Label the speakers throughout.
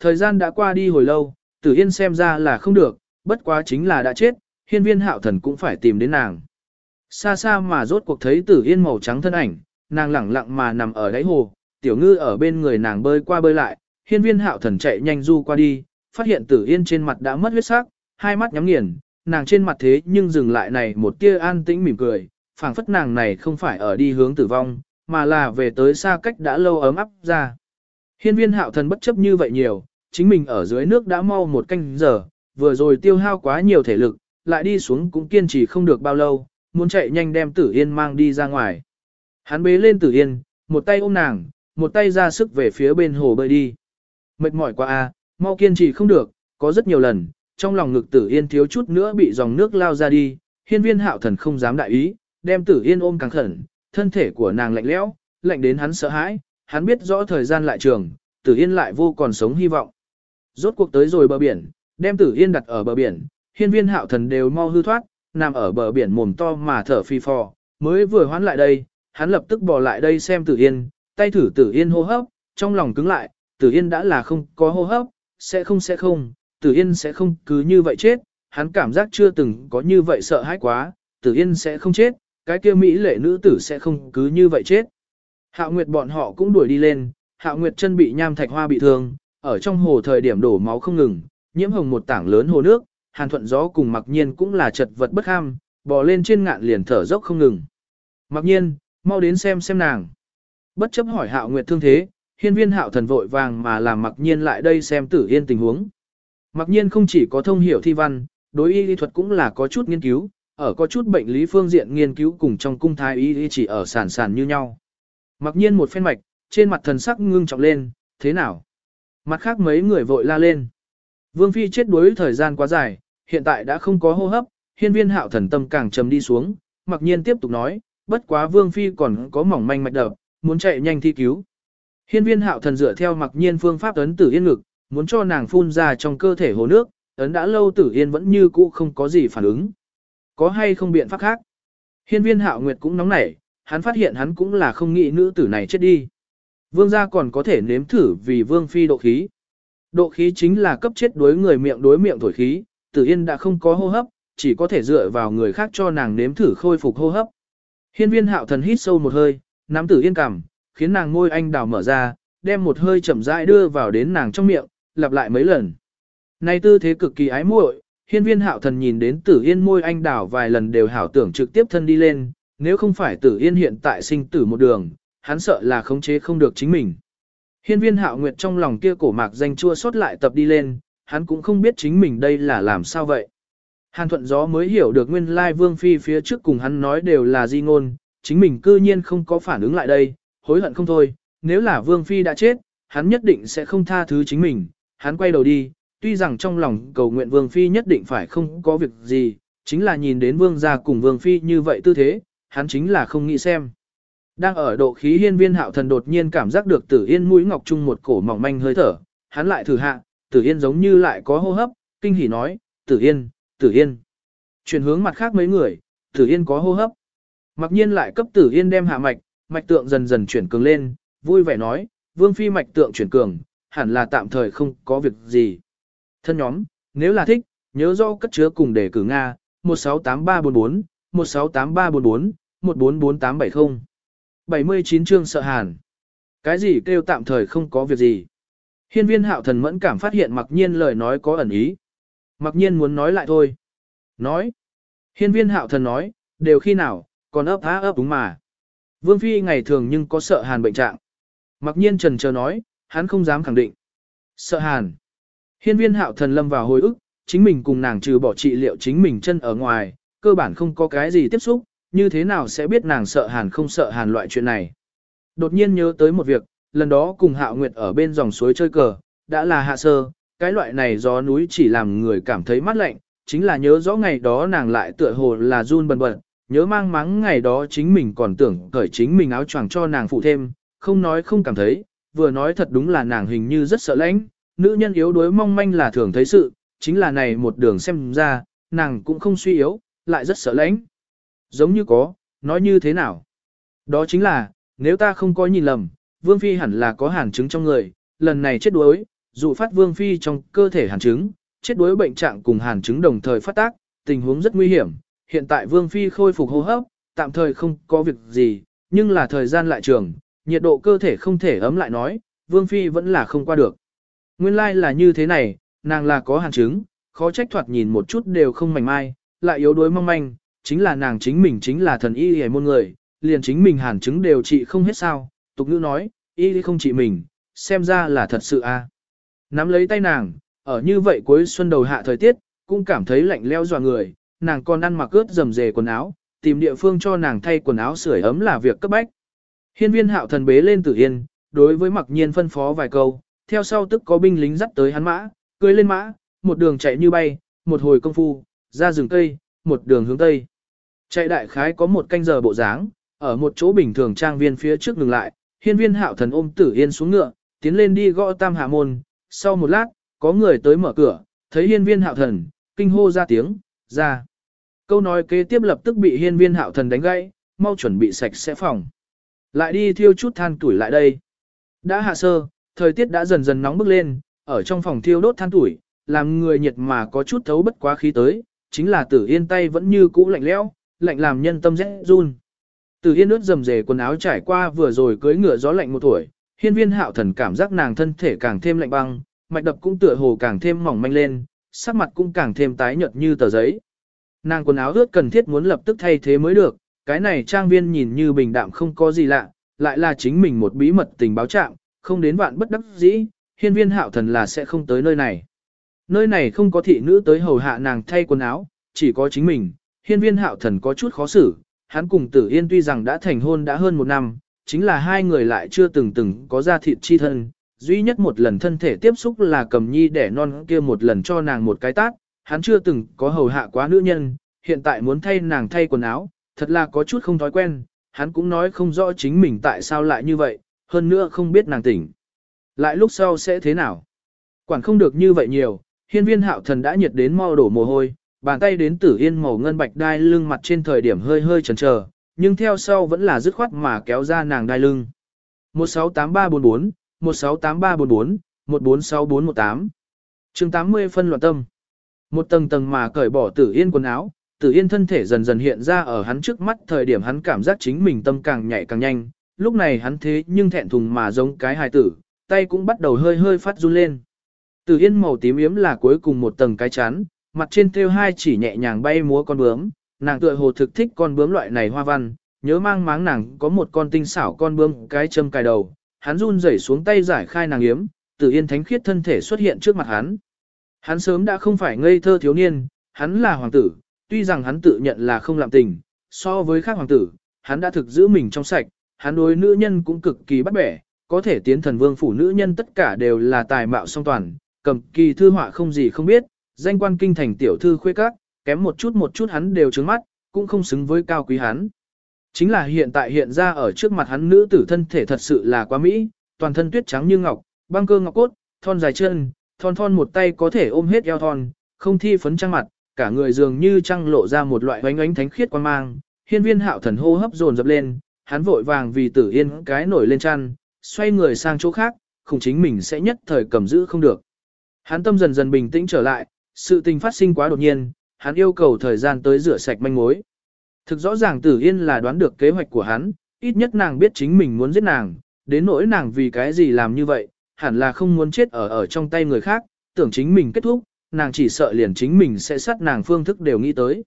Speaker 1: Thời gian đã qua đi hồi lâu, Tử Yên xem ra là không được, bất quá chính là đã chết, hiên viên hạo thần cũng phải tìm đến nàng. Xa xa mà rốt cuộc thấy Tử Yên màu trắng thân ảnh, nàng lẳng lặng mà nằm ở đáy hồ, tiểu ngư ở bên người nàng bơi qua bơi lại, hiên viên hạo thần chạy nhanh du qua đi, phát hiện Tử Yên trên mặt đã mất huyết sắc, hai mắt nhắm nghiền, nàng trên mặt thế nhưng dừng lại này một tia an tĩnh mỉm cười, phảng phất nàng này không phải ở đi hướng tử vong, mà là về tới xa cách đã lâu ấm áp ra. Hiên viên hạo thần bất chấp như vậy nhiều, chính mình ở dưới nước đã mau một canh giờ, vừa rồi tiêu hao quá nhiều thể lực, lại đi xuống cũng kiên trì không được bao lâu, muốn chạy nhanh đem tử yên mang đi ra ngoài. Hắn bế lên tử yên, một tay ôm nàng, một tay ra sức về phía bên hồ bơi đi. Mệt mỏi quá a, mau kiên trì không được, có rất nhiều lần, trong lòng ngực tử yên thiếu chút nữa bị dòng nước lao ra đi, hiên viên hạo thần không dám đại ý, đem tử yên ôm càng khẩn, thân thể của nàng lạnh lẽo, lạnh đến hắn sợ hãi, hắn biết rõ thời gian lại trường, tử yên lại vô còn sống hy vọng. Rốt cuộc tới rồi bờ biển, đem tử yên đặt ở bờ biển, hiên viên hạo thần đều mau hư thoát, nằm ở bờ biển mồm to mà thở phi phò, mới vừa hoán lại đây, hắn lập tức bỏ lại đây xem tử yên, tay thử tử yên hô hấp, trong lòng cứng lại, tử yên đã là không có hô hấp, sẽ không sẽ không, tử yên sẽ không cứ như vậy chết, hắn cảm giác chưa từng có như vậy sợ hãi quá, tử yên sẽ không chết, cái kia Mỹ lệ nữ tử sẽ không cứ như vậy chết. Hạo Nguyệt bọn họ cũng đuổi đi lên, Hạo Nguyệt chân bị nham thạch hoa bị thương, ở trong hồ thời điểm đổ máu không ngừng, nhiễm hồng một tảng lớn hồ nước, Hàn Thuận gió cùng Mặc Nhiên cũng là chật vật bất ham, bò lên trên ngạn liền thở dốc không ngừng. Mặc Nhiên, mau đến xem xem nàng. Bất chấp hỏi Hạo Nguyệt thương thế, hiên viên Hạo thần vội vàng mà làm Mặc Nhiên lại đây xem Tử Yên tình huống. Mặc Nhiên không chỉ có thông hiểu thi văn, đối y lý thuật cũng là có chút nghiên cứu, ở có chút bệnh lý phương diện nghiên cứu cùng trong cung thái y chỉ ở sản sản như nhau. Mặc nhiên một phen mạch, trên mặt thần sắc ngưng trọng lên, thế nào? Mặt khác mấy người vội la lên. Vương Phi chết đuối thời gian quá dài, hiện tại đã không có hô hấp, hiên viên hạo thần tâm càng trầm đi xuống, mặc nhiên tiếp tục nói, bất quá Vương Phi còn có mỏng manh mạch đập, muốn chạy nhanh thi cứu. Hiên viên hạo thần dựa theo mặc nhiên phương pháp ấn tử yên ngực, muốn cho nàng phun ra trong cơ thể hồ nước, ấn đã lâu tử yên vẫn như cũ không có gì phản ứng. Có hay không biện pháp khác? Hiên viên hạo nguyệt cũng nóng nảy, hắn phát hiện hắn cũng là không nghĩ nữ tử này chết đi. Vương gia còn có thể nếm thử vì vương phi độ khí. Độ khí chính là cấp chết đối người miệng đối miệng thổi khí, tử yên đã không có hô hấp, chỉ có thể dựa vào người khác cho nàng nếm thử khôi phục hô hấp. Hiên viên hạo thần hít sâu một hơi, nắm tử yên cằm, khiến nàng môi anh đào mở ra, đem một hơi chậm rãi đưa vào đến nàng trong miệng, lặp lại mấy lần. Này tư thế cực kỳ ái muội, hiên viên hạo thần nhìn đến tử yên môi anh đào vài lần đều hảo tưởng trực tiếp thân đi lên, nếu không phải tử yên hiện tại sinh tử một đường, hắn sợ là khống chế không được chính mình. Hiên viên hạo nguyệt trong lòng kia cổ mạc danh chua xót lại tập đi lên, hắn cũng không biết chính mình đây là làm sao vậy. Hàn thuận gió mới hiểu được nguyên lai vương phi phía trước cùng hắn nói đều là di ngôn, chính mình cư nhiên không có phản ứng lại đây, hối hận không thôi, nếu là vương phi đã chết, hắn nhất định sẽ không tha thứ chính mình, hắn quay đầu đi, tuy rằng trong lòng cầu nguyện vương phi nhất định phải không có việc gì, chính là nhìn đến vương gia cùng vương phi như vậy tư thế, hắn chính là không nghĩ xem. Đang ở độ khí hiên viên hạo thần đột nhiên cảm giác được tử yên mũi ngọc chung một cổ mỏng manh hơi thở, hắn lại thử hạ, tử yên giống như lại có hô hấp, kinh hỉ nói, tử yên, tử yên. Chuyển hướng mặt khác mấy người, tử yên có hô hấp. Mặc nhiên lại cấp tử yên đem hạ mạch, mạch tượng dần dần chuyển cường lên, vui vẻ nói, vương phi mạch tượng chuyển cường, hẳn là tạm thời không có việc gì. Thân nhóm, nếu là thích, nhớ do cất chứa cùng để cử Nga, 168344, 168344, 144870. 79 chương sợ hàn. Cái gì kêu tạm thời không có việc gì. Hiên viên hạo thần mẫn cảm phát hiện mặc nhiên lời nói có ẩn ý. Mặc nhiên muốn nói lại thôi. Nói. Hiên viên hạo thần nói, đều khi nào, còn ấp há ấp đúng mà. Vương Phi ngày thường nhưng có sợ hàn bệnh trạng. Mặc nhiên trần chờ nói, hắn không dám khẳng định. Sợ hàn. Hiên viên hạo thần lâm vào hồi ức, chính mình cùng nàng trừ bỏ trị liệu chính mình chân ở ngoài, cơ bản không có cái gì tiếp xúc, như thế nào sẽ biết nàng sợ hàn không sợ hàn loại chuyện này. Đột nhiên nhớ tới một việc, lần đó cùng hạo nguyệt ở bên dòng suối chơi cờ, đã là hạ sơ, cái loại này gió núi chỉ làm người cảm thấy mát lạnh, chính là nhớ rõ ngày đó nàng lại tựa hồ là run bần bật, nhớ mang mắng ngày đó chính mình còn tưởng cởi chính mình áo choàng cho nàng phụ thêm, không nói không cảm thấy, vừa nói thật đúng là nàng hình như rất sợ lãnh, nữ nhân yếu đuối mong manh là thường thấy sự, chính là này một đường xem ra, nàng cũng không suy yếu, lại rất sợ lãnh. Giống như có, nói như thế nào? Đó chính là, nếu ta không có nhìn lầm, Vương Phi hẳn là có hàn chứng trong người, lần này chết đuối, dụ phát vương phi trong cơ thể hàn chứng, chết đuối bệnh trạng cùng hàn chứng đồng thời phát tác, tình huống rất nguy hiểm. Hiện tại vương phi khôi phục hô hấp, tạm thời không có việc gì, nhưng là thời gian lại trường, nhiệt độ cơ thể không thể ấm lại nói, vương phi vẫn là không qua được. Nguyên lai like là như thế này, nàng là có hàn chứng, khó trách thoạt nhìn một chút đều không mảnh mai, lại yếu đuối mong manh, chính là nàng chính mình chính là thần y hề môn người, liền chính mình hàn chứng đều trị không hết sao, tục ngữ nói, y không trị mình, xem ra là thật sự a. Nắm lấy tay nàng, ở như vậy cuối xuân đầu hạ thời tiết, cũng cảm thấy lạnh leo dọa người, nàng còn ăn mặc ướt dầm dề quần áo, tìm địa phương cho nàng thay quần áo sưởi ấm là việc cấp bách. Hiên viên hạo thần bế lên tử yên, đối với mặc nhiên phân phó vài câu, theo sau tức có binh lính dắt tới hắn mã, cưỡi lên mã, một đường chạy như bay, một hồi công phu, ra rừng cây, một đường hướng tây. Chạy đại khái có một canh giờ bộ dáng, ở một chỗ bình thường trang viên phía trước ngừng lại, hiên viên hạo thần ôm tử yên xuống ngựa, tiến lên đi gõ tam hạ môn, sau một lát, có người tới mở cửa, thấy hiên viên hạo thần, kinh hô ra tiếng, ra. Câu nói kế tiếp lập tức bị hiên viên hạo thần đánh gãy, mau chuẩn bị sạch sẽ phòng. Lại đi thiêu chút than tuổi lại đây. Đã hạ sơ, thời tiết đã dần dần nóng bức lên, ở trong phòng thiêu đốt than tuổi, làm người nhiệt mà có chút thấu bất quá khí tới, chính là tử yên tay vẫn như cũ lạnh lẽo, lạnh làm nhân tâm rét run. từ yên ướt dầm dề quần áo trải qua vừa rồi cưới ngựa gió lạnh một tuổi, hiên viên hạo thần cảm giác nàng thân thể càng thêm lạnh băng, mạch đập cũng tựa hồ càng thêm mỏng manh lên, sắc mặt cũng càng thêm tái nhợt như tờ giấy. Nàng quần áo ướt cần thiết muốn lập tức thay thế mới được, cái này trang viên nhìn như bình đạm không có gì lạ, lại là chính mình một bí mật tình báo trạng, không đến vạn bất đắc dĩ, hiên viên hạo thần là sẽ không tới nơi này. Nơi này không có thị nữ tới hầu hạ nàng thay quần áo, chỉ có chính mình, hiên viên hạo thần có chút khó xử, hắn cùng tử yên tuy rằng đã thành hôn đã hơn một năm, chính là hai người lại chưa từng từng có ra thịt chi thân, duy nhất một lần thân thể tiếp xúc là cầm nhi để non kia một lần cho nàng một cái tát, hắn chưa từng có hầu hạ quá nữ nhân, hiện tại muốn thay nàng thay quần áo, thật là có chút không thói quen, hắn cũng nói không rõ chính mình tại sao lại như vậy, hơn nữa không biết nàng tỉnh. Lại lúc sau sẽ thế nào? Quản không được như vậy nhiều, hiên viên hạo thần đã nhiệt đến mau đổ mồ hôi, bàn tay đến tử yên màu ngân bạch đai lưng mặt trên thời điểm hơi hơi chần chờ, nhưng theo sau vẫn là dứt khoát mà kéo ra nàng đai lưng. 168344, 168344, 146418. chương 80 phân loạn tâm. Một tầng tầng mà cởi bỏ tử yên quần áo, tử yên thân thể dần dần hiện ra ở hắn trước mắt thời điểm hắn cảm giác chính mình tâm càng nhảy càng nhanh, lúc này hắn thế nhưng thẹn thùng mà giống cái hài tử, tay cũng bắt đầu hơi hơi phát run lên. Tử yên màu tím yếm là cuối cùng một tầng cái chán, mặt trên thêu hai chỉ nhẹ nhàng bay múa con bướm, nàng tựa hồ thực thích con bướm loại này hoa văn, nhớ mang máng nàng có một con tinh xảo con bướm cái châm cài đầu, hắn run rẩy xuống tay giải khai nàng yếm, Tử Yên thánh khiết thân thể xuất hiện trước mặt hắn. Hắn sớm đã không phải ngây thơ thiếu niên, hắn là hoàng tử, tuy rằng hắn tự nhận là không làm tình, so với khác hoàng tử, hắn đã thực giữ mình trong sạch, hắn đối nữ nhân cũng cực kỳ bắt bẻ, có thể tiến thần vương phủ nữ nhân tất cả đều là tài mạo song toàn, cầm kỳ thư họa không gì không biết, danh quan kinh thành tiểu thư khuê các, kém một chút một chút hắn đều trứng mắt, cũng không xứng với cao quý hắn. Chính là hiện tại hiện ra ở trước mặt hắn nữ tử thân thể thật sự là quá mỹ, toàn thân tuyết trắng như ngọc, băng cơ ngọc cốt, thon dài chân, thon thon một tay có thể ôm hết eo thon, không thi phấn trang mặt, cả người dường như trăng lộ ra một loại ánh ánh thánh khiết quan mang. Hiên viên hạo thần hô hấp dồn dập lên, hắn vội vàng vì tử yên cái nổi lên chăn, xoay người sang chỗ khác, không chính mình sẽ nhất thời cầm giữ không được. Hắn tâm dần dần bình tĩnh trở lại, sự tình phát sinh quá đột nhiên, hắn yêu cầu thời gian tới rửa sạch manh mối. Thực rõ ràng Tử Yên là đoán được kế hoạch của hắn, ít nhất nàng biết chính mình muốn giết nàng, đến nỗi nàng vì cái gì làm như vậy, hẳn là không muốn chết ở ở trong tay người khác, tưởng chính mình kết thúc, nàng chỉ sợ liền chính mình sẽ sát nàng phương thức đều nghĩ tới.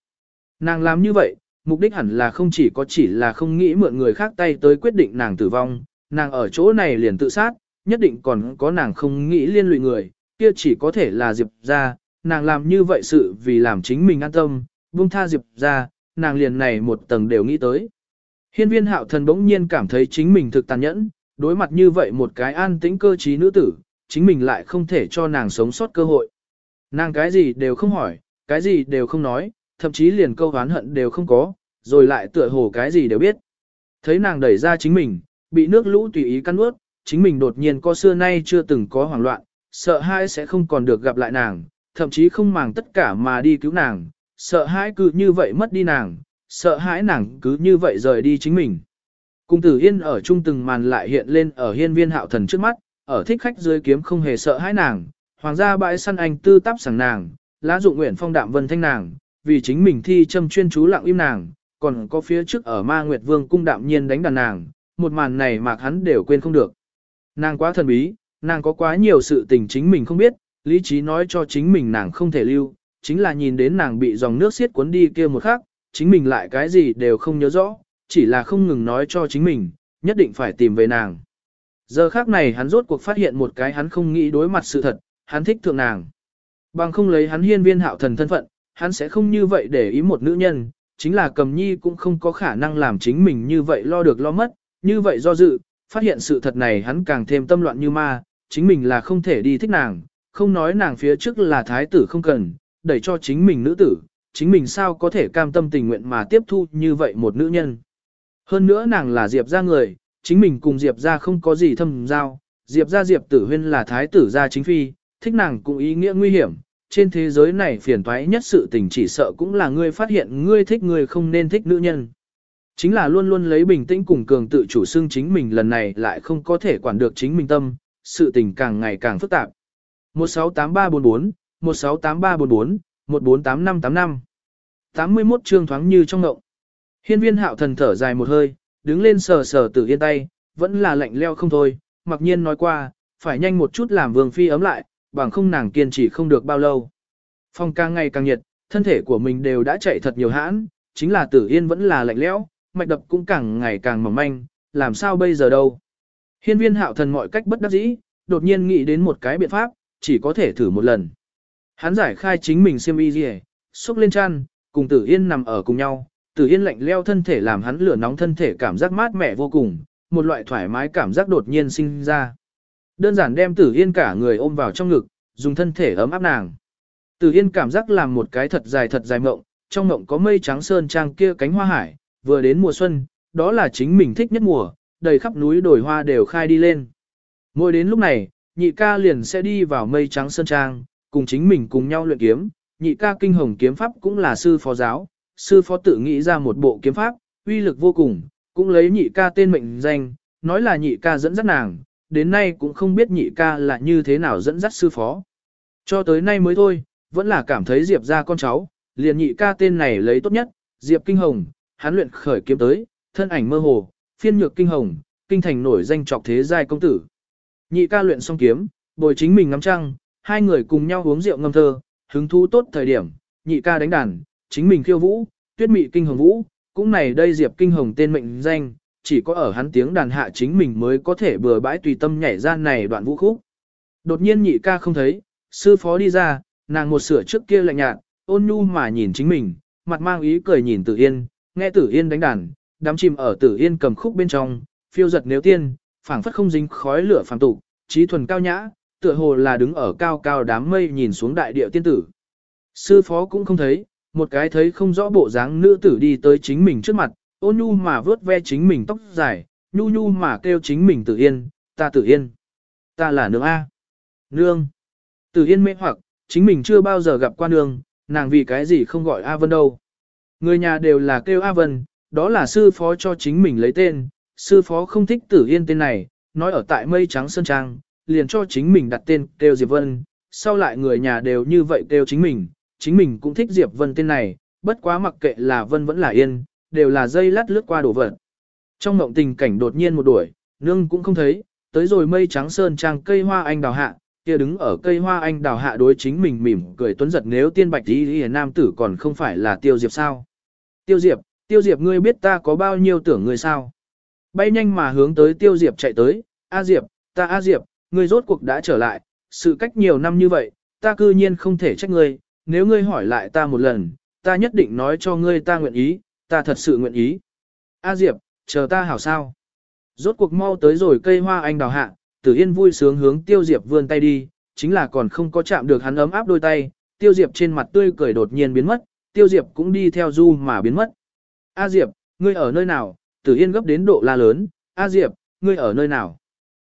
Speaker 1: Nàng làm như vậy, mục đích hẳn là không chỉ có chỉ là không nghĩ mượn người khác tay tới quyết định nàng tử vong, nàng ở chỗ này liền tự sát, nhất định còn có nàng không nghĩ liên lụy người, kia chỉ có thể là Diệp ra, nàng làm như vậy sự vì làm chính mình an tâm, buông tha Diệp ra, nàng liền này một tầng đều nghĩ tới. Hiên viên hạo thần bỗng nhiên cảm thấy chính mình thực tàn nhẫn, đối mặt như vậy một cái an tĩnh cơ trí nữ tử, chính mình lại không thể cho nàng sống sót cơ hội. Nàng cái gì đều không hỏi, cái gì đều không nói, thậm chí liền câu oán hận đều không có, rồi lại tựa hồ cái gì đều biết. Thấy nàng đẩy ra chính mình, bị nước lũ tùy ý cắn nuốt, chính mình đột nhiên có xưa nay chưa từng có hoảng loạn, sợ hai sẽ không còn được gặp lại nàng, thậm chí không màng tất cả mà đi cứu nàng, sợ hãi cứ như vậy mất đi nàng, sợ hãi nàng cứ như vậy rời đi chính mình. Cung tử yên ở trung từng màn lại hiện lên ở hiên viên hạo thần trước mắt, ở thích khách dưới kiếm không hề sợ hãi nàng, hoàng gia bãi săn anh tư tắp sẵn nàng, lá dụng nguyện phong đạm vân thanh nàng, vì chính mình thi châm chuyên chú lặng im nàng, còn có phía trước ở ma nguyệt vương cung đạm nhiên đánh đàn nàng, một màn này mà hắn đều quên không được. Nàng quá thần bí, nàng có quá nhiều sự tình chính mình không biết, lý trí nói cho chính mình nàng không thể lưu, chính là nhìn đến nàng bị dòng nước xiết cuốn đi kia một khắc, chính mình lại cái gì đều không nhớ rõ, chỉ là không ngừng nói cho chính mình, nhất định phải tìm về nàng. Giờ khác này hắn rốt cuộc phát hiện một cái hắn không nghĩ đối mặt sự thật, hắn thích thượng nàng. Bằng không lấy hắn hiên viên hạo thần thân phận, hắn sẽ không như vậy để ý một nữ nhân, chính là cầm nhi cũng không có khả năng làm chính mình như vậy lo được lo mất, như vậy do dự, phát hiện sự thật này hắn càng thêm tâm loạn như ma, chính mình là không thể đi thích nàng, không nói nàng phía trước là thái tử không cần, đẩy cho chính mình nữ tử, chính mình sao có thể cam tâm tình nguyện mà tiếp thu như vậy một nữ nhân. Hơn nữa nàng là Diệp ra người, chính mình cùng Diệp ra không có gì thâm giao, Diệp ra Diệp tử huyên là thái tử gia chính phi, thích nàng cũng ý nghĩa nguy hiểm. Trên thế giới này phiền toái nhất sự tình chỉ sợ cũng là ngươi phát hiện ngươi thích người không nên thích nữ nhân. Chính là luôn luôn lấy bình tĩnh cùng cường tự chủ xương chính mình lần này lại không có thể quản được chính mình tâm, sự tình càng ngày càng phức tạp. 168344, 168344, 148585. 81 chương thoáng như trong ngộng. Hiên viên hạo thần thở dài một hơi, đứng lên sờ sờ tử yên tay, vẫn là lạnh leo không thôi, mặc nhiên nói qua, phải nhanh một chút làm vương phi ấm lại, bằng không nàng kiên trì không được bao lâu. Phong càng ngày càng nhiệt, thân thể của mình đều đã chạy thật nhiều hãn, chính là tử yên vẫn là lạnh lẽo, mạch đập cũng càng ngày càng mỏng manh, làm sao bây giờ đâu. Hiên viên hạo thần mọi cách bất đắc dĩ, đột nhiên nghĩ đến một cái biện pháp, chỉ có thể thử một lần. Hắn giải khai chính mình xiêm y gì, xúc lên chăn, cùng tử yên nằm ở cùng nhau, tử yên lạnh leo thân thể làm hắn lửa nóng thân thể cảm giác mát mẻ vô cùng, một loại thoải mái cảm giác đột nhiên sinh ra. Đơn giản đem tử yên cả người ôm vào trong ngực, dùng thân thể ấm áp nàng. Tử yên cảm giác làm một cái thật dài thật dài mộng, trong mộng có mây trắng sơn trang kia cánh hoa hải, vừa đến mùa xuân, đó là chính mình thích nhất mùa, đầy khắp núi đồi hoa đều khai đi lên. Mỗi đến lúc này, nhị ca liền sẽ đi vào mây trắng sơn trang, cùng chính mình cùng nhau luyện kiếm, nhị ca kinh hồng kiếm pháp cũng là sư phó giáo, sư phó tự nghĩ ra một bộ kiếm pháp, uy lực vô cùng, cũng lấy nhị ca tên mệnh danh, nói là nhị ca dẫn dắt nàng, đến nay cũng không biết nhị ca là như thế nào dẫn dắt sư phó. Cho tới nay mới thôi, vẫn là cảm thấy Diệp ra con cháu, liền nhị ca tên này lấy tốt nhất, Diệp Kinh Hồng, hắn luyện khởi kiếm tới, thân ảnh mơ hồ, phiên nhược Kinh Hồng, kinh thành nổi danh trọc thế giai công tử. Nhị ca luyện xong kiếm, bồi chính mình ngắm trăng, hai người cùng nhau uống rượu ngâm thơ, hứng thú tốt thời điểm, nhị ca đánh đàn, chính mình khiêu vũ, tuyết mị kinh hồng vũ, cũng này đây Diệp Kinh Hồng tên mệnh danh, chỉ có ở hắn tiếng đàn hạ chính mình mới có thể bừa bãi tùy tâm nhảy ra này đoạn vũ khúc. Đột nhiên nhị ca không thấy, sư phó đi ra, nàng một sửa trước kia lạnh nhạt, ôn nhu mà nhìn chính mình, mặt mang ý cười nhìn Tử Yên, nghe Tử Yên đánh đàn, đám chìm ở Tử Yên cầm khúc bên trong, phiêu giật nếu tiên, phảng phất không dính khói lửa phàm tục, trí thuần cao nhã, tựa hồ là đứng ở cao cao đám mây nhìn xuống đại địa tiên tử. Sư phó cũng không thấy, một cái thấy không rõ bộ dáng nữ tử đi tới chính mình trước mặt, ôn nhu mà vớt ve chính mình tóc dài, nhu nhu mà kêu chính mình tử yên, ta tử yên. Ta là nương A. Nương. Tử yên mê hoặc, chính mình chưa bao giờ gặp qua nương, nàng vì cái gì không gọi A Vân đâu. Người nhà đều là kêu A Vân, đó là sư phó cho chính mình lấy tên, sư phó không thích tử yên tên này, nói ở tại mây trắng sơn trang, liền cho chính mình đặt tên kêu Diệp Vân, sau lại người nhà đều như vậy kêu chính mình, chính mình cũng thích Diệp Vân tên này, bất quá mặc kệ là Vân vẫn là Yên, đều là dây lát lướt qua đổ vật. Trong mộng tình cảnh đột nhiên một đuổi, nương cũng không thấy, tới rồi mây trắng sơn trang cây hoa anh đào hạ, kia đứng ở cây hoa anh đào hạ đối chính mình mỉm cười tuấn giật nếu tiên bạch tí đi nam tử còn không phải là tiêu diệp sao. Tiêu diệp, tiêu diệp ngươi biết ta có bao nhiêu tưởng ngươi sao. Bay nhanh mà hướng tới tiêu diệp chạy tới, A diệp, ta A diệp, ngươi rốt cuộc đã trở lại, sự cách nhiều năm như vậy, ta cư nhiên không thể trách ngươi, nếu ngươi hỏi lại ta một lần, ta nhất định nói cho ngươi ta nguyện ý, ta thật sự nguyện ý. A Diệp, chờ ta hảo sao. Rốt cuộc mau tới rồi cây hoa anh đào hạ, Tử Yên vui sướng hướng Tiêu Diệp vươn tay đi, chính là còn không có chạm được hắn ấm áp đôi tay, Tiêu Diệp trên mặt tươi cười đột nhiên biến mất, Tiêu Diệp cũng đi theo du mà biến mất. A Diệp, ngươi ở nơi nào? Tử Yên gấp đến độ la lớn, A Diệp, ngươi ở nơi nào?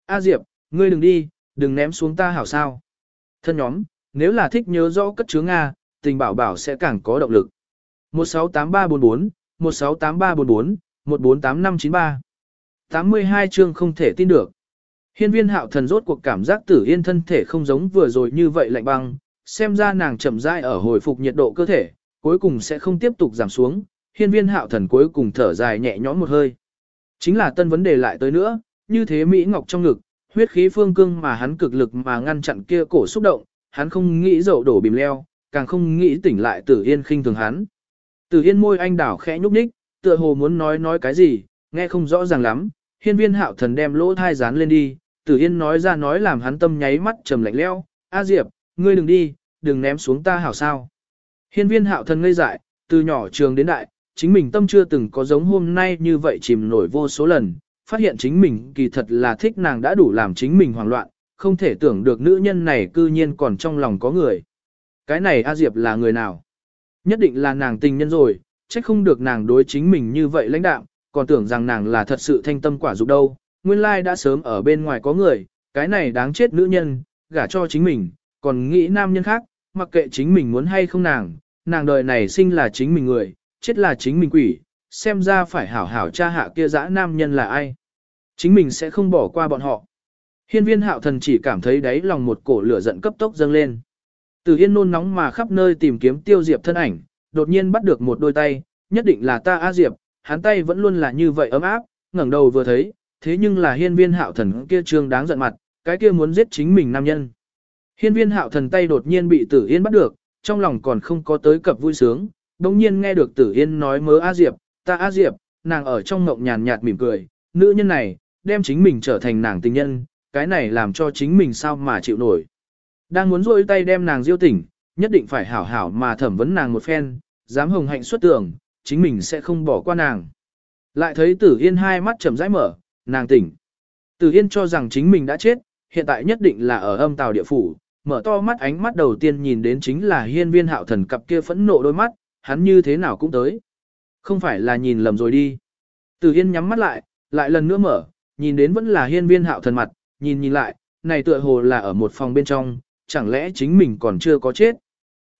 Speaker 1: A Diệp, ngươi đừng đi, đừng ném xuống ta hảo sao. Thân nhóm, nếu là thích nhớ rõ cất chứa Nga, tình bảo bảo sẽ càng có động lực. 168344, 168344, 148593. 82 chương không thể tin được. Hiên viên hạo thần rốt cuộc cảm giác tử yên thân thể không giống vừa rồi như vậy lạnh băng, xem ra nàng chậm rãi ở hồi phục nhiệt độ cơ thể, cuối cùng sẽ không tiếp tục giảm xuống, hiên viên hạo thần cuối cùng thở dài nhẹ nhõm một hơi. Chính là tân vấn đề lại tới nữa, như thế Mỹ Ngọc trong ngực, huyết khí phương cương mà hắn cực lực mà ngăn chặn kia cổ xúc động, hắn không nghĩ dậu đổ bìm leo, càng không nghĩ tỉnh lại tử yên khinh thường hắn. Tử yên môi anh đảo khẽ nhúc nhích, tựa hồ muốn nói nói cái gì, nghe không rõ ràng lắm, hiên viên hạo thần đem lỗ thai dán lên đi, tử yên nói ra nói làm hắn tâm nháy mắt trầm lạnh leo, A Diệp, ngươi đừng đi, đừng ném xuống ta hảo sao. Hiên viên hạo thần ngây dại, từ nhỏ trường đến đại, chính mình tâm chưa từng có giống hôm nay như vậy chìm nổi vô số lần, phát hiện chính mình kỳ thật là thích nàng đã đủ làm chính mình hoảng loạn, không thể tưởng được nữ nhân này cư nhiên còn trong lòng có người. Cái này A Diệp là người nào? Nhất định là nàng tình nhân rồi, trách không được nàng đối chính mình như vậy lãnh đạm, còn tưởng rằng nàng là thật sự thanh tâm quả dục đâu. Nguyên lai đã sớm ở bên ngoài có người, cái này đáng chết nữ nhân, gả cho chính mình, còn nghĩ nam nhân khác, mặc kệ chính mình muốn hay không nàng, nàng đời này sinh là chính mình người, chết là chính mình quỷ, xem ra phải hảo hảo cha hạ kia dã nam nhân là ai. Chính mình sẽ không bỏ qua bọn họ. Hiên viên hạo thần chỉ cảm thấy đáy lòng một cổ lửa giận cấp tốc dâng lên. Từ yên nôn nóng mà khắp nơi tìm kiếm tiêu diệp thân ảnh, đột nhiên bắt được một đôi tay, nhất định là ta A Diệp, hắn tay vẫn luôn là như vậy ấm áp, ngẩng đầu vừa thấy, thế nhưng là hiên viên hạo thần kia trương đáng giận mặt, cái kia muốn giết chính mình nam nhân. Hiên viên hạo thần tay đột nhiên bị tử yên bắt được, trong lòng còn không có tới cập vui sướng, đồng nhiên nghe được tử yên nói mớ A Diệp, ta A Diệp, nàng ở trong ngộng nhàn nhạt mỉm cười, nữ nhân này, đem chính mình trở thành nàng tình nhân, cái này làm cho chính mình sao mà chịu nổi. Đang muốn rôi tay đem nàng diêu tỉnh, nhất định phải hảo hảo mà thẩm vấn nàng một phen, dám hồng hạnh xuất tưởng, chính mình sẽ không bỏ qua nàng. Lại thấy tử yên hai mắt chậm rãi mở, nàng tỉnh. Tử yên cho rằng chính mình đã chết, hiện tại nhất định là ở âm tàu địa phủ, mở to mắt ánh mắt đầu tiên nhìn đến chính là hiên viên hạo thần cặp kia phẫn nộ đôi mắt, hắn như thế nào cũng tới. Không phải là nhìn lầm rồi đi. Tử Hiên nhắm mắt lại, lại lần nữa mở, nhìn đến vẫn là hiên viên hạo thần mặt, nhìn nhìn lại, này tựa hồ là ở một phòng bên trong, chẳng lẽ chính mình còn chưa có chết.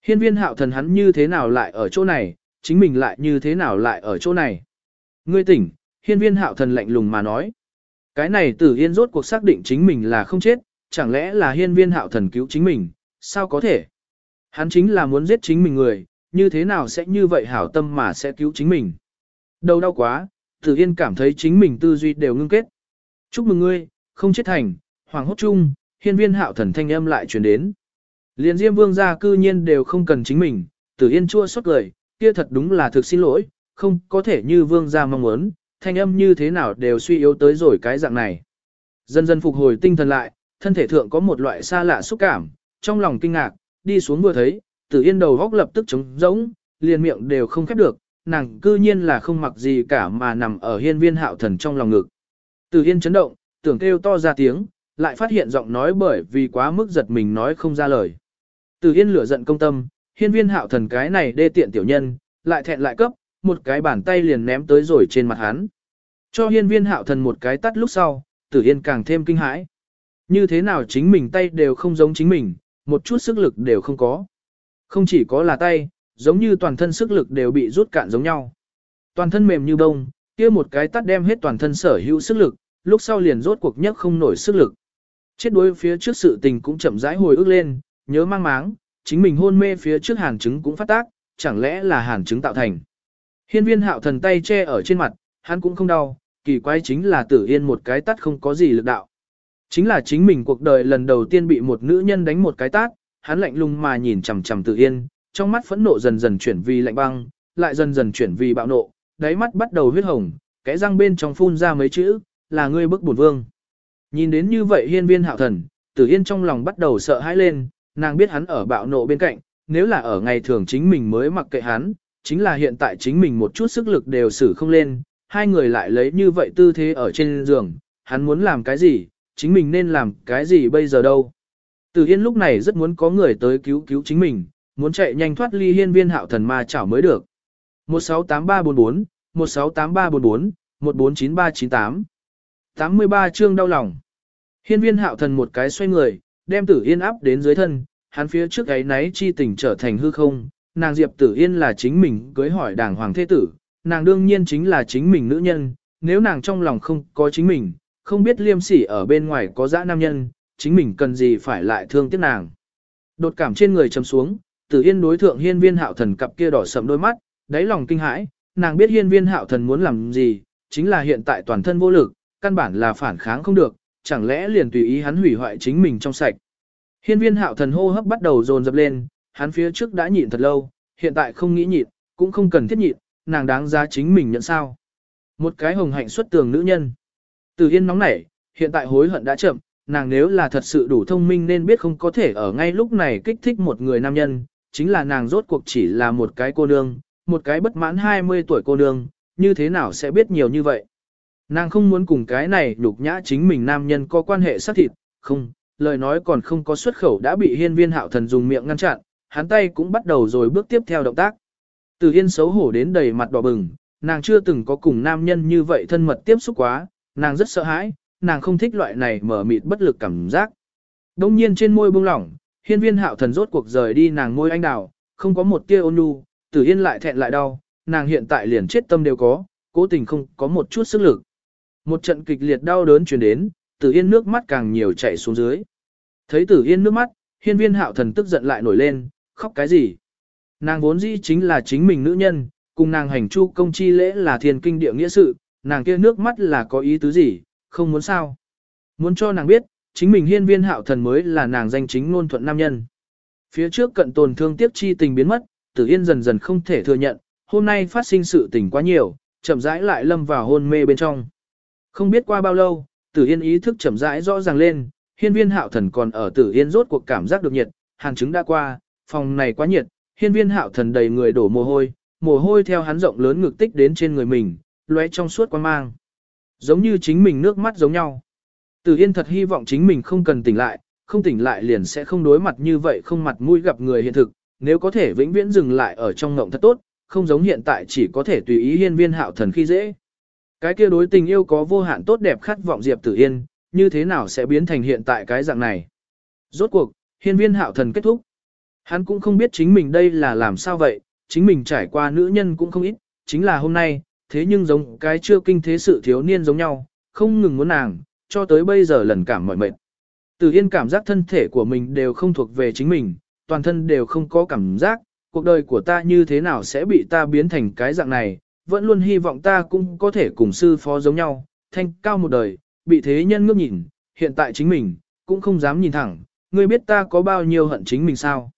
Speaker 1: Hiên viên hạo thần hắn như thế nào lại ở chỗ này, chính mình lại như thế nào lại ở chỗ này. Ngươi tỉnh, hiên viên hạo thần lạnh lùng mà nói. Cái này tử Hiên rốt cuộc xác định chính mình là không chết, chẳng lẽ là hiên viên hạo thần cứu chính mình, sao có thể? Hắn chính là muốn giết chính mình người, như thế nào sẽ như vậy hảo tâm mà sẽ cứu chính mình? Đầu đau quá, tử yên cảm thấy chính mình tư duy đều ngưng kết. Chúc mừng ngươi, không chết thành, hoàng hốt chung, hiên viên hạo thần thanh âm lại truyền đến. Liên diêm vương gia cư nhiên đều không cần chính mình, tử yên chua xót cười, kia thật đúng là thực xin lỗi, không có thể như vương gia mong muốn, thanh âm như thế nào đều suy yếu tới rồi cái dạng này. Dần dần phục hồi tinh thần lại, thân thể thượng có một loại xa lạ xúc cảm, trong lòng kinh ngạc, đi xuống vừa thấy, tử yên đầu góc lập tức trống rỗng, liền miệng đều không khép được, nàng cư nhiên là không mặc gì cả mà nằm ở hiên viên hạo thần trong lòng ngực. Tử yên chấn động, tưởng kêu to ra tiếng, lại phát hiện giọng nói bởi vì quá mức giật mình nói không ra lời. Tử yên lửa giận công tâm, hiên viên hạo thần cái này đê tiện tiểu nhân, lại thẹn lại cấp, một cái bàn tay liền ném tới rồi trên mặt hắn. Cho hiên viên hạo thần một cái tắt lúc sau, tử yên càng thêm kinh hãi. Như thế nào chính mình tay đều không giống chính mình, một chút sức lực đều không có. Không chỉ có là tay, giống như toàn thân sức lực đều bị rút cạn giống nhau. Toàn thân mềm như bông, kia một cái tắt đem hết toàn thân sở hữu sức lực, lúc sau liền rốt cuộc nhất không nổi sức lực. Chết đuối phía trước sự tình cũng chậm rãi hồi ức lên, nhớ mang máng, chính mình hôn mê phía trước hàn chứng cũng phát tác, chẳng lẽ là hàn chứng tạo thành. Hiên viên hạo thần tay che ở trên mặt, hắn cũng không đau, kỳ quái chính là tử yên một cái tắt không có gì lực đạo. Chính là chính mình cuộc đời lần đầu tiên bị một nữ nhân đánh một cái tát, hắn lạnh lùng mà nhìn chằm chằm tử yên, trong mắt phẫn nộ dần dần chuyển vì lạnh băng, lại dần dần chuyển vì bạo nộ, đáy mắt bắt đầu huyết hồng, cái răng bên trong phun ra mấy chữ, là ngươi bức bổn vương. Nhìn đến như vậy hiên viên hạo thần, tử yên trong lòng bắt đầu sợ hãi lên, nàng biết hắn ở bạo nộ bên cạnh, nếu là ở ngày thường chính mình mới mặc kệ hắn, chính là hiện tại chính mình một chút sức lực đều xử không lên, hai người lại lấy như vậy tư thế ở trên giường, hắn muốn làm cái gì, chính mình nên làm cái gì bây giờ đâu. Tử Yên lúc này rất muốn có người tới cứu cứu chính mình, muốn chạy nhanh thoát ly hiên viên hạo thần ma chảo mới được. 168344, 168344, 149398. 83 chương đau lòng. Hiên viên hạo thần một cái xoay người, đem tử yên áp đến dưới thân, hắn phía trước ấy náy chi tình trở thành hư không, nàng Diệp tử yên là chính mình cưới hỏi đảng hoàng thế tử, nàng đương nhiên chính là chính mình nữ nhân, nếu nàng trong lòng không có chính mình, không biết liêm sỉ ở bên ngoài có dã nam nhân, chính mình cần gì phải lại thương tiếc nàng. Đột cảm trên người chầm xuống, tử yên đối thượng hiên viên hạo thần cặp kia đỏ sậm đôi mắt, đáy lòng kinh hãi, nàng biết hiên viên hạo thần muốn làm gì, chính là hiện tại toàn thân vô lực, căn bản là phản kháng không được, chẳng lẽ liền tùy ý hắn hủy hoại chính mình trong sạch. Hiên viên hạo thần hô hấp bắt đầu dồn dập lên, hắn phía trước đã nhịn thật lâu, hiện tại không nghĩ nhịn, cũng không cần thiết nhịn, nàng đáng giá chính mình nhận sao. Một cái hồng hạnh xuất tường nữ nhân. Từ Yên nóng nảy, hiện tại hối hận đã chậm, nàng nếu là thật sự đủ thông minh nên biết không có thể ở ngay lúc này kích thích một người nam nhân, chính là nàng rốt cuộc chỉ là một cái cô nương, một cái bất mãn 20 tuổi cô nương, như thế nào sẽ biết nhiều như vậy. Nàng không muốn cùng cái này nhục nhã chính mình nam nhân có quan hệ sát thịt, không, lời nói còn không có xuất khẩu đã bị hiên viên hạo thần dùng miệng ngăn chặn, hắn tay cũng bắt đầu rồi bước tiếp theo động tác. Từ Yên xấu hổ đến đầy mặt đỏ bừng, nàng chưa từng có cùng nam nhân như vậy thân mật tiếp xúc quá, nàng rất sợ hãi, nàng không thích loại này mở mịt bất lực cảm giác. Đông nhiên trên môi buông lỏng, hiên viên hạo thần rốt cuộc rời đi nàng môi anh đào, không có một tia ôn nhu, Tử Yên lại thẹn lại đau, nàng hiện tại liền chết tâm đều có, cố tình không có một chút sức lực. Một trận kịch liệt đau đớn truyền đến, Tử Yên nước mắt càng nhiều chảy xuống dưới. Thấy Tử Yên nước mắt, hiên viên hạo thần tức giận lại nổi lên, khóc cái gì? Nàng vốn dĩ chính là chính mình nữ nhân, cùng nàng hành chu công chi lễ là thiên kinh địa nghĩa sự, nàng kia nước mắt là có ý tứ gì, không muốn sao. Muốn cho nàng biết, chính mình hiên viên hạo thần mới là nàng danh chính ngôn thuận nam nhân. Phía trước cận tồn thương tiếc chi tình biến mất, tử yên dần dần không thể thừa nhận, hôm nay phát sinh sự tình quá nhiều, chậm rãi lại lâm vào hôn mê bên trong. Không biết qua bao lâu, tử yên ý thức chậm rãi rõ ràng lên, hiên viên hạo thần còn ở tử yên rốt cuộc cảm giác được nhiệt, hàng chứng đã qua, phòng này quá nhiệt, hiên viên hạo thần đầy người đổ mồ hôi, mồ hôi theo hắn rộng lớn ngực tích đến trên người mình, lóe trong suốt quan mang. Giống như chính mình nước mắt giống nhau. Tử Yên thật hy vọng chính mình không cần tỉnh lại, không tỉnh lại liền sẽ không đối mặt như vậy không mặt mũi gặp người hiện thực, nếu có thể vĩnh viễn dừng lại ở trong ngộng thật tốt, không giống hiện tại chỉ có thể tùy ý hiên viên hạo thần khi dễ. Cái kia đối tình yêu có vô hạn tốt đẹp khát vọng Diệp Tử Yên, như thế nào sẽ biến thành hiện tại cái dạng này. Rốt cuộc, hiên viên hạo thần kết thúc. Hắn cũng không biết chính mình đây là làm sao vậy, chính mình trải qua nữ nhân cũng không ít, chính là hôm nay, thế nhưng giống cái chưa kinh thế sự thiếu niên giống nhau, không ngừng muốn nàng, cho tới bây giờ lần cảm mọi mệt. Từ Yên cảm giác thân thể của mình đều không thuộc về chính mình, toàn thân đều không có cảm giác, cuộc đời của ta như thế nào sẽ bị ta biến thành cái dạng này, vẫn luôn hy vọng ta cũng có thể cùng sư phó giống nhau, thanh cao một đời, bị thế nhân ngước nhìn, hiện tại chính mình, cũng không dám nhìn thẳng, ngươi biết ta có bao nhiêu hận chính mình sao.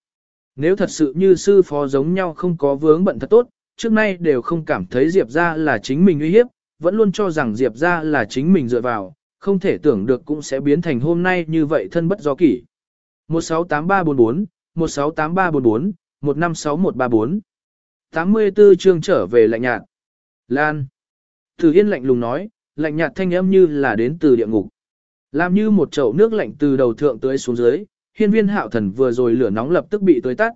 Speaker 1: Nếu thật sự như sư phó giống nhau không có vướng bận thật tốt, trước nay đều không cảm thấy Diệp ra là chính mình uy hiếp, vẫn luôn cho rằng Diệp ra là chính mình dựa vào, không thể tưởng được cũng sẽ biến thành hôm nay như vậy thân bất do kỷ. 168344, 168344, 156134. 84 chương trở về lạnh nhạt. Lan. Từ Yên lạnh lùng nói, lạnh nhạt thanh âm như là đến từ địa ngục. Làm như một chậu nước lạnh từ đầu thượng tới xuống dưới, hiên viên hạo thần vừa rồi lửa nóng lập tức bị tới tắt.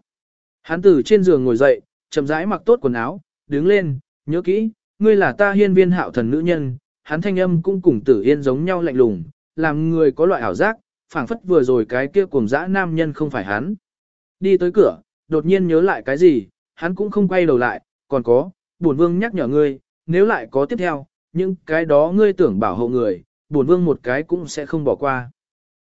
Speaker 1: Hắn từ trên giường ngồi dậy, chậm rãi mặc tốt quần áo, đứng lên, nhớ kỹ, ngươi là ta hiên viên hạo thần nữ nhân, hắn thanh âm cũng cùng tử yên giống nhau lạnh lùng, làm người có loại ảo giác, phảng phất vừa rồi cái kia cuồng dã nam nhân không phải hắn. Đi tới cửa, đột nhiên nhớ lại cái gì, hắn cũng không quay đầu lại, còn có, bổn vương nhắc nhở ngươi, nếu lại có tiếp theo, những cái đó ngươi tưởng bảo hộ người, bổn vương một cái cũng sẽ không bỏ qua.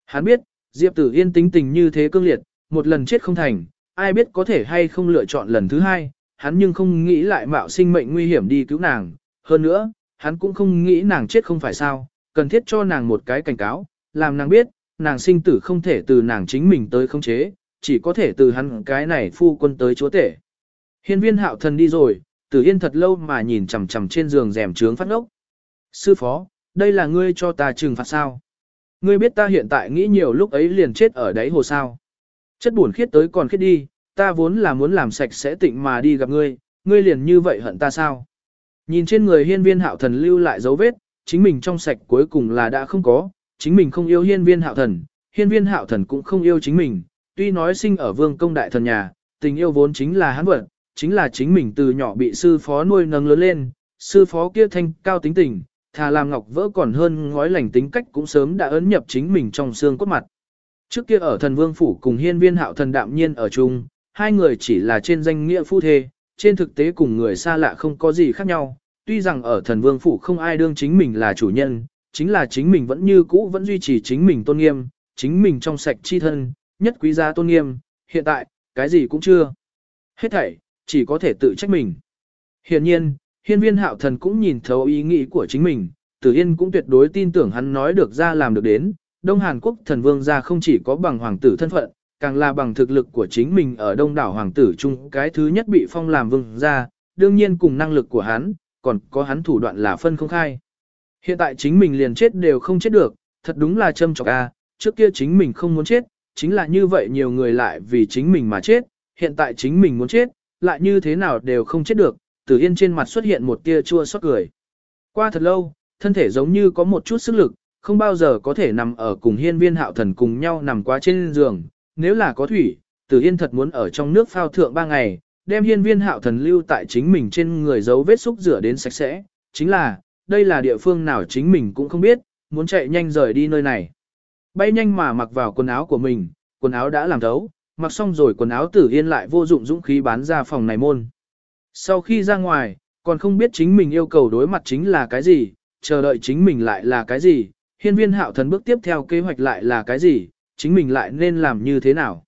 Speaker 1: Hắn biết, Diệp Tử Yên tính tình như thế cương liệt, một lần chết không thành, ai biết có thể hay không lựa chọn lần thứ hai, hắn nhưng không nghĩ lại mạo sinh mệnh nguy hiểm đi cứu nàng. Hơn nữa, hắn cũng không nghĩ nàng chết không phải sao, cần thiết cho nàng một cái cảnh cáo, làm nàng biết, nàng sinh tử không thể từ nàng chính mình tới khống chế, chỉ có thể từ hắn cái này phu quân tới chúa tể. Hiên viên hạo thần đi rồi, tử yên thật lâu mà nhìn chằm chằm trên giường rèm trướng phát ngốc. Sư phó, đây là ngươi cho ta trừng phạt sao? Ngươi biết ta hiện tại nghĩ nhiều lúc ấy liền chết ở đáy hồ sao. Chất buồn khiết tới còn khiết đi, ta vốn là muốn làm sạch sẽ tịnh mà đi gặp ngươi, ngươi liền như vậy hận ta sao? Nhìn trên người hiên viên hạo thần lưu lại dấu vết, chính mình trong sạch cuối cùng là đã không có, chính mình không yêu hiên viên hạo thần, hiên viên hạo thần cũng không yêu chính mình, tuy nói sinh ở vương công đại thần nhà, tình yêu vốn chính là hắn vật, chính là chính mình từ nhỏ bị sư phó nuôi nâng lớn lên, sư phó kia thanh cao tính tình, thà làm ngọc vỡ còn hơn ngói lành tính cách cũng sớm đã ấn nhập chính mình trong xương cốt mặt. Trước kia ở thần vương phủ cùng hiên viên hạo thần đạm nhiên ở chung, hai người chỉ là trên danh nghĩa phu thê, trên thực tế cùng người xa lạ không có gì khác nhau. Tuy rằng ở thần vương phủ không ai đương chính mình là chủ nhân, chính là chính mình vẫn như cũ vẫn duy trì chính mình tôn nghiêm, chính mình trong sạch chi thân, nhất quý gia tôn nghiêm, hiện tại, cái gì cũng chưa. Hết thảy, chỉ có thể tự trách mình. Hiện nhiên, hiên viên hạo thần cũng nhìn thấu ý nghĩ của chính mình, tử yên cũng tuyệt đối tin tưởng hắn nói được ra làm được đến. Đông Hàn Quốc thần vương gia không chỉ có bằng hoàng tử thân phận, càng là bằng thực lực của chính mình ở đông đảo hoàng tử chung cái thứ nhất bị phong làm vương gia, đương nhiên cùng năng lực của hắn, còn có hắn thủ đoạn là phân không khai. Hiện tại chính mình liền chết đều không chết được, thật đúng là châm chọc a. trước kia chính mình không muốn chết, chính là như vậy nhiều người lại vì chính mình mà chết, hiện tại chính mình muốn chết, lại như thế nào đều không chết được, Tử Yên trên mặt xuất hiện một tia chua xót cười. Qua thật lâu, thân thể giống như có một chút sức lực, không bao giờ có thể nằm ở cùng hiên viên hạo thần cùng nhau nằm quá trên giường, nếu là có thủy, Tử Yên thật muốn ở trong nước phao thượng ba ngày, đem hiên viên hạo thần lưu tại chính mình trên người giấu vết xúc rửa đến sạch sẽ, chính là, đây là địa phương nào chính mình cũng không biết, muốn chạy nhanh rời đi nơi này. Bay nhanh mà mặc vào quần áo của mình, quần áo đã làm thấu, mặc xong rồi quần áo tử yên lại vô dụng dũng khí bán ra phòng này môn. Sau khi ra ngoài, còn không biết chính mình yêu cầu đối mặt chính là cái gì, chờ đợi chính mình lại là cái gì, hiên viên hạo thần bước tiếp theo kế hoạch lại là cái gì, chính mình lại nên làm như thế nào.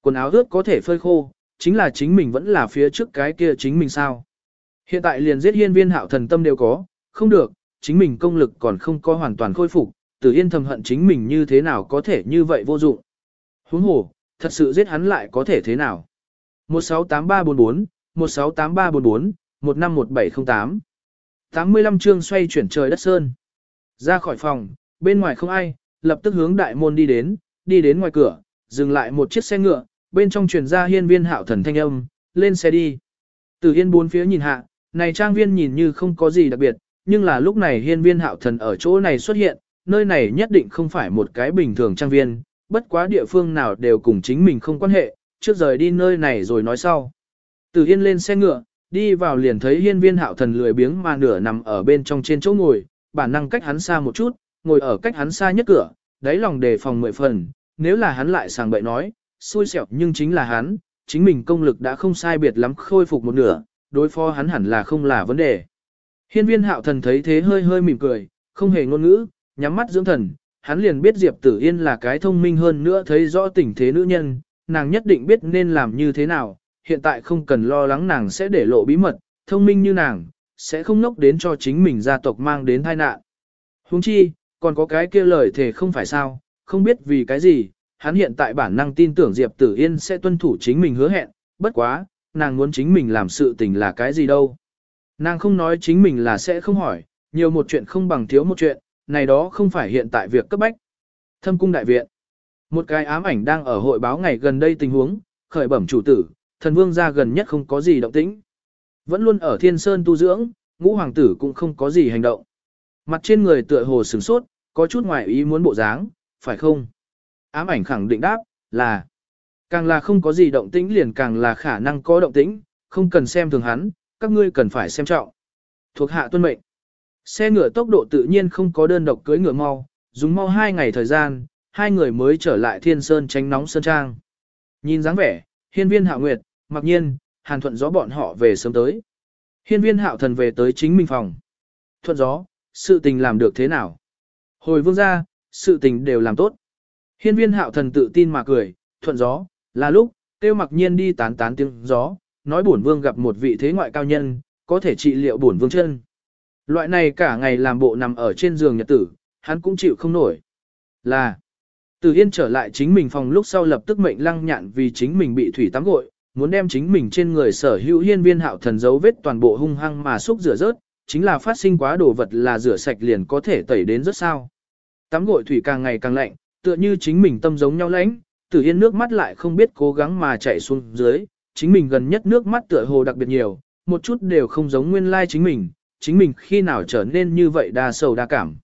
Speaker 1: Quần áo ướt có thể phơi khô, chính là chính mình vẫn là phía trước cái kia chính mình sao. Hiện tại liền giết hiên viên hạo thần tâm đều có, không được, chính mình công lực còn không có hoàn toàn khôi phục, tử yên thầm hận chính mình như thế nào có thể như vậy vô dụng. Huống hồ, thật sự giết hắn lại có thể thế nào. 168344, 168344, 151708. 85 chương xoay chuyển trời đất sơn. Ra khỏi phòng, bên ngoài không ai, lập tức hướng đại môn đi đến, đi đến ngoài cửa, dừng lại một chiếc xe ngựa, bên trong truyền ra hiên viên hạo thần thanh âm, lên xe đi. Từ hiên bốn phía nhìn hạ, này trang viên nhìn như không có gì đặc biệt, nhưng là lúc này hiên viên hạo thần ở chỗ này xuất hiện, nơi này nhất định không phải một cái bình thường trang viên, bất quá địa phương nào đều cùng chính mình không quan hệ, trước rời đi nơi này rồi nói sau. Từ hiên lên xe ngựa, đi vào liền thấy hiên viên hạo thần lười biếng mà nửa nằm ở bên trong trên chỗ ngồi, bản năng cách hắn xa một chút, ngồi ở cách hắn xa nhất cửa, đáy lòng đề phòng mười phần, nếu là hắn lại sàng bậy nói, xui xẻo nhưng chính là hắn, chính mình công lực đã không sai biệt lắm khôi phục một nửa, đối phó hắn hẳn là không là vấn đề. Hiên viên hạo thần thấy thế hơi hơi mỉm cười, không hề ngôn ngữ, nhắm mắt dưỡng thần, hắn liền biết Diệp Tử Yên là cái thông minh hơn nữa thấy rõ tình thế nữ nhân, nàng nhất định biết nên làm như thế nào, hiện tại không cần lo lắng nàng sẽ để lộ bí mật, thông minh như nàng, sẽ không nốc đến cho chính mình gia tộc mang đến tai nạn. Huống chi, còn có cái kia lời thề không phải sao, không biết vì cái gì, hắn hiện tại bản năng tin tưởng Diệp Tử Yên sẽ tuân thủ chính mình hứa hẹn, bất quá, nàng muốn chính mình làm sự tình là cái gì đâu. Nàng không nói chính mình là sẽ không hỏi, nhiều một chuyện không bằng thiếu một chuyện, này đó không phải hiện tại việc cấp bách. Thâm cung đại viện. Một cái ám ảnh đang ở hội báo ngày gần đây tình huống, khởi bẩm chủ tử, thần vương gia gần nhất không có gì động tĩnh. Vẫn luôn ở thiên sơn tu dưỡng, ngũ hoàng tử cũng không có gì hành động. Mặt trên người tựa hồ sửng sốt, có chút ngoài ý muốn bộ dáng, phải không? Ám ảnh khẳng định đáp, là. Càng là không có gì động tĩnh liền càng là khả năng có động tĩnh, không cần xem thường hắn, các ngươi cần phải xem trọng. Thuộc hạ tuân mệnh. Xe ngựa tốc độ tự nhiên không có đơn độc cưới ngựa mau, dùng mau hai ngày thời gian, hai người mới trở lại thiên sơn tránh nóng sơn trang. Nhìn dáng vẻ, hiên viên hạo nguyệt, mặc nhiên, hàn thuận gió bọn họ về sớm tới. Hiên viên hạo thần về tới chính mình phòng. Thuận gió, sự tình làm được thế nào? Hồi vương ra, sự tình đều làm tốt. Hiên viên hạo thần tự tin mà cười, thuận gió, là lúc, tiêu mặc nhiên đi tán tán tiếng gió, nói bổn vương gặp một vị thế ngoại cao nhân, có thể trị liệu bổn vương chân. Loại này cả ngày làm bộ nằm ở trên giường nhật tử, hắn cũng chịu không nổi. Là, từ Yên trở lại chính mình phòng lúc sau lập tức mệnh lăng nhạn vì chính mình bị thủy tắm gội, muốn đem chính mình trên người sở hữu hiên viên hạo thần dấu vết toàn bộ hung hăng mà xúc rửa rớt, chính là phát sinh quá đồ vật là rửa sạch liền có thể tẩy đến rất sao. Tắm gội thủy càng ngày càng lạnh, tựa như chính mình tâm giống nhau lãnh, Tử Yên nước mắt lại không biết cố gắng mà chảy xuống dưới, chính mình gần nhất nước mắt tựa hồ đặc biệt nhiều, một chút đều không giống nguyên lai like chính mình, chính mình khi nào trở nên như vậy đa sầu đa cảm.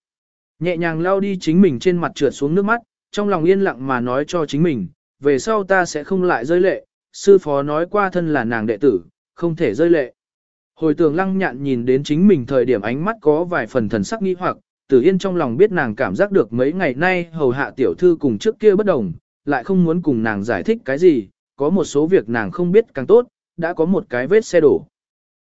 Speaker 1: Nhẹ nhàng lau đi chính mình trên mặt trượt xuống nước mắt, trong lòng yên lặng mà nói cho chính mình, về sau ta sẽ không lại rơi lệ, sư phó nói qua thân là nàng đệ tử, không thể rơi lệ. Hồi tường lăng nhạn nhìn đến chính mình thời điểm ánh mắt có vài phần thần sắc nghi hoặc, tử yên trong lòng biết nàng cảm giác được mấy ngày nay hầu hạ tiểu thư cùng trước kia bất đồng, lại không muốn cùng nàng giải thích cái gì, có một số việc nàng không biết càng tốt, đã có một cái vết xe đổ.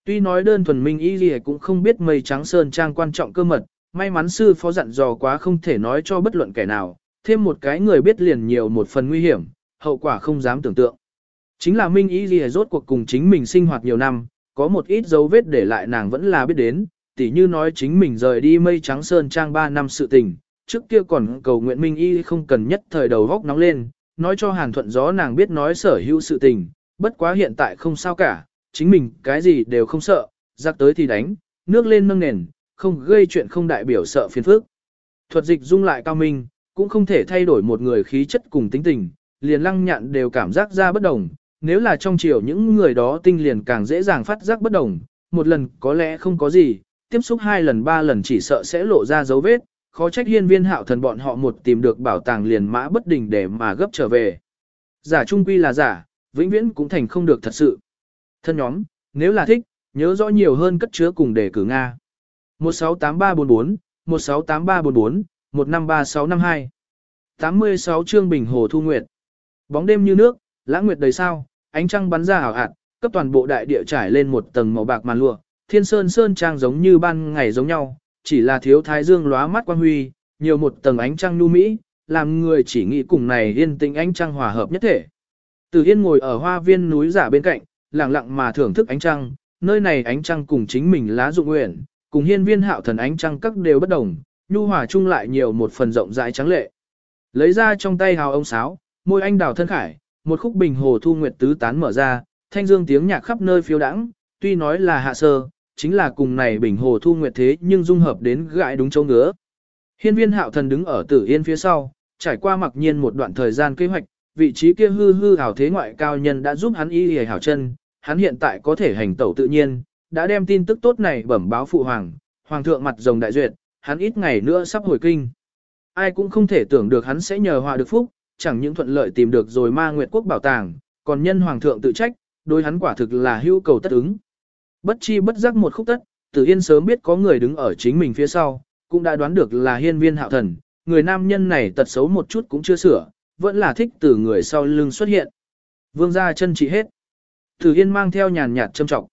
Speaker 1: Tuy nói đơn thuần minh y gì cũng không biết mây trắng sơn trang quan trọng cơ mật, may mắn sư phó dặn dò quá không thể nói cho bất luận kẻ nào, thêm một cái người biết liền nhiều một phần nguy hiểm, hậu quả không dám tưởng tượng. Chính là Minh Y gì rốt cuộc cùng chính mình sinh hoạt nhiều năm, có một ít dấu vết để lại nàng vẫn là biết đến, tỉ như nói chính mình rời đi mây trắng sơn trang 3 năm sự tình, trước kia còn cầu nguyện Minh Y không cần nhất thời đầu góc nóng lên, nói cho Hàn Thuận Gió nàng biết nói sở hữu sự tình, bất quá hiện tại không sao cả, chính mình cái gì đều không sợ, giặc tới thì đánh, nước lên nâng nền, không gây chuyện không đại biểu sợ phiền phức. Thuật dịch dung lại cao minh, cũng không thể thay đổi một người khí chất cùng tính tình, liền lăng nhạn đều cảm giác ra bất đồng, nếu là trong chiều những người đó tinh liền càng dễ dàng phát giác bất đồng, một lần có lẽ không có gì, tiếp xúc hai lần ba lần chỉ sợ sẽ lộ ra dấu vết, khó trách hiên viên hạo thần bọn họ một tìm được bảo tàng liền mã bất đình để mà gấp trở về. Giả trung quy là giả, vĩnh viễn cũng thành không được thật sự. Thân nhóm, nếu là thích, nhớ rõ nhiều hơn cất chứa cùng đề cử Nga. 168344, 168344, 153652. 86 chương Bình Hồ Thu Nguyệt. Bóng đêm như nước, lãng nguyệt đầy sao, ánh trăng bắn ra ảo ạt, cấp toàn bộ đại địa trải lên một tầng màu bạc màn lụa, thiên sơn sơn trang giống như ban ngày giống nhau, chỉ là thiếu thái dương lóa mắt quang huy, nhiều một tầng ánh trăng nu mỹ, làm người chỉ nghĩ cùng này yên tĩnh ánh trăng hòa hợp nhất thể. Từ Yên ngồi ở hoa viên núi giả bên cạnh, lặng lặng mà thưởng thức ánh trăng, nơi này ánh trăng cùng chính mình lá dụng nguyện, cùng hiên viên hạo thần ánh trăng các đều bất đồng, nhu hòa chung lại nhiều một phần rộng rãi trắng lệ. Lấy ra trong tay hào ông sáo, môi anh đào thân khải, một khúc bình hồ thu nguyệt tứ tán mở ra, thanh dương tiếng nhạc khắp nơi phiêu đãng, tuy nói là hạ sơ, chính là cùng này bình hồ thu nguyệt thế nhưng dung hợp đến gãi đúng chỗ ngứa. Hiên viên hạo thần đứng ở tử yên phía sau, trải qua mặc nhiên một đoạn thời gian kế hoạch, vị trí kia hư hư hảo thế ngoại cao nhân đã giúp hắn y hề hảo chân, hắn hiện tại có thể hành tẩu tự nhiên, đã đem tin tức tốt này bẩm báo phụ hoàng, hoàng thượng mặt rồng đại duyệt, hắn ít ngày nữa sắp hồi kinh. Ai cũng không thể tưởng được hắn sẽ nhờ hòa được phúc, chẳng những thuận lợi tìm được rồi ma nguyệt quốc bảo tàng, còn nhân hoàng thượng tự trách, đối hắn quả thực là hữu cầu tất ứng. Bất chi bất giác một khúc tất, Tử Yên sớm biết có người đứng ở chính mình phía sau, cũng đã đoán được là hiên viên hạo thần, người nam nhân này tật xấu một chút cũng chưa sửa, vẫn là thích từ người sau lưng xuất hiện. Vương gia chân trị hết. Tử Yên mang theo nhàn nhạt châm trọng.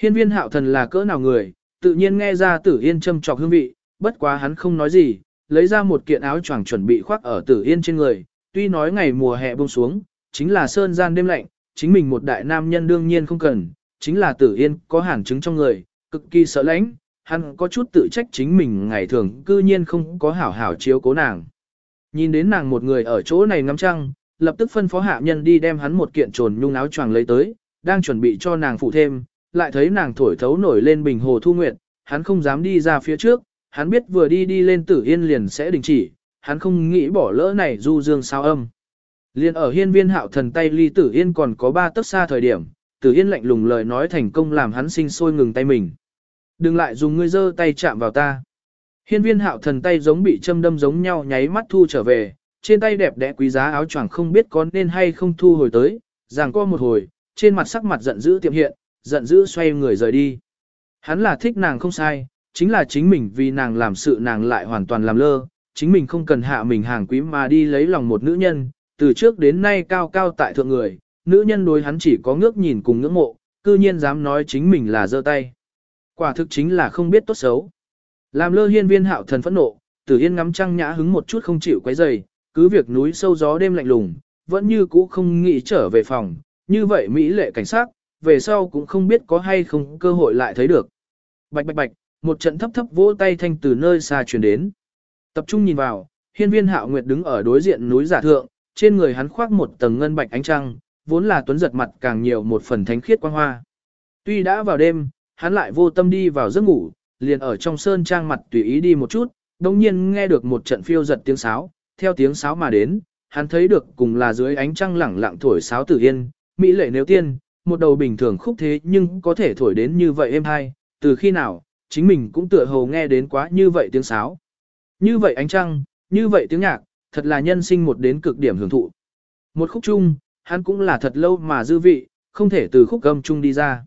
Speaker 1: Hiên viên hạo thần là cỡ nào người, tự nhiên nghe ra Tử Yên châm trọng hương vị, bất quá hắn không nói gì, lấy ra một kiện áo choàng chuẩn bị khoác ở Tử Yên trên người, tuy nói ngày mùa hè buông xuống, chính là sơn gian đêm lạnh, chính mình một đại nam nhân đương nhiên không cần, chính là Tử Yên có hàn chứng trong người, cực kỳ sợ lãnh, hắn có chút tự trách chính mình ngày thường cư nhiên không có hảo hảo chiếu cố nàng. Nhìn đến nàng một người ở chỗ này ngắm trăng, lập tức phân phó hạ nhân đi đem hắn một kiện trồn nhung áo choàng lấy tới, đang chuẩn bị cho nàng phụ thêm, lại thấy nàng thổi thấu nổi lên bình hồ thu nguyệt, hắn không dám đi ra phía trước, hắn biết vừa đi đi lên tử yên liền sẽ đình chỉ, hắn không nghĩ bỏ lỡ này du dương sao âm. Liên ở hiên viên hạo thần tay ly tử yên còn có ba tấc xa thời điểm, tử yên lạnh lùng lời nói thành công làm hắn sinh sôi ngừng tay mình. Đừng lại dùng ngươi dơ tay chạm vào ta. Hiên viên hạo thần tay giống bị châm đâm giống nhau nháy mắt thu trở về, trên tay đẹp đẽ quý giá áo choàng không biết có nên hay không thu hồi tới, ràng co một hồi, trên mặt sắc mặt giận dữ tiệm hiện, giận dữ xoay người rời đi. Hắn là thích nàng không sai, chính là chính mình vì nàng làm sự nàng lại hoàn toàn làm lơ, chính mình không cần hạ mình hàng quý mà đi lấy lòng một nữ nhân, từ trước đến nay cao cao tại thượng người, nữ nhân đối hắn chỉ có ngước nhìn cùng ngưỡng mộ, cư nhiên dám nói chính mình là giơ tay. Quả thực chính là không biết tốt xấu. Làm lơ hiên viên hạo thần phẫn nộ, tử yên ngắm trăng nhã hứng một chút không chịu quấy dày, cứ việc núi sâu gió đêm lạnh lùng, vẫn như cũ không nghĩ trở về phòng, như vậy Mỹ lệ cảnh sát, về sau cũng không biết có hay không cơ hội lại thấy được. Bạch bạch bạch, một trận thấp thấp vỗ tay thanh từ nơi xa truyền đến. Tập trung nhìn vào, hiên viên hạo nguyệt đứng ở đối diện núi giả thượng, trên người hắn khoác một tầng ngân bạch ánh trăng, vốn là tuấn giật mặt càng nhiều một phần thánh khiết quang hoa. Tuy đã vào đêm, hắn lại vô tâm đi vào giấc ngủ, liền ở trong sơn trang mặt tùy ý đi một chút, đồng nhiên nghe được một trận phiêu giật tiếng sáo, theo tiếng sáo mà đến, hắn thấy được cùng là dưới ánh trăng lẳng lặng thổi sáo tử yên, mỹ lệ nếu tiên, một đầu bình thường khúc thế nhưng có thể thổi đến như vậy êm hay, từ khi nào, chính mình cũng tựa hồ nghe đến quá như vậy tiếng sáo. Như vậy ánh trăng, như vậy tiếng nhạc, thật là nhân sinh một đến cực điểm hưởng thụ. Một khúc chung, hắn cũng là thật lâu mà dư vị, không thể từ khúc gầm chung đi ra.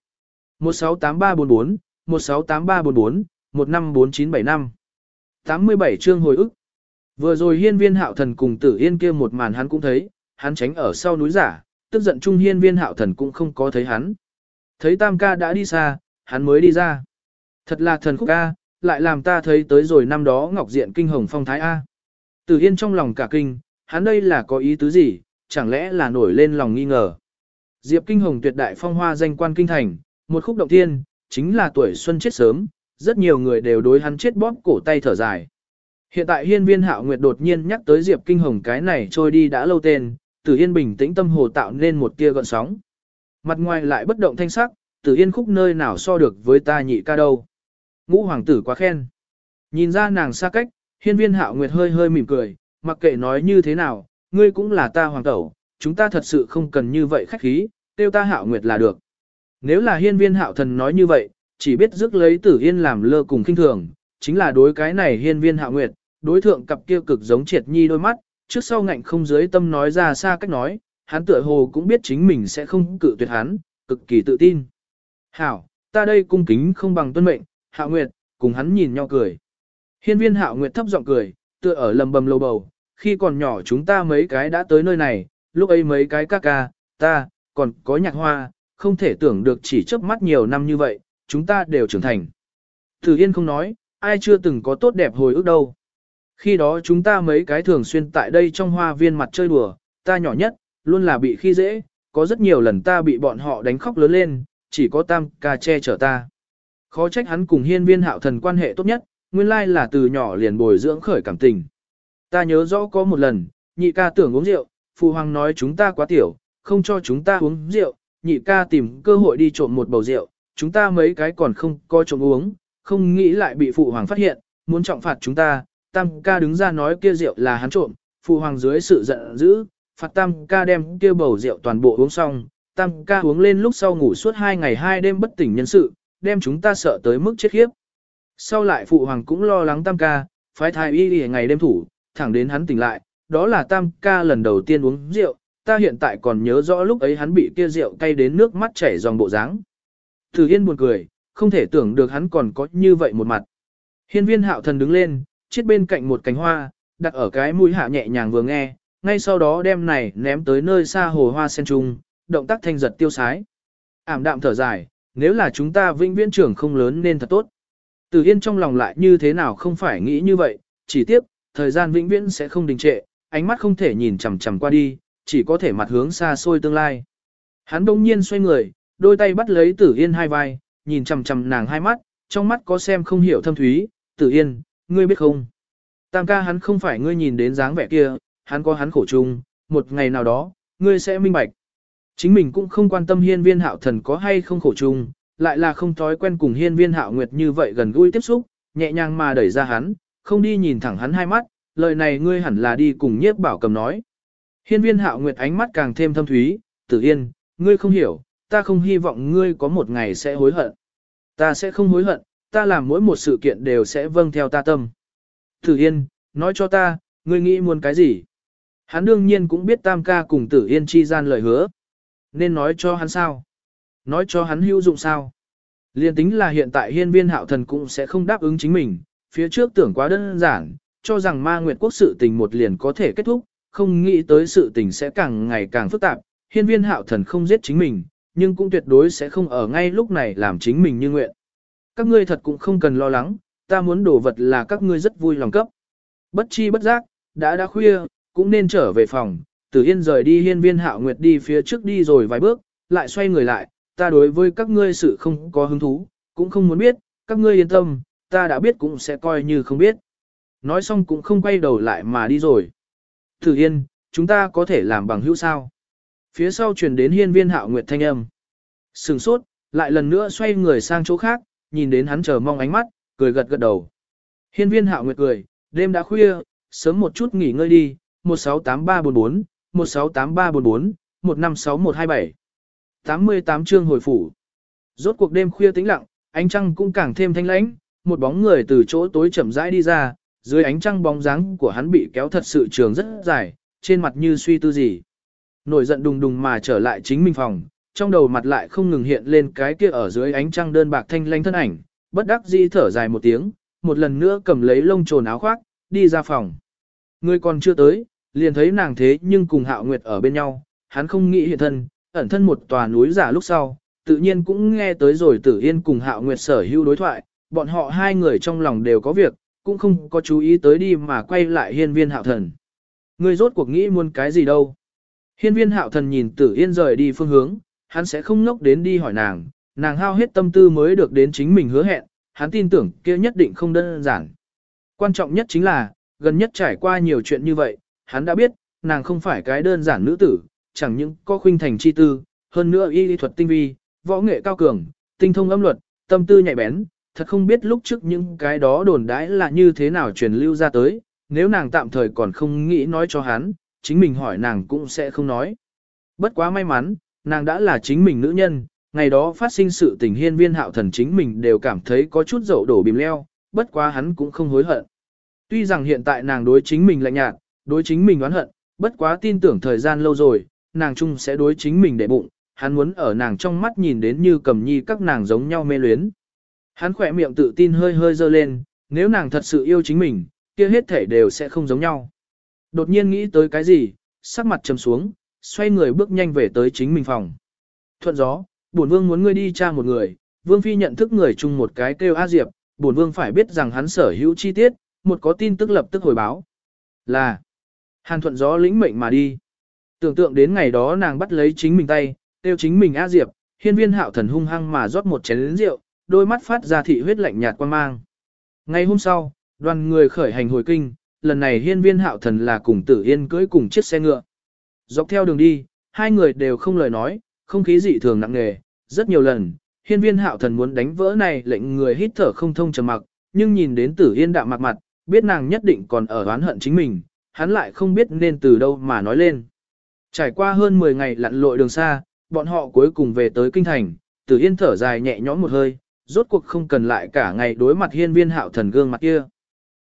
Speaker 1: 168344, 168344, 154975. 87 chương hồi ức. Vừa rồi hiên viên hạo thần cùng tử yên kia một màn hắn cũng thấy, hắn tránh ở sau núi giả, tức giận trung hiên viên hạo thần cũng không có thấy hắn. Thấy tam ca đã đi xa, hắn mới đi ra. Thật là thần khúc ca, lại làm ta thấy tới rồi năm đó ngọc diện kinh hồng phong thái A. Tử Yên trong lòng cả kinh, hắn đây là có ý tứ gì, chẳng lẽ là nổi lên lòng nghi ngờ. Diệp Kinh Hồng tuyệt đại phong hoa danh quan kinh thành, một khúc động thiên, chính là tuổi xuân chết sớm, rất nhiều người đều đối hắn chết bóp cổ tay thở dài. Hiện tại hiên viên hạo nguyệt đột nhiên nhắc tới Diệp Kinh Hồng cái này trôi đi đã lâu tên, Tử Yên bình tĩnh tâm hồ tạo nên một tia gợn sóng. Mặt ngoài lại bất động thanh sắc, Tử Yên khúc nơi nào so được với ta nhị ca đâu. Ngũ hoàng tử quá khen. Nhìn ra nàng xa cách, hiên viên hạo nguyệt hơi hơi mỉm cười, mặc kệ nói như thế nào, ngươi cũng là ta hoàng tẩu, chúng ta thật sự không cần như vậy khách khí, tiêu ta hạo nguyệt là được. Nếu là hiên viên hạo thần nói như vậy, chỉ biết rước lấy tử yên làm lơ cùng kinh thường, chính là đối cái này hiên viên hạo nguyệt, đối thượng cặp kia cực giống triệt nhi đôi mắt, trước sau ngạnh không dưới tâm nói ra xa cách nói, hắn tựa hồ cũng biết chính mình sẽ không cự tuyệt hắn, cực kỳ tự tin. Hảo, ta đây cung kính không bằng tuân mệnh, hạo nguyệt, cùng hắn nhìn nhau cười. Hiên viên hạo nguyệt thấp giọng cười, tựa ở lầm bầm lâu bầu, khi còn nhỏ chúng ta mấy cái đã tới nơi này, lúc ấy mấy cái ca ca, ta, còn có nhạc hoa, không thể tưởng được chỉ chớp mắt nhiều năm như vậy, chúng ta đều trưởng thành. Tử Yên không nói, ai chưa từng có tốt đẹp hồi ức đâu. Khi đó chúng ta mấy cái thường xuyên tại đây trong hoa viên mặt chơi đùa, ta nhỏ nhất, luôn là bị khi dễ, có rất nhiều lần ta bị bọn họ đánh khóc lớn lên, chỉ có tam ca che chở ta. Khó trách hắn cùng hiên viên hạo thần quan hệ tốt nhất, nguyên lai là từ nhỏ liền bồi dưỡng khởi cảm tình. Ta nhớ rõ có một lần, nhị ca tưởng uống rượu, phụ hoàng nói chúng ta quá tiểu, không cho chúng ta uống rượu, nhị ca tìm cơ hội đi trộm một bầu rượu, chúng ta mấy cái còn không có trộm uống, không nghĩ lại bị phụ hoàng phát hiện, muốn trọng phạt chúng ta, tam ca đứng ra nói kia rượu là hắn trộm, phụ hoàng dưới sự giận dữ, phạt tam ca đem kia bầu rượu toàn bộ uống xong, tam ca uống lên lúc sau ngủ suốt hai ngày hai đêm bất tỉnh nhân sự, đem chúng ta sợ tới mức chết khiếp. Sau lại phụ hoàng cũng lo lắng tam ca, phái thái y đi ngày đêm thủ, thẳng đến hắn tỉnh lại, đó là tam ca lần đầu tiên uống rượu, ta hiện tại còn nhớ rõ lúc ấy hắn bị kia rượu cay đến nước mắt chảy dòng bộ dáng. Thử Yên buồn cười, không thể tưởng được hắn còn có như vậy một mặt. Hiên viên hạo thần đứng lên, chết bên cạnh một cánh hoa, đặt ở cái mũi hạ nhẹ nhàng vừa nghe, ngay sau đó đem này ném tới nơi xa hồ hoa sen trung, động tác thanh giật tiêu sái. Ảm đạm thở dài, nếu là chúng ta vĩnh viễn trưởng không lớn nên thật tốt. Từ Yên trong lòng lại như thế nào không phải nghĩ như vậy, chỉ tiếc, thời gian vĩnh viễn sẽ không đình trệ, ánh mắt không thể nhìn chằm chằm qua đi, chỉ có thể mặt hướng xa xôi tương lai. Hắn đông nhiên xoay người, đôi tay bắt lấy Tử Yên hai vai, nhìn chằm chằm nàng hai mắt, trong mắt có xem không hiểu thâm thúy, Tử Yên, ngươi biết không? Tam ca hắn không phải ngươi nhìn đến dáng vẻ kia, hắn có hắn khổ chung, một ngày nào đó, ngươi sẽ minh bạch. Chính mình cũng không quan tâm hiên viên hạo thần có hay không khổ chung, lại là không thói quen cùng hiên viên hạo nguyệt như vậy gần gũi tiếp xúc, nhẹ nhàng mà đẩy ra hắn, không đi nhìn thẳng hắn hai mắt, lời này ngươi hẳn là đi cùng nhiếp bảo cầm nói. Hiên viên hạo nguyệt ánh mắt càng thêm thâm thúy, tử yên, ngươi không hiểu, ta không hy vọng ngươi có một ngày sẽ hối hận. Ta sẽ không hối hận, ta làm mỗi một sự kiện đều sẽ vâng theo ta tâm. Tử yên, nói cho ta, ngươi nghĩ muốn cái gì? Hắn đương nhiên cũng biết tam ca cùng tử yên chi gian lời hứa. Nên nói cho hắn sao? Nói cho hắn hữu dụng sao? Liên tính là hiện tại hiên viên hạo thần cũng sẽ không đáp ứng chính mình, phía trước tưởng quá đơn giản, cho rằng ma nguyệt quốc sự tình một liền có thể kết thúc, không nghĩ tới sự tình sẽ càng ngày càng phức tạp, hiên viên hạo thần không giết chính mình, nhưng cũng tuyệt đối sẽ không ở ngay lúc này làm chính mình như nguyện. Các ngươi thật cũng không cần lo lắng, ta muốn đổ vật là các ngươi rất vui lòng cấp. Bất chi bất giác, đã đã khuya, cũng nên trở về phòng, tử yên rời đi hiên viên hạo nguyệt đi phía trước đi rồi vài bước, lại xoay người lại, ta đối với các ngươi sự không có hứng thú, cũng không muốn biết, các ngươi yên tâm, ta đã biết cũng sẽ coi như không biết. Nói xong cũng không quay đầu lại mà đi rồi. Tử Yên, chúng ta có thể làm bằng hữu sao? Phía sau truyền đến hiên viên hạo nguyệt thanh âm. Sừng sốt, lại lần nữa xoay người sang chỗ khác, nhìn đến hắn chờ mong ánh mắt, cười gật gật đầu. Hiên viên hạo nguyệt cười, đêm đã khuya, sớm một chút nghỉ ngơi đi, 168344, 168344, 156127. 88 chương hồi phủ. Rốt cuộc đêm khuya tĩnh lặng, ánh trăng cũng càng thêm thanh lãnh, một bóng người từ chỗ tối chậm rãi đi ra, dưới ánh trăng bóng dáng của hắn bị kéo thật sự trường rất dài, trên mặt như suy tư gì. Nổi giận đùng đùng mà trở lại chính mình phòng, trong đầu mặt lại không ngừng hiện lên cái kia ở dưới ánh trăng đơn bạc thanh lãnh thân ảnh, bất đắc dĩ thở dài một tiếng, một lần nữa cầm lấy lông trồn áo khoác, đi ra phòng. Người còn chưa tới, liền thấy nàng thế nhưng cùng Hạo Nguyệt ở bên nhau, hắn không nghĩ hiện thân, ẩn thân một tòa núi giả lúc sau, tự nhiên cũng nghe tới rồi Tử Yên cùng Hạo Nguyệt sở hữu đối thoại, bọn họ hai người trong lòng đều có việc, cũng không có chú ý tới đi mà quay lại hiên viên hạo thần. Người rốt cuộc nghĩ muốn cái gì đâu. Hiên viên hạo thần nhìn tử yên rời đi phương hướng, hắn sẽ không ngốc đến đi hỏi nàng, nàng hao hết tâm tư mới được đến chính mình hứa hẹn, hắn tin tưởng kia nhất định không đơn giản. Quan trọng nhất chính là, gần nhất trải qua nhiều chuyện như vậy, hắn đã biết, nàng không phải cái đơn giản nữ tử, chẳng những có khuynh thành chi tư, hơn nữa y lý thuật tinh vi, võ nghệ cao cường, tinh thông âm luật, tâm tư nhạy bén, thật không biết lúc trước những cái đó đồn đãi là như thế nào truyền lưu ra tới, nếu nàng tạm thời còn không nghĩ nói cho hắn, chính mình hỏi nàng cũng sẽ không nói. Bất quá may mắn, nàng đã là chính mình nữ nhân, ngày đó phát sinh sự tình hiên viên hạo thần chính mình đều cảm thấy có chút dậu đổ bìm leo, bất quá hắn cũng không hối hận. Tuy rằng hiện tại nàng đối chính mình lạnh nhạt, đối chính mình oán hận, bất quá tin tưởng thời gian lâu rồi, nàng chung sẽ đối chính mình để bụng, hắn muốn ở nàng trong mắt nhìn đến như cầm nhi các nàng giống nhau mê luyến. Hắn khỏe miệng tự tin hơi hơi dơ lên, nếu nàng thật sự yêu chính mình, kia hết thể đều sẽ không giống nhau. Đột nhiên nghĩ tới cái gì, sắc mặt trầm xuống, xoay người bước nhanh về tới chính mình phòng. Thuận gió, bổn vương muốn ngươi đi tra một người, vương phi nhận thức người chung một cái kêu A Diệp, bổn vương phải biết rằng hắn sở hữu chi tiết, một có tin tức lập tức hồi báo. Là, hàn thuận gió lĩnh mệnh mà đi. Tưởng tượng đến ngày đó nàng bắt lấy chính mình tay, tiêu chính mình A Diệp, hiên viên hạo thần hung hăng mà rót một chén rượu, đôi mắt phát ra thị huyết lạnh nhạt quan mang. Ngày hôm sau, đoàn người khởi hành hồi kinh, lần này hiên viên hạo thần là cùng tử yên cưỡi cùng chiếc xe ngựa. Dọc theo đường đi, hai người đều không lời nói, không khí dị thường nặng nề, rất nhiều lần, hiên viên hạo thần muốn đánh vỡ này lệnh người hít thở không thông trầm mặc, nhưng nhìn đến tử yên đạm mặt mặt, biết nàng nhất định còn ở oán hận chính mình, hắn lại không biết nên từ đâu mà nói lên. Trải qua hơn 10 ngày lặn lội đường xa, bọn họ cuối cùng về tới kinh thành, tử yên thở dài nhẹ nhõm một hơi, rốt cuộc không cần lại cả ngày đối mặt hiên viên hạo thần gương mặt kia.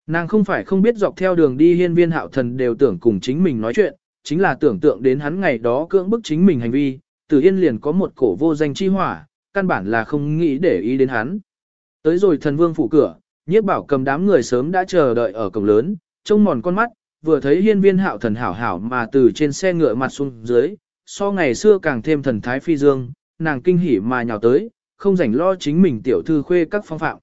Speaker 1: Nàng không phải không biết dọc theo đường đi hiên viên hạo thần đều tưởng cùng chính mình nói chuyện, chính là tưởng tượng đến hắn ngày đó cưỡng bức chính mình hành vi, tử yên liền có một cổ vô danh chi hỏa, căn bản là không nghĩ để ý đến hắn. Tới rồi thần vương phủ cửa, nhiếp bảo cầm đám người sớm đã chờ đợi ở cổng lớn, trông mòn con mắt, vừa thấy hiên viên hạo thần hảo hảo mà từ trên xe ngựa mặt xuống dưới, so ngày xưa càng thêm thần thái phi dương, nàng kinh hỉ mà nhào tới, không rảnh lo chính mình tiểu thư khuê các phong phạm.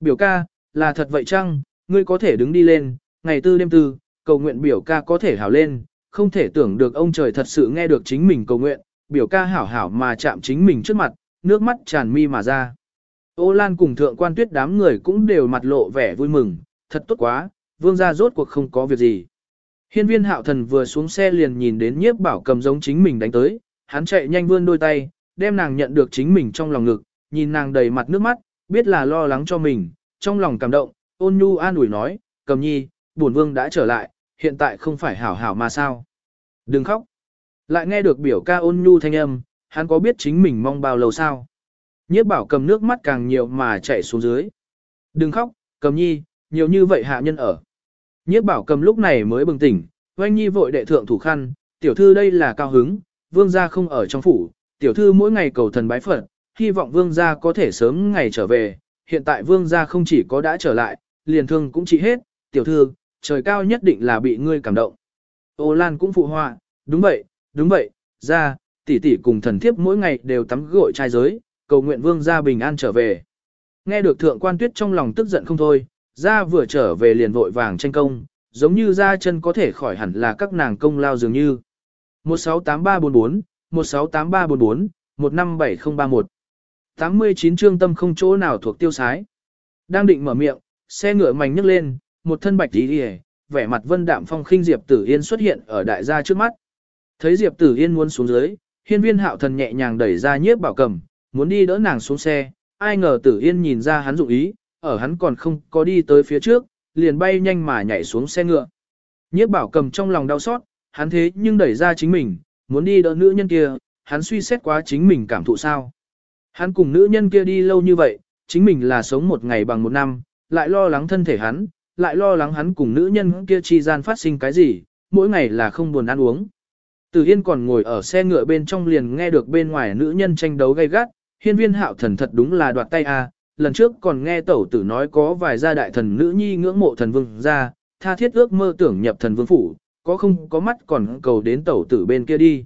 Speaker 1: Biểu ca, là thật vậy chăng, ngươi có thể đứng đi lên, ngày tư đêm tư, cầu nguyện biểu ca có thể hảo lên, không thể tưởng được ông trời thật sự nghe được chính mình cầu nguyện, biểu ca hảo hảo mà chạm chính mình trước mặt, nước mắt tràn mi mà ra. Ô Lan cùng thượng quan tuyết đám người cũng đều mặt lộ vẻ vui mừng, thật tốt quá, vương gia rốt cuộc không có việc gì. Hiên viên hạo thần vừa xuống xe liền nhìn đến nhiếp bảo cầm giống chính mình đánh tới, hắn chạy nhanh vươn đôi tay, đem nàng nhận được chính mình trong lòng ngực, nhìn nàng đầy mặt nước mắt, biết là lo lắng cho mình, trong lòng cảm động, ôn nhu an ủi nói, cầm nhi, bổn vương đã trở lại, hiện tại không phải hảo hảo mà sao. Đừng khóc. Lại nghe được biểu ca ôn nhu thanh âm, hắn có biết chính mình mong bao lâu sao? Nhiếp bảo cầm nước mắt càng nhiều mà chạy xuống dưới. Đừng khóc, cầm nhi, nhiều như vậy hạ nhân ở. Nhiếp bảo cầm lúc này mới bừng tỉnh, oanh nhi vội đệ thượng thủ khăn, tiểu thư đây là cao hứng, vương gia không ở trong phủ, tiểu thư mỗi ngày cầu thần bái phật, hy vọng vương gia có thể sớm ngày trở về, hiện tại vương gia không chỉ có đã trở lại, liền thương cũng trị hết, tiểu thư, trời cao nhất định là bị ngươi cảm động. Ô Lan cũng phụ họa, đúng vậy, đúng vậy, ra, tỷ tỷ cùng thần thiếp mỗi ngày đều tắm gội trai giới, cầu nguyện vương gia bình an trở về. Nghe được thượng quan tuyết trong lòng tức giận không thôi, ra vừa trở về liền vội vàng tranh công, giống như ra chân có thể khỏi hẳn là các nàng công lao dường như. 168344, 168344, 157031. 89 trương tâm không chỗ nào thuộc tiêu sái. Đang định mở miệng, xe ngựa mảnh nhấc lên, một thân bạch tí đi vẻ mặt vân đạm phong khinh Diệp Tử Yên xuất hiện ở đại gia trước mắt. Thấy Diệp Tử Yên muốn xuống dưới, hiên viên hạo thần nhẹ nhàng đẩy ra nhiếp bảo cầm, muốn đi đỡ nàng xuống xe, ai ngờ Tử Yên nhìn ra hắn dụng ý, ở hắn còn không có đi tới phía trước, liền bay nhanh mà nhảy xuống xe ngựa. Nhiếp bảo cầm trong lòng đau xót, hắn thế nhưng đẩy ra chính mình, muốn đi đỡ nữ nhân kia, hắn suy xét quá chính mình cảm thụ sao. Hắn cùng nữ nhân kia đi lâu như vậy, chính mình là sống một ngày bằng một năm, lại lo lắng thân thể hắn, lại lo lắng hắn cùng nữ nhân kia chi gian phát sinh cái gì, mỗi ngày là không buồn ăn uống. Từ Yên còn ngồi ở xe ngựa bên trong liền nghe được bên ngoài nữ nhân tranh đấu gay gắt, hiên viên hạo thần thật đúng là đoạt tay a lần trước còn nghe tẩu tử nói có vài gia đại thần nữ nhi ngưỡng mộ thần vương ra, tha thiết ước mơ tưởng nhập thần vương phủ, có không có mắt còn cầu đến tẩu tử bên kia đi.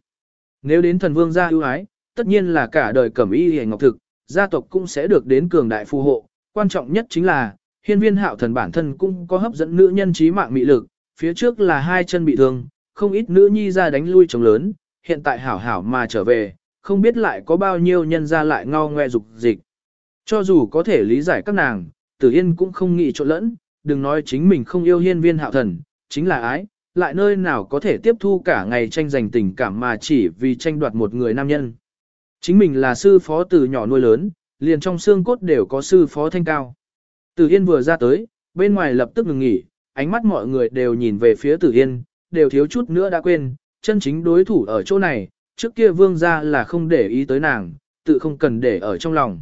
Speaker 1: Nếu đến thần vương gia ưu ái, tất nhiên là cả đời cẩm y hề ngọc thực, gia tộc cũng sẽ được đến cường đại phù hộ, quan trọng nhất chính là, hiên viên hạo thần bản thân cũng có hấp dẫn nữ nhân trí mạng mị lực, phía trước là hai chân bị thương, không ít nữ nhi ra đánh lui chồng lớn, hiện tại hảo hảo mà trở về, không biết lại có bao nhiêu nhân ra lại ngao ngoe dục dịch. Cho dù có thể lý giải các nàng, tử yên cũng không nghĩ trộn lẫn, đừng nói chính mình không yêu hiên viên hạo thần, chính là ái, lại nơi nào có thể tiếp thu cả ngày tranh giành tình cảm mà chỉ vì tranh đoạt một người nam nhân. Chính mình là sư phó từ nhỏ nuôi lớn, liền trong xương cốt đều có sư phó thanh cao. Tử Yên vừa ra tới, bên ngoài lập tức ngừng nghỉ, ánh mắt mọi người đều nhìn về phía Tử Yên, đều thiếu chút nữa đã quên, chân chính đối thủ ở chỗ này, trước kia vương gia là không để ý tới nàng, tự không cần để ở trong lòng.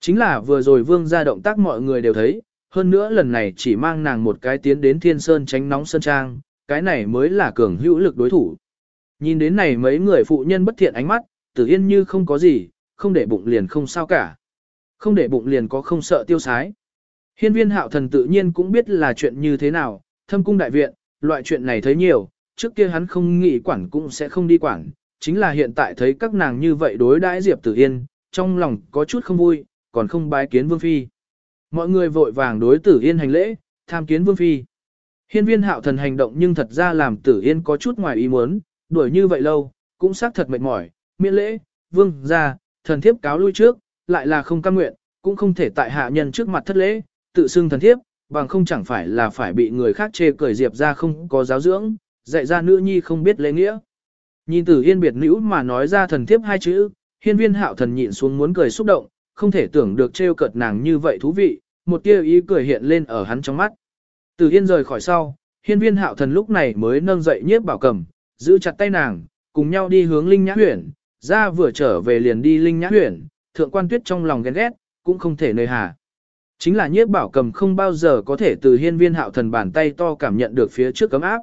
Speaker 1: Chính là vừa rồi vương gia động tác mọi người đều thấy, hơn nữa lần này chỉ mang nàng một cái tiến đến thiên sơn tránh nóng sơn trang, cái này mới là cường hữu lực đối thủ. Nhìn đến này mấy người phụ nhân bất thiện ánh mắt, tử yên như không có gì, không để bụng liền không sao cả. Không để bụng liền có không sợ tiêu sái. Hiên viên hạo thần tự nhiên cũng biết là chuyện như thế nào, thâm cung đại viện, loại chuyện này thấy nhiều, trước kia hắn không nghĩ quản cũng sẽ không đi quản, chính là hiện tại thấy các nàng như vậy đối đãi Diệp Tử Yên, trong lòng có chút không vui, còn không bái kiến Vương Phi. Mọi người vội vàng đối Tử Yên hành lễ, tham kiến Vương Phi. Hiên viên hạo thần hành động nhưng thật ra làm Tử Yên có chút ngoài ý muốn, đuổi như vậy lâu, cũng xác thật mệt mỏi, miễn lễ, Vương, ra, thần thiếp cáo lui trước, lại là không cam nguyện, cũng không thể tại hạ nhân trước mặt thất lễ, tự xưng thần thiếp, bằng không chẳng phải là phải bị người khác chê cười Diệp ra không có giáo dưỡng, dạy ra nữ nhi không biết lễ nghĩa. Nhìn tử yên biệt nữ mà nói ra thần thiếp hai chữ, hiên viên hạo thần nhịn xuống muốn cười xúc động, không thể tưởng được trêu cợt nàng như vậy thú vị, một tia ý cười hiện lên ở hắn trong mắt. Từ yên rời khỏi sau, hiên viên hạo thần lúc này mới nâng dậy nhiếp bảo cầm, giữ chặt tay nàng, cùng nhau đi hướng linh nhã Huyền. ra vừa trở về liền đi linh nhã Huyền, thượng quan tuyết trong lòng ghen ghét, cũng không thể nơi hà. Chính là nhiếp bảo cầm không bao giờ có thể từ hiên viên hạo thần bàn tay to cảm nhận được phía trước cấm áp.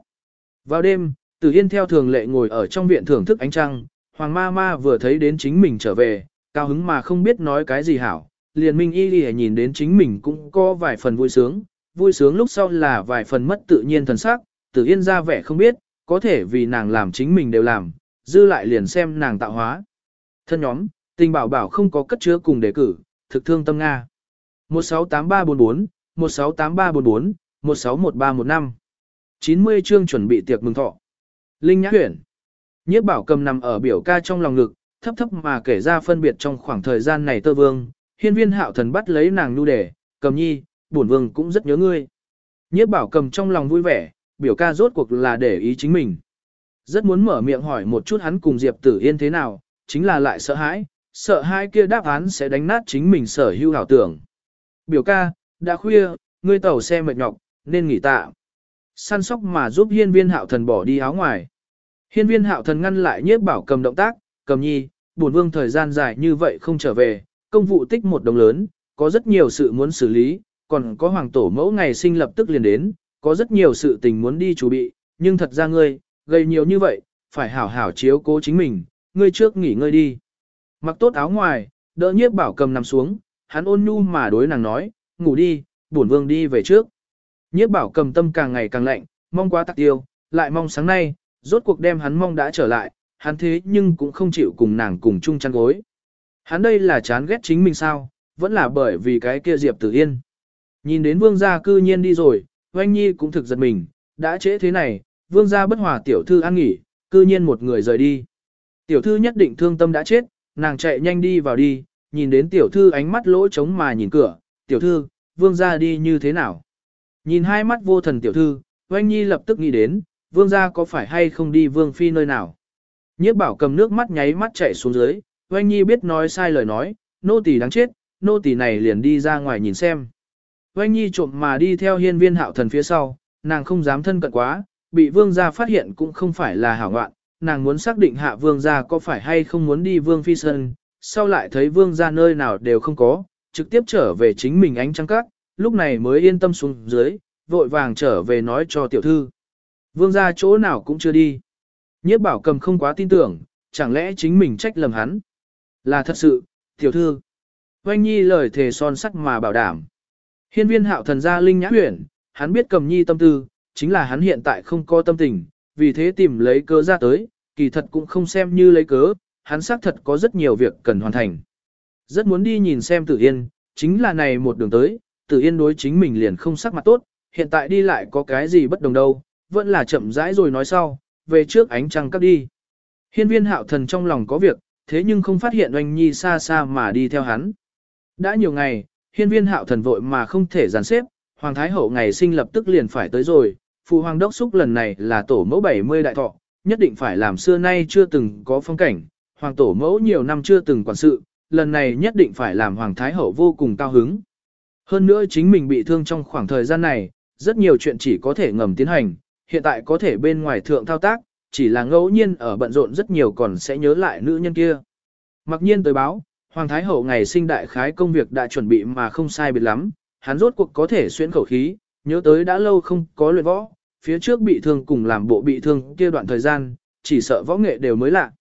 Speaker 1: Vào đêm, Từ Yên theo thường lệ ngồi ở trong viện thưởng thức ánh trăng, Hoàng ma ma vừa thấy đến chính mình trở về, cao hứng mà không biết nói cái gì hảo, liền minh y lìa nhìn đến chính mình cũng có vài phần vui sướng, vui sướng lúc sau là vài phần mất tự nhiên thần sắc, Tử Yên ra vẻ không biết, có thể vì nàng làm chính mình đều làm, dư lại liền xem nàng tạo hóa. Thân nhóm, tình bảo bảo không có cất chứa cùng đề cử, thực thương tâm Nga. 168344, 168344, 161315. 90 chương chuẩn bị tiệc mừng thọ. Linh Nhã Huyển. Nhiếp bảo cầm nằm ở biểu ca trong lòng ngực, thấp thấp mà kể ra phân biệt trong khoảng thời gian này tơ vương, hiên viên hạo thần bắt lấy nàng nu đề, cầm nhi, bổn vương cũng rất nhớ ngươi. Nhiếp bảo cầm trong lòng vui vẻ, biểu ca rốt cuộc là để ý chính mình. Rất muốn mở miệng hỏi một chút hắn cùng Diệp Tử Yên thế nào, chính là lại sợ hãi, sợ hai kia đáp án sẽ đánh nát chính mình sở hữu hảo tưởng. Biểu ca, đã khuya, ngươi tàu xe mệt nhọc, nên nghỉ tạ. Săn sóc mà giúp hiên viên hạo thần bỏ đi áo ngoài. Hiên viên hạo thần ngăn lại nhiếp bảo cầm động tác, cầm nhi, Bổn vương thời gian dài như vậy không trở về, công vụ tích một đồng lớn, có rất nhiều sự muốn xử lý, còn có hoàng tổ mẫu ngày sinh lập tức liền đến, có rất nhiều sự tình muốn đi chuẩn bị, nhưng thật ra ngươi, gây nhiều như vậy, phải hảo hảo chiếu cố chính mình, ngươi trước nghỉ ngơi đi. Mặc tốt áo ngoài, đỡ nhiếp bảo cầm nằm xuống, hắn ôn nhu mà đối nàng nói, ngủ đi, bổn vương đi về trước. Nhiếp bảo cầm tâm càng ngày càng lạnh, mong quá tạc tiêu, lại mong sáng nay, rốt cuộc đem hắn mong đã trở lại, hắn thế nhưng cũng không chịu cùng nàng cùng chung chăn gối. Hắn đây là chán ghét chính mình sao, vẫn là bởi vì cái kia Diệp Tử Yên. Nhìn đến vương gia cư nhiên đi rồi, oanh nhi cũng thực giật mình, đã trễ thế này, vương gia bất hòa tiểu thư ăn nghỉ, cư nhiên một người rời đi. Tiểu thư nhất định thương tâm đã chết, nàng chạy nhanh đi vào đi, nhìn đến tiểu thư ánh mắt lỗ trống mà nhìn cửa, tiểu thư, vương gia đi như thế nào. Nhìn hai mắt vô thần tiểu thư, oanh nhi lập tức nghĩ đến, vương gia có phải hay không đi vương phi nơi nào. Nhiếp bảo cầm nước mắt nháy mắt chạy xuống dưới, oanh nhi biết nói sai lời nói, nô tỳ đáng chết, nô tỳ này liền đi ra ngoài nhìn xem. Oanh nhi trộm mà đi theo hiên viên hạo thần phía sau, nàng không dám thân cận quá, bị vương gia phát hiện cũng không phải là hảo ngoạn, nàng muốn xác định hạ vương gia có phải hay không muốn đi vương phi sơn, sau lại thấy vương gia nơi nào đều không có, trực tiếp trở về chính mình ánh trăng cát, lúc này mới yên tâm xuống dưới, vội vàng trở về nói cho tiểu thư. Vương gia chỗ nào cũng chưa đi. Nhiếp bảo cầm không quá tin tưởng, chẳng lẽ chính mình trách lầm hắn. Là thật sự, tiểu thư. Oanh nhi lời thề son sắt mà bảo đảm. Hiên viên hạo thần gia linh nhã huyển, hắn biết cầm nhi tâm tư, chính là hắn hiện tại không có tâm tình, vì thế tìm lấy cớ ra tới, kỳ thật cũng không xem như lấy cớ, hắn xác thật có rất nhiều việc cần hoàn thành. Rất muốn đi nhìn xem tử yên, Chính là này một đường tới, Tử Yên đối chính mình liền không sắc mặt tốt, hiện tại đi lại có cái gì bất đồng đâu, vẫn là chậm rãi rồi nói sau, về trước ánh trăng cắt đi. Hiên viên hạo thần trong lòng có việc, thế nhưng không phát hiện oanh nhi xa xa mà đi theo hắn. Đã nhiều ngày, hiên viên hạo thần vội mà không thể giàn xếp, Hoàng Thái Hậu ngày sinh lập tức liền phải tới rồi, Phụ Hoàng Đốc Xúc lần này là tổ mẫu 70 đại thọ, nhất định phải làm xưa nay chưa từng có phong cảnh, Hoàng Tổ mẫu nhiều năm chưa từng quản sự, lần này nhất định phải làm Hoàng Thái Hậu vô cùng cao hứng. Hơn nữa chính mình bị thương trong khoảng thời gian này, rất nhiều chuyện chỉ có thể ngầm tiến hành, hiện tại có thể bên ngoài thượng thao tác, chỉ là ngẫu nhiên ở bận rộn rất nhiều còn sẽ nhớ lại nữ nhân kia. Mặc nhiên tới báo, Hoàng Thái Hậu ngày sinh đại khái công việc đã chuẩn bị mà không sai biệt lắm, hắn rốt cuộc có thể xuyên khẩu khí, nhớ tới đã lâu không có luyện võ, phía trước bị thương cùng làm bộ bị thương kia đoạn thời gian, chỉ sợ võ nghệ đều mới lạ.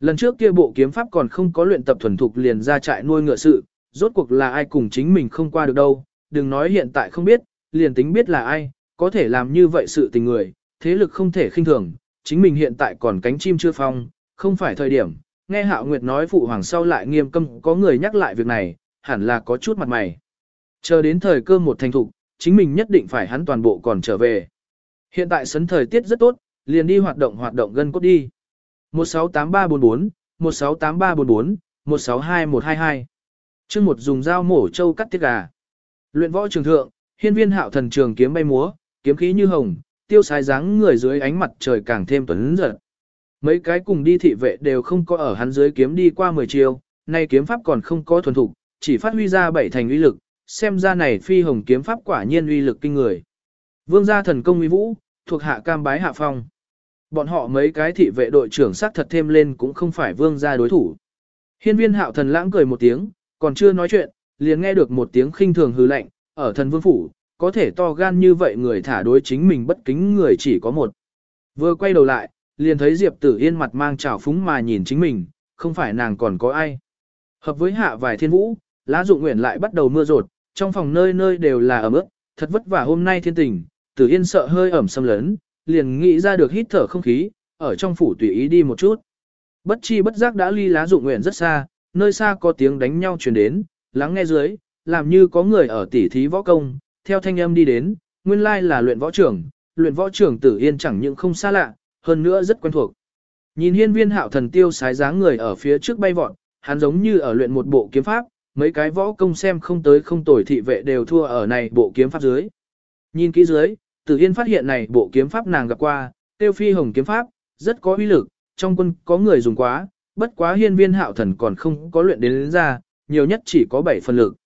Speaker 1: Lần trước kia bộ kiếm pháp còn không có luyện tập thuần thục liền ra trại nuôi ngựa sự, rốt cuộc là ai cùng chính mình không qua được đâu, đừng nói hiện tại không biết, liền tính biết là ai, có thể làm như vậy sự tình người, thế lực không thể khinh thường, chính mình hiện tại còn cánh chim chưa phong, không phải thời điểm, nghe Hạo Nguyệt nói phụ hoàng sau lại nghiêm câm có người nhắc lại việc này, hẳn là có chút mặt mày. Chờ đến thời cơ một thành thục, chính mình nhất định phải hắn toàn bộ còn trở về. Hiện tại sấn thời tiết rất tốt, liền đi hoạt động hoạt động gân cốt đi. 168344, 168344, 162122. Chương một dùng dao mổ trâu cắt tiết gà. Luyện võ trường thượng, hiên viên hạo thần trường kiếm bay múa, kiếm khí như hồng, tiêu sái dáng người dưới ánh mặt trời càng thêm tuấn giật. Mấy cái cùng đi thị vệ đều không có ở hắn dưới kiếm đi qua 10 chiều, nay kiếm pháp còn không có thuần thục, chỉ phát huy ra bảy thành uy lực, xem ra này phi hồng kiếm pháp quả nhiên uy lực kinh người. Vương gia thần công uy vũ, thuộc hạ cam bái hạ phong. Bọn họ mấy cái thị vệ đội trưởng sắc thật thêm lên cũng không phải vương gia đối thủ. Hiên viên hạo thần lãng cười một tiếng, còn chưa nói chuyện, liền nghe được một tiếng khinh thường hư lạnh, ở thần vương phủ, có thể to gan như vậy người thả đối chính mình bất kính người chỉ có một. Vừa quay đầu lại, liền thấy Diệp Tử Yên mặt mang trào phúng mà nhìn chính mình, không phải nàng còn có ai. Hợp với hạ vài thiên vũ, lá dụng nguyện lại bắt đầu mưa rột, trong phòng nơi nơi đều là ẩm ướt, thật vất vả hôm nay thiên tình, Tử Yên sợ hơi ẩm xâm lớn liền nghĩ ra được hít thở không khí, ở trong phủ tùy ý đi một chút. Bất chi bất giác đã ly lá dụng nguyện rất xa, nơi xa có tiếng đánh nhau truyền đến, lắng nghe dưới, làm như có người ở tỉ thí võ công, theo thanh âm đi đến, nguyên lai là luyện võ trưởng, luyện võ trưởng Tử Yên chẳng những không xa lạ, hơn nữa rất quen thuộc. Nhìn hiên viên hạo thần tiêu sái dáng người ở phía trước bay vọt, hắn giống như ở luyện một bộ kiếm pháp, mấy cái võ công xem không tới không tồi thị vệ đều thua ở này bộ kiếm pháp dưới. Nhìn kỹ dưới, Tử Yên phát hiện này bộ kiếm pháp nàng gặp qua, tiêu phi hồng kiếm pháp, rất có uy lực, trong quân có người dùng quá, bất quá hiên viên hạo thần còn không có luyện đến, đến ra, nhiều nhất chỉ có 7 phần lực.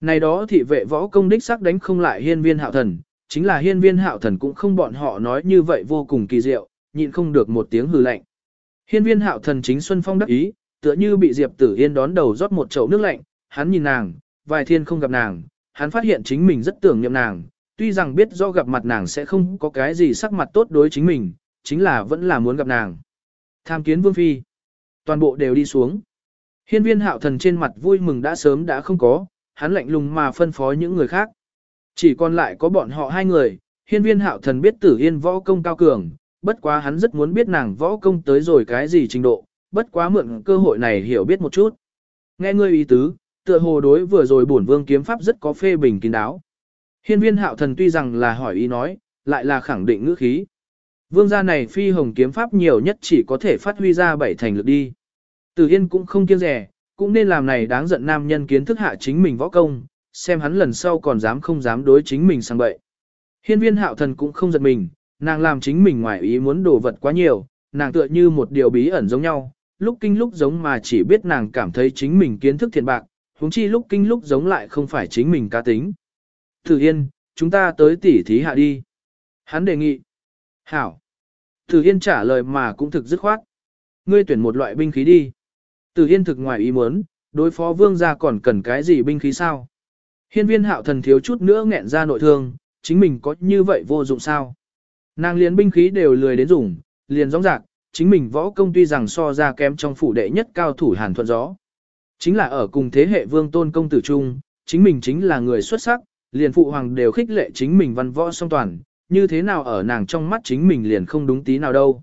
Speaker 1: Này đó thị vệ võ công đích sắc đánh không lại hiên viên hạo thần, chính là hiên viên hạo thần cũng không bọn họ nói như vậy vô cùng kỳ diệu, nhịn không được một tiếng hừ lạnh. Hiên viên hạo thần chính Xuân Phong đắc ý, tựa như bị Diệp Tử Yên đón đầu rót một chậu nước lạnh, hắn nhìn nàng, vài thiên không gặp nàng, hắn phát hiện chính mình rất tưởng niệm nàng, tuy rằng biết do gặp mặt nàng sẽ không có cái gì sắc mặt tốt đối chính mình, chính là vẫn là muốn gặp nàng. Tham kiến Vương Phi. Toàn bộ đều đi xuống. Hiên viên hạo thần trên mặt vui mừng đã sớm đã không có, hắn lạnh lùng mà phân phó những người khác. Chỉ còn lại có bọn họ hai người, hiên viên hạo thần biết tử yên võ công cao cường, bất quá hắn rất muốn biết nàng võ công tới rồi cái gì trình độ, bất quá mượn cơ hội này hiểu biết một chút. Nghe ngươi ý tứ, tựa hồ đối vừa rồi bổn vương kiếm pháp rất có phê bình kín đáo. Hiên viên hạo thần tuy rằng là hỏi ý nói, lại là khẳng định ngữ khí. Vương gia này phi hồng kiếm pháp nhiều nhất chỉ có thể phát huy ra bảy thành lực đi. Tử Yên cũng không kiêng rẻ, cũng nên làm này đáng giận nam nhân kiến thức hạ chính mình võ công, xem hắn lần sau còn dám không dám đối chính mình sang bậy. Hiên viên hạo thần cũng không giật mình, nàng làm chính mình ngoài ý muốn đồ vật quá nhiều, nàng tựa như một điều bí ẩn giống nhau, lúc kinh lúc giống mà chỉ biết nàng cảm thấy chính mình kiến thức thiện bạc, huống chi lúc kinh lúc giống lại không phải chính mình cá tính. Thử Yên, chúng ta tới tỉ thí hạ đi. Hắn đề nghị. Hảo. Thử Yên trả lời mà cũng thực dứt khoát. Ngươi tuyển một loại binh khí đi. Tử Yên thực ngoài ý muốn, đối phó vương gia còn cần cái gì binh khí sao? Hiên viên hạo thần thiếu chút nữa nghẹn ra nội thương, chính mình có như vậy vô dụng sao? Nàng liền binh khí đều lười đến dùng, liền rõ rạc, chính mình võ công tuy rằng so ra kém trong phủ đệ nhất cao thủ hàn thuận gió. Chính là ở cùng thế hệ vương tôn công tử trung, chính mình chính là người xuất sắc, liền phụ hoàng đều khích lệ chính mình văn võ song toàn, như thế nào ở nàng trong mắt chính mình liền không đúng tí nào đâu.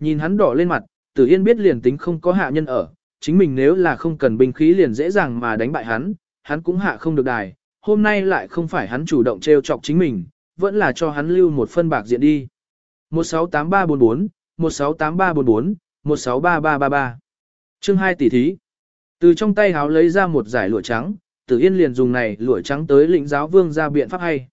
Speaker 1: Nhìn hắn đỏ lên mặt, tử yên biết liền tính không có hạ nhân ở, chính mình nếu là không cần binh khí liền dễ dàng mà đánh bại hắn, hắn cũng hạ không được đài, hôm nay lại không phải hắn chủ động trêu chọc chính mình, vẫn là cho hắn lưu một phân bạc diện đi. 168344, 168344, 163333. Chương 2 tỷ thí. Từ trong tay háo lấy ra một giải lụa trắng, Tử Yên liền dùng này lụa trắng tới lĩnh giáo vương ra biện pháp hay.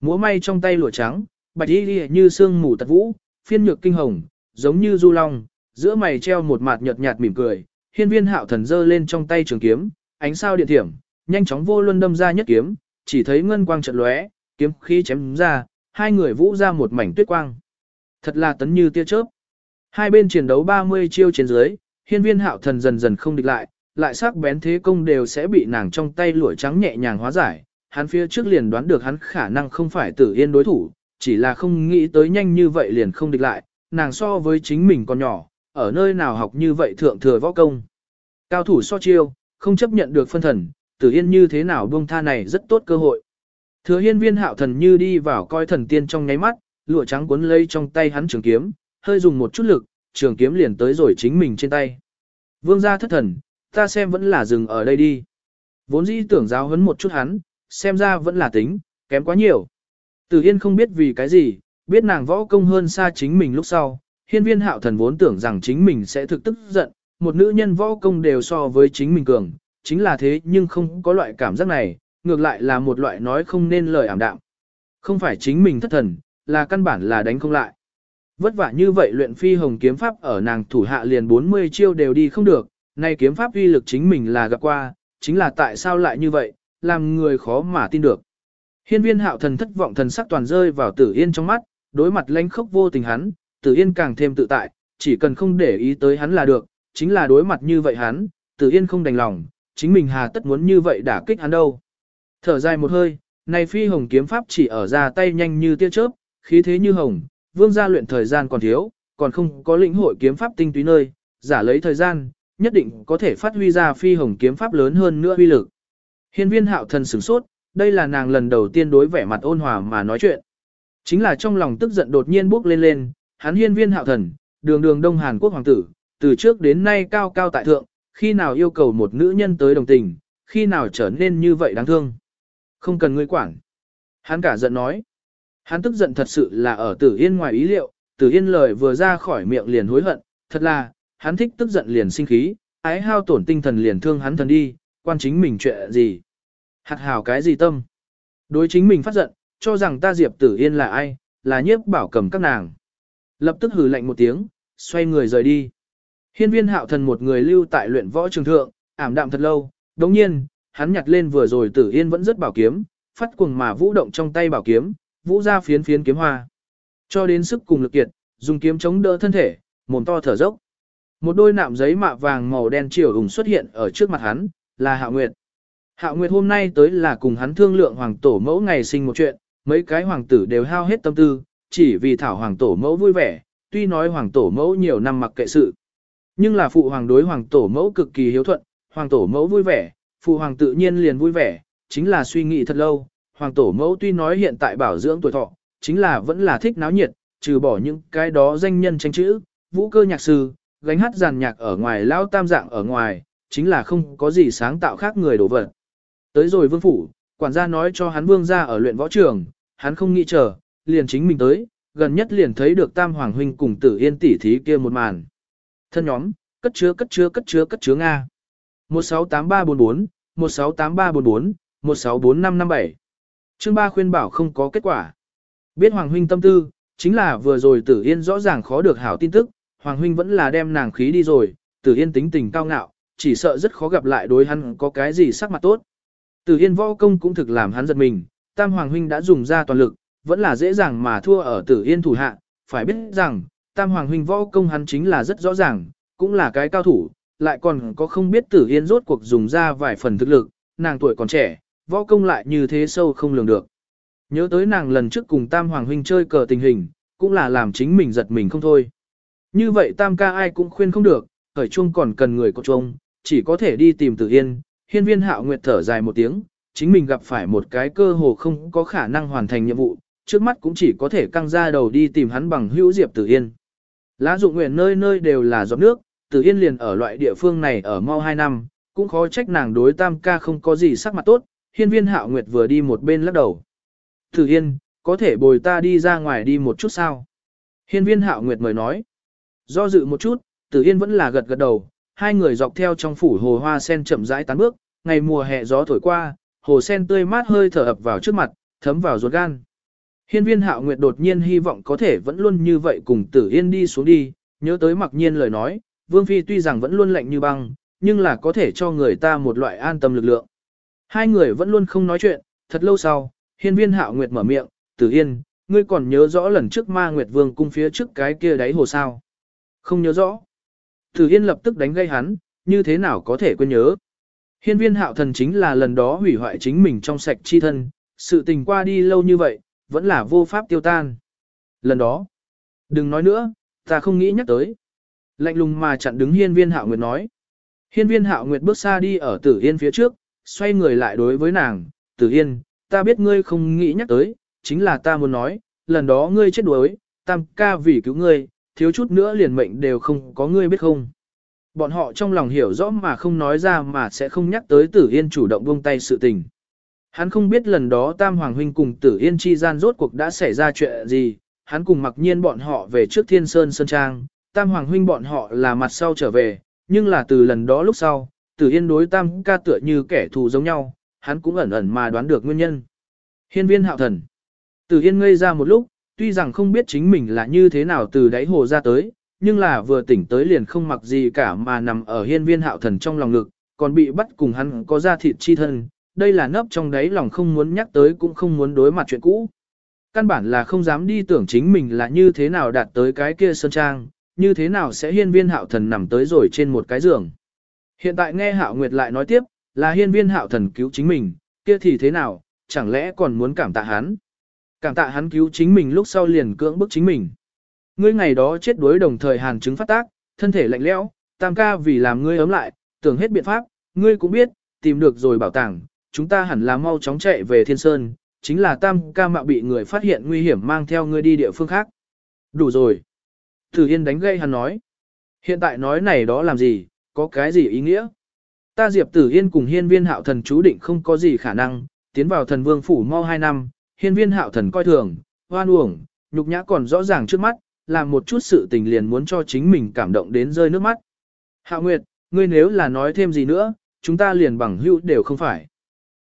Speaker 1: Múa may trong tay lụa trắng, bạch y như sương mù tật vũ, phiên nhược kinh hồng, giống như du long, giữa mày treo một mặt nhợt nhạt mỉm cười, hiên viên hạo thần giơ lên trong tay trường kiếm, ánh sao điện thiểm, nhanh chóng vô luân đâm ra nhất kiếm, chỉ thấy ngân quang trận lóe, kiếm khí chém ra, hai người vũ ra một mảnh tuyết quang. Thật là tấn như tia chớp. Hai bên chiến đấu 30 chiêu trên dưới, hiên viên hạo thần dần dần không địch lại, lại sắc bén thế công đều sẽ bị nàng trong tay lụa trắng nhẹ nhàng hóa giải. Hắn phía trước liền đoán được hắn khả năng không phải tử yên đối thủ, chỉ là không nghĩ tới nhanh như vậy liền không địch lại, nàng so với chính mình còn nhỏ, ở nơi nào học như vậy thượng thừa võ công. Cao thủ so chiêu, không chấp nhận được phân thần, tử yên như thế nào buông tha này rất tốt cơ hội. Thừa hiên viên hạo thần như đi vào coi thần tiên trong nháy mắt, lụa trắng cuốn lấy trong tay hắn trường kiếm, hơi dùng một chút lực, trường kiếm liền tới rồi chính mình trên tay. Vương gia thất thần, ta xem vẫn là dừng ở đây đi. Vốn dĩ tưởng giáo huấn một chút hắn, xem ra vẫn là tính, kém quá nhiều. Tử Yên không biết vì cái gì, biết nàng võ công hơn xa chính mình lúc sau, hiên viên hạo thần vốn tưởng rằng chính mình sẽ thực tức giận, một nữ nhân võ công đều so với chính mình cường, chính là thế nhưng không có loại cảm giác này, ngược lại là một loại nói không nên lời ảm đạm. Không phải chính mình thất thần, là căn bản là đánh không lại. Vất vả như vậy luyện phi hồng kiếm pháp ở nàng thủ hạ liền 40 chiêu đều đi không được, nay kiếm pháp uy lực chính mình là gặp qua, chính là tại sao lại như vậy, làm người khó mà tin được. Hiên viên hạo thần thất vọng thần sắc toàn rơi vào tử yên trong mắt, đối mặt lãnh khốc vô tình hắn, tử yên càng thêm tự tại, chỉ cần không để ý tới hắn là được, chính là đối mặt như vậy hắn, tử yên không đành lòng, chính mình hà tất muốn như vậy đả kích hắn đâu. Thở dài một hơi, này phi hồng kiếm pháp chỉ ở ra tay nhanh như tia chớp, khí thế như hồng, vương gia luyện thời gian còn thiếu, còn không có lĩnh hội kiếm pháp tinh túy nơi, giả lấy thời gian, nhất định có thể phát huy ra phi hồng kiếm pháp lớn hơn nữa uy lực. Hiên viên hạo thần sửng sốt, đây là nàng lần đầu tiên đối vẻ mặt ôn hòa mà nói chuyện. Chính là trong lòng tức giận đột nhiên bước lên lên, hắn hiên viên hạo thần, đường đường Đông Hàn Quốc hoàng tử, từ trước đến nay cao cao tại thượng, khi nào yêu cầu một nữ nhân tới đồng tình, khi nào trở nên như vậy đáng thương. Không cần ngươi quản. Hắn cả giận nói. Hắn tức giận thật sự là ở tử yên ngoài ý liệu, tử yên lời vừa ra khỏi miệng liền hối hận, thật là, hắn thích tức giận liền sinh khí, ái hao tổn tinh thần liền thương hắn thần đi, quan chính mình chuyện gì. Hạt hào cái gì tâm? Đối chính mình phát giận, cho rằng ta Diệp Tử Yên là ai, là nhiếp bảo cầm các nàng. Lập tức hừ lạnh một tiếng, xoay người rời đi. Hiên viên hạo thần một người lưu tại luyện võ trường thượng, ảm đạm thật lâu, đồng nhiên, hắn nhặt lên vừa rồi Tử Yên vẫn rất bảo kiếm, phát cuồng mà vũ động trong tay bảo kiếm, vũ ra phiến phiến kiếm hoa. Cho đến sức cùng lực kiệt, dùng kiếm chống đỡ thân thể, mồm to thở dốc. Một đôi nạm giấy mạ vàng màu đen chiều ủng xuất hiện ở trước mặt hắn, là Hạ Nguyệt. Hạ Nguyệt hôm nay tới là cùng hắn thương lượng hoàng tổ mẫu ngày sinh một chuyện, mấy cái hoàng tử đều hao hết tâm tư, chỉ vì thảo hoàng tổ mẫu vui vẻ, tuy nói hoàng tổ mẫu nhiều năm mặc kệ sự. Nhưng là phụ hoàng đối hoàng tổ mẫu cực kỳ hiếu thuận, hoàng tổ mẫu vui vẻ, phụ hoàng tự nhiên liền vui vẻ, chính là suy nghĩ thật lâu, hoàng tổ mẫu tuy nói hiện tại bảo dưỡng tuổi thọ, chính là vẫn là thích náo nhiệt, trừ bỏ những cái đó danh nhân tranh chữ, vũ cơ nhạc sư, gánh hát giàn nhạc ở ngoài lao tam dạng ở ngoài, chính là không có gì sáng tạo khác người đổ vật. Tới rồi vương phủ, quản gia nói cho hắn vương ra ở luyện võ trường, hắn không nghĩ chờ, liền chính mình tới, gần nhất liền thấy được tam hoàng huynh cùng tử yên tỷ thí kia một màn. Thân nhóm, cất chứa cất chứa cất chứa cất chứa Nga. 168344, 168344, 164557. Chương 3 khuyên bảo không có kết quả. Biết hoàng huynh tâm tư, chính là vừa rồi tử yên rõ ràng khó được hảo tin tức, hoàng huynh vẫn là đem nàng khí đi rồi, tử yên tính tình cao ngạo, chỉ sợ rất khó gặp lại đối hắn có cái gì sắc mặt tốt. Tử Yên võ công cũng thực làm hắn giật mình, Tam Hoàng Huynh đã dùng ra toàn lực, vẫn là dễ dàng mà thua ở Tử Yên thủ hạ, phải biết rằng, Tam Hoàng Huynh võ công hắn chính là rất rõ ràng, cũng là cái cao thủ, lại còn có không biết Tử Yên rốt cuộc dùng ra vài phần thực lực, nàng tuổi còn trẻ, võ công lại như thế sâu không lường được. Nhớ tới nàng lần trước cùng Tam Hoàng Huynh chơi cờ tình hình, cũng là làm chính mình giật mình không thôi. Như vậy Tam ca ai cũng khuyên không được, khởi chung còn cần người có chung, chỉ có thể đi tìm Tử Yên, Hiên viên hạo nguyệt thở dài một tiếng, chính mình gặp phải một cái cơ hồ không có khả năng hoàn thành nhiệm vụ, trước mắt cũng chỉ có thể căng ra đầu đi tìm hắn bằng hữu Diệp Tử Yên. Lá dụng nguyện nơi nơi đều là giọt nước, Tử Yên liền ở loại địa phương này ở mau 2 năm, cũng khó trách nàng đối tam ca không có gì sắc mặt tốt, hiên viên hạo nguyệt vừa đi một bên lắc đầu. tử yên, có thể bồi ta đi ra ngoài đi một chút sao? Hiên viên hạo nguyệt mời nói. Do dự một chút, tử yên vẫn là gật gật đầu, hai người dọc theo trong phủ hồ hoa sen chậm rãi tán bước, ngày mùa hè gió thổi qua, hồ sen tươi mát hơi thở ập vào trước mặt, thấm vào ruột gan. Hiên viên hạo nguyệt đột nhiên hy vọng có thể vẫn luôn như vậy cùng tử yên đi xuống đi, nhớ tới mặc nhiên lời nói, vương phi tuy rằng vẫn luôn lạnh như băng, nhưng là có thể cho người ta một loại an tâm lực lượng. Hai người vẫn luôn không nói chuyện, thật lâu sau, hiên viên hạo nguyệt mở miệng, tử yên, ngươi còn nhớ rõ lần trước ma nguyệt vương cung phía trước cái kia đáy hồ sao. Không nhớ rõ. Tử yên lập tức đánh gây hắn, như thế nào có thể quên nhớ. Hiên viên hạo thần chính là lần đó hủy hoại chính mình trong sạch chi thân, sự tình qua đi lâu như vậy, vẫn là vô pháp tiêu tan. Lần đó, đừng nói nữa, ta không nghĩ nhắc tới. Lạnh lùng mà chặn đứng hiên viên hạo nguyệt nói. Hiên viên hạo nguyệt bước xa đi ở tử yên phía trước, xoay người lại đối với nàng, tử yên, ta biết ngươi không nghĩ nhắc tới, chính là ta muốn nói, lần đó ngươi chết đuối, tam ca vì cứu ngươi, thiếu chút nữa liền mệnh đều không có ngươi biết không. Bọn họ trong lòng hiểu rõ mà không nói ra mà sẽ không nhắc tới tử yên chủ động buông tay sự tình. Hắn không biết lần đó Tam Hoàng Huynh cùng Tử Yên chi gian rốt cuộc đã xảy ra chuyện gì, hắn cùng mặc nhiên bọn họ về trước Thiên Sơn Sơn Trang, Tam Hoàng Huynh bọn họ là mặt sau trở về, nhưng là từ lần đó lúc sau, Tử Yên đối Tam ca tựa như kẻ thù giống nhau, hắn cũng ẩn ẩn mà đoán được nguyên nhân. Hiên viên hạo thần. Tử Yên ngây ra một lúc, tuy rằng không biết chính mình là như thế nào từ đáy hồ ra tới, nhưng là vừa tỉnh tới liền không mặc gì cả mà nằm ở hiên viên hạo thần trong lòng ngực, còn bị bắt cùng hắn có ra thịt chi thân, đây là nấp trong đáy lòng không muốn nhắc tới cũng không muốn đối mặt chuyện cũ. Căn bản là không dám đi tưởng chính mình là như thế nào đạt tới cái kia sơn trang, như thế nào sẽ hiên viên hạo thần nằm tới rồi trên một cái giường. Hiện tại nghe hạo nguyệt lại nói tiếp, là hiên viên hạo thần cứu chính mình, kia thì thế nào, chẳng lẽ còn muốn cảm tạ hắn. Cảm tạ hắn cứu chính mình lúc sau liền cưỡng bức chính mình. Ngươi ngày đó chết đuối đồng thời hàn chứng phát tác, thân thể lạnh lẽo, tam ca vì làm ngươi ấm lại, tưởng hết biện pháp, ngươi cũng biết, tìm được rồi bảo tàng, chúng ta hẳn là mau chóng chạy về thiên sơn, chính là tam ca mạo bị người phát hiện nguy hiểm mang theo ngươi đi địa phương khác. Đủ rồi. Tử Yên đánh gây hắn nói. Hiện tại nói này đó làm gì, có cái gì ý nghĩa? Ta Diệp Tử Yên cùng hiên viên hạo thần chú định không có gì khả năng, tiến vào thần vương phủ mau hai năm, hiên viên hạo thần coi thường, hoan uổng, nhục nhã còn rõ ràng trước mắt, làm một chút sự tình liền muốn cho chính mình cảm động đến rơi nước mắt. Hạo Nguyệt, ngươi nếu là nói thêm gì nữa, chúng ta liền bằng hữu đều không phải.